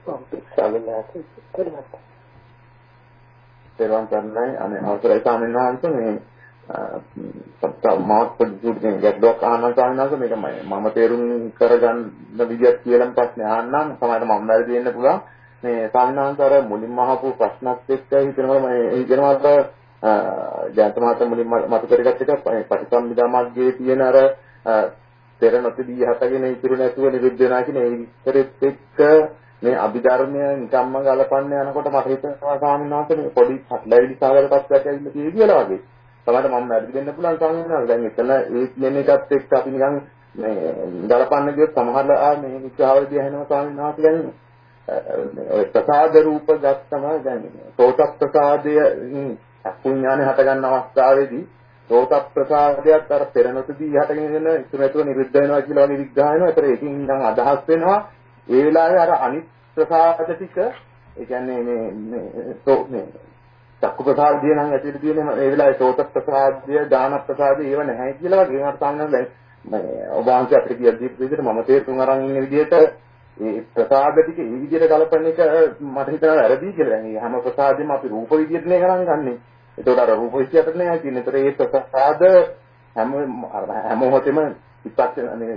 ස්වාමීන් වහන්සේ කරමත්. දරුවන් කරන්නේ අනේ අවසරයි ස්වාමීන් වහන්සේ මේ මාත් පොඩ්ඩක් ගැටලුවක් අහන්න ස්වාමීන් වහන්සේ මේක මම තේරුම් කරගන්න විදියක් කියලා ප්‍රශ්නේ අහන්නම් සමහරවිට මම වැරදි වෙන්න පුළුවන් මේ ස්වාමීන් වහන්සේ අර මුලින්ම අහපු ප්‍රශ්නත් එක්ක හිතනවා මම හිතනවා අර ජයන්ත මහත්මයා මුලින්ම මතු කරගත්ත එක පටිසම්භිදා මාර්ගයේ තියෙන අර පෙර නොතිදී හතගෙන ඉතුරු නැතුව නිරුද්ධ වෙනවා කියන ඒ විස්තරෙත් එක්ක මේ අභිධර්මය නිකම්ම ගලපන්න යනකොට මට හිතෙනවා ස්වාමීන් වහන්සේ මේ පොඩි පටලැවිලි සාගර තත්ත්වයක් ඇවිල්ලා තියෙයි කියලා වගේ. තමයි මම වැරදි වෙන්න පුළුවන් ස්වාමීන් වහන්සේ. දැන් එතන ඒ කියන එකත් එක්ක අපි නිකන් මේ ගලපන්න ගියොත් සමහරලා මේ විචාරවලදී ඇහෙනවා ස්වාමීන් වහන්සේ දැන් ඔය ප්‍රසාද රූප ගත්තම දැන් සෝත ප්‍රසාදය අකුඥානේ හට ගන්න අවස්ථාවේදී සෝත ප්‍රසාදයක් අර පෙරනොතදී හටගෙන ඉන්න ඉතුරු නැතුව නිරුද්ධ වෙනවා කියලා වගේ විග්‍රහ වෙනවා. ඒතර ඒකෙන් නිකන් අදහස් වෙනවා ඒ වෙලාවේ අර අනිත් ප්‍රසාද ටික ඒ කියන්නේ මේ මේ සෝ මේ චක්කු ප්‍රසාදය නම් ඇතුළේ තියෙන ඒ වෙලාවේ සෝත ප්‍රසාදය දාන ප්‍රසාදය ඒව නැහැ කියලා වගේ මට සංගම් දැන් මේ ඔබ වහන්සේ අපිට කියන විදිහට මම තේරුම් අරන් ඉන්න විදිහට ඒ ප්‍රසාද ටික ඒ විදිහට ගලපන එක මට හිතනවා වැරදි කියලා. දැන් මේ හැම ප්‍රසාදෙම අපි රූප විදිහට නේ කරන් ගන්නෙ. ඒතකොට අර රූප විදිහට නේ කියන්නේ. ඒතර ඒ ප්‍රසාද හැම හැම මොහොතෙම ඉස්සක් මේ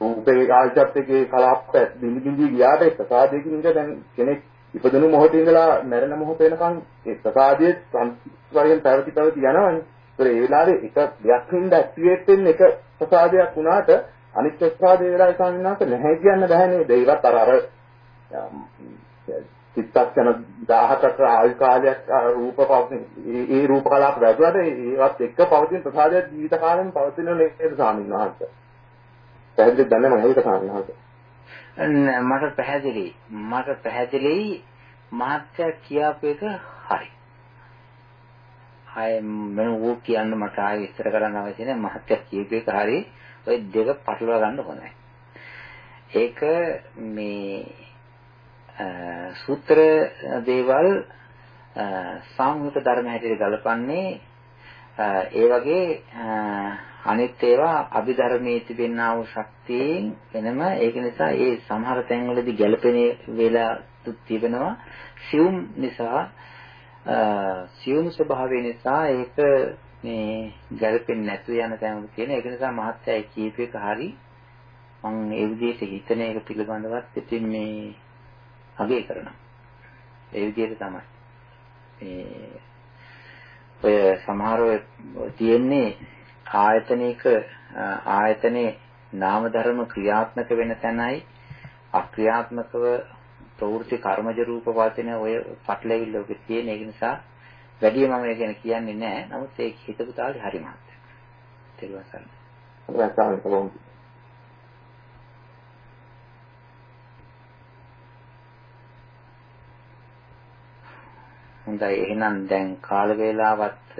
රූපේ ආයතත් එකේ කලාප බිඳි බිඳි ගියාට ඒ ප්‍රසාදයකින් ඉඳ දැන් කෙනෙක් ඉපදුණු මොහොතේ ඉඳලා මැරෙන මොහොත වෙනකන් ඒ ප්‍රසාදයේ සංස්කාරයෙන් පැවති පැවති යනවනේ. ඒතර ඒ වෙලාවේ එක දෙයක් හින්දා ඇක්ටිවේට් වෙන්න එක ප්‍රසාදයක් වුණාට අනිත් ප්‍රසාදේ වෙලාවේ සාමිනාස නැහැ කියන්න බෑ නේද? ඒවත් අර අර චිත්තක්ෂණ 17ක ආයු කාලයක් රූප පවතින ඒ රූප කලාප වැදුවාට ඒවත් එක්ක පවතින ප්‍රසාදයක් ජීවිත කාලෙම පවතින නේද සාමිනාස? පැහැදිලි දන්නේ මම ඒක සාමිනාස. මට පැහැදිලි මට පැහැදිලි මහත්ය කියාපු එක හරි. ආයේ මම ඕක කියන්න මට ආයෙ විස්තර කරන්න අවශ්‍ය නැහැ මහත්ය කියපු එක හරි. ඔය දෙක පටලවා ගන්න හොඳයි. ඒක මේ සූත්‍ර දේවල් සාමූහික ධර්ම හැටියට ගලපන්නේ ඒ වගේ අනිත් ඒවා අභිධර්මයේ තිබෙනා වූ ශක්තියෙන් වෙනම ඒක නිසා ඒ සමහර තැන්වලදී ගැළපෙන වෙලා තිබෙනවා. සියුම් නිසා සියුම් ස්වභාවය නිසා ඒක මේ ගැළපෙන්නේ නැතු යන තැන් කියන ඒක නිසා මහත්යයි කීප එක හරි මම ඒ විදිහට හිතන එක පිළිබඳවත් ඉතින් මේ අගය කරනවා. ඒ විදිහට තමයි. මේ ඔය සමහර තියෙන්නේ ආයතනික ආයතනේ නාම ධර්ම ක්‍රියාත්මක වෙන තැනයි අක්‍රියාත්මකව ප්‍රවෘත්ති කර්මජ රූප වාදින ඔය පටලැවිල්ල ඔබ තියෙන ඒක නිසා වැඩි මම ඒ ගැන කියන්නේ නැහැ. නමුත් ඒක හිතපු තාලේ හරි මහත්ය. තේරුවන් සරණයි. හොඳයි එහෙනම් දැන් කාල වේලාවත්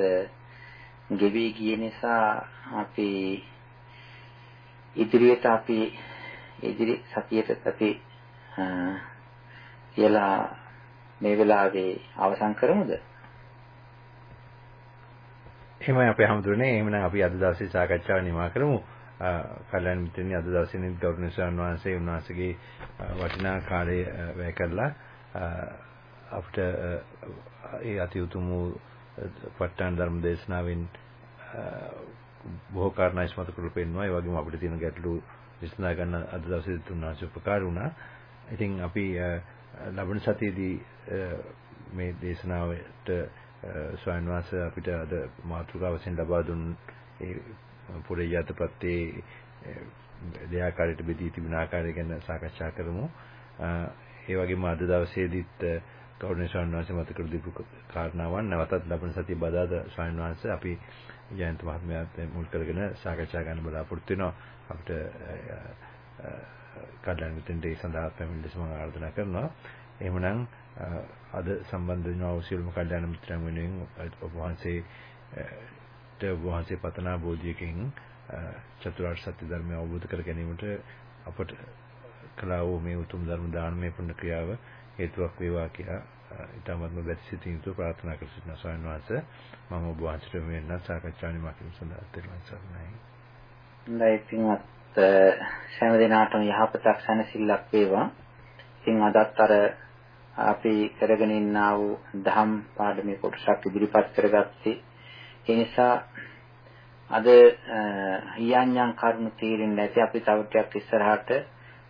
ගෙවි ගිය නිසා අපි ඉදිරියට අපි ඉදිරි සතියට අපි කියලා මේ වෙලාවේ අවසන් කරමුද? එහෙමයි අපේ හැමදෙරේ එහෙමනම් අපි අද දවසේ සාකච්ඡාව නිමා කරමු. කල්‍යාණ මිත්‍රනි අද දවසේ ගෞරවනීය ස්වාමීන් වහන්සේ උන්වහන්සේගේ වටිනා කාලය වැය කරලා අපිට ඒ අති උතුම් වූ ප ဋ ාණ ධර්ම දේශනාවෙන් බොහෝ කාරණා ඉස්මතු කරලා පෙන්වනවා. ඒ වගේම අපිට තියෙන ගැටලු විසඳා ගන්න අද දවසේ තුන්වහන්සේ උපකාර වුණා. ඉතින් අපි ලබන සතියේදී මේ දේශනාවට ස්වාමීන් වහන්සේ අපිට අද මාතෘකාව වශයෙන් ලබා දුන් ඒ පුරේ යතපත්තේ දෙආකාරයට බෙදී තිබෙන ආකාරය ගැන සාකච්ඡා කරමු. ඒ වගේම අද දවසේදීත් ගෞරවනීය ස්වාමීන් වහන්සේ මතක කර දීපු කාරණාවන් නැවතත් ලබන සතිය බදාද ස්වාමීන් වහන්සේ අපි ජයන්ත මහත්මයාත් මුල් කරගෙන සාකච්ඡා ගන්න බලාපොරොත්තු වෙනවා. අපිට කඩලන් මෙතෙන්ට ඒ සඳහා පැමිණ ලෙස මම ආරාධනා කරනවා. එහෙමනම් අද සම්බන්ධ වෙන සියලුම කල්යාණ මිත්‍රයන් වෙනුවෙන් ඔබ වහන්සේට ඔබ වහන්සේ පතනා බෝධියකින් චතුරාර්ය සත්‍ය ධර්මය අවබෝධ කර ගැනීමට අපට කළා වූ මේ උතුම් ධර්ම දානමය පුණ්‍ය ක්‍රියාව හේතුවක් වේවා කියලා ඊටමත්ම බැසිතින් යුතුව ප්‍රාර්ථනා කර සිටින ස්වාමීන් වහන්සේ මම ඔබ වහන්සේට මෙන්න සාකච්ඡා නිමකින් සඳහා තෙරුවන් සරණයි. හොඳයි පින්වත් සෑම දිනාටම යහපතක් සැනසෙල්ලක් වේවා. ඉතින් අදත් අර අපි කරගෙන ඉන්නා වූ දහම් පාඩමේ කොටසක් ඉදිරිපත් කරගත්තේ. ඒ නිසා අද යන්යන් කරුණු තීරෙන්නේ නැති අපි තව ටිකක් ඉස්සරහට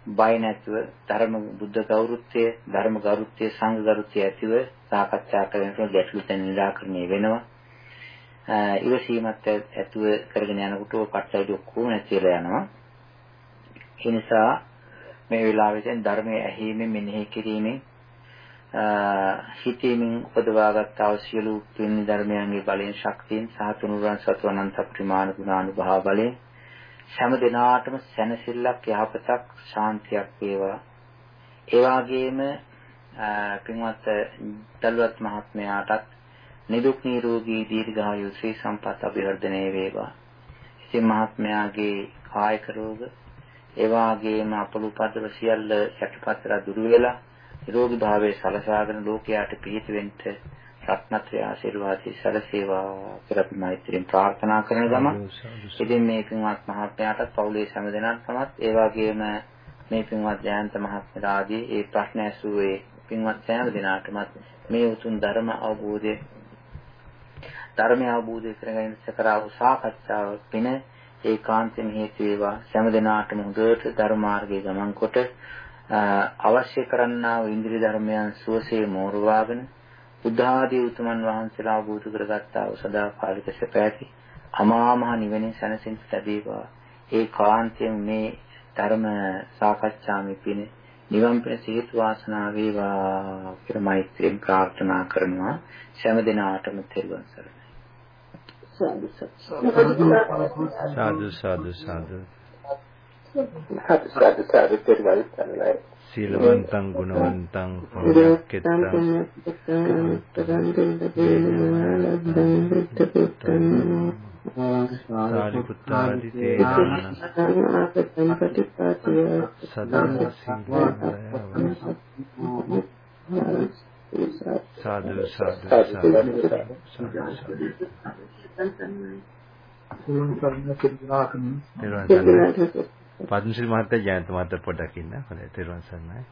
බය නැතුව ධර්ම බුද්ධ ගෞරවත්වය ධර්ම ගෞරවත්වය සංඝ ගෞරවත්වය ඇතිව සාකච්ඡා කරනකොට ගැටලු තැන් නිරාකරණය වෙනවා. ඉවසීමත් ඇතුව කරගෙන යනකොට ඔය කට්ටයිද ඔක්කොම නැතිලා යනවා. ඒ නිසා මේ වෙලාවෙදී ධර්මයේ ඇහිීමෙන් මෙනෙහි කිරීමෙන් හිතීමෙන් උපදවාගත් අවශ්‍යලු පින් ධර්මයන්ගේ බලයෙන් ශක්තියෙන් සහ තුනුරුවන් සතු අනන්ත ප්‍රමාණ ගුණානුභාව බලයෙන් හැම දිනාටම සැනසෙල්ලක් යහපතක් ශාන්තියක් වේවා. ඒ වගේම පින්වත් දල්වත් මහත්මයාටත් නිදුක් නිරෝගී දීර්ඝායු ශ්‍රී සම්පත් අභිවර්ධනය වේවා. ඉතින් මහත්මයාගේ කායික රෝග ඒ වගේම අපලුපදව සියල්ල යටපතර දුරු වෙලා නිරෝගී භාවයේ සලසාගෙන ලෝකයාට පිහිට වෙන්න රත්නත්‍රය ආශිර්වාදي සැලසේවා කියලා අපි මෛත්‍රියෙන් ප්‍රාර්ථනා කරන ගම. ඉතින් මේ පින්වත් මහත්මයාටත් පවුලේ සෑම දෙනාටමත් ඒ වගේම මේ පින්වත් ජයන්ත මහත්මයා ආදී ඒ ප්‍රශ්න ඇසුවේ පින්වත් සෑම දෙනාටමත් මේ උතුම් ධර්ම අවබෝධය ධර්මය අවබෝධ කරගන්න සකරා වූ සාකච්ඡාව පින ඒකාන්තයෙන් හේතු වේවා සෑම දිනාටම හොඳට ධර්ම මාර්ගයේ ගමන් කොට අවශ්‍ය කරන්නා වූ ඉන්ද්‍රිය ධර්මයන් සුවසේ මෝරවාගෙන ආදී උතුමන් වහන්සේලා අවබෝධ කරගත්තා වූ සදාකාලික සැපැති අමා මහ නිවෙනින් සැනසෙන්න ලැබේවා ඒකාන්තයෙන් මේ ධර්ම සාකච්ඡාමේ පින නිවන් පිණිස හේතු වාසනා වේවා කියලා මෛත්‍රියෙන් ප්‍රාර්ථනා කරනවා සෑම දිනාටම තෙරුවන් සරණයි සාදු සාදු සාදු සාදු සාදු සාදු පෙරවල් සරණයි සීලවන්තං ගුණවන්තං පුඤ්ඤක්කෙත්තං සාරිපුත්තාදි තේන සදා සාදු සාදු සාදු පද්මශ්‍රී මහත්තයා ජයන්ත මහත්තයා පොඩ්ඩක් ඉන්න. හොඳයි. තෙරුවන් සරණයි.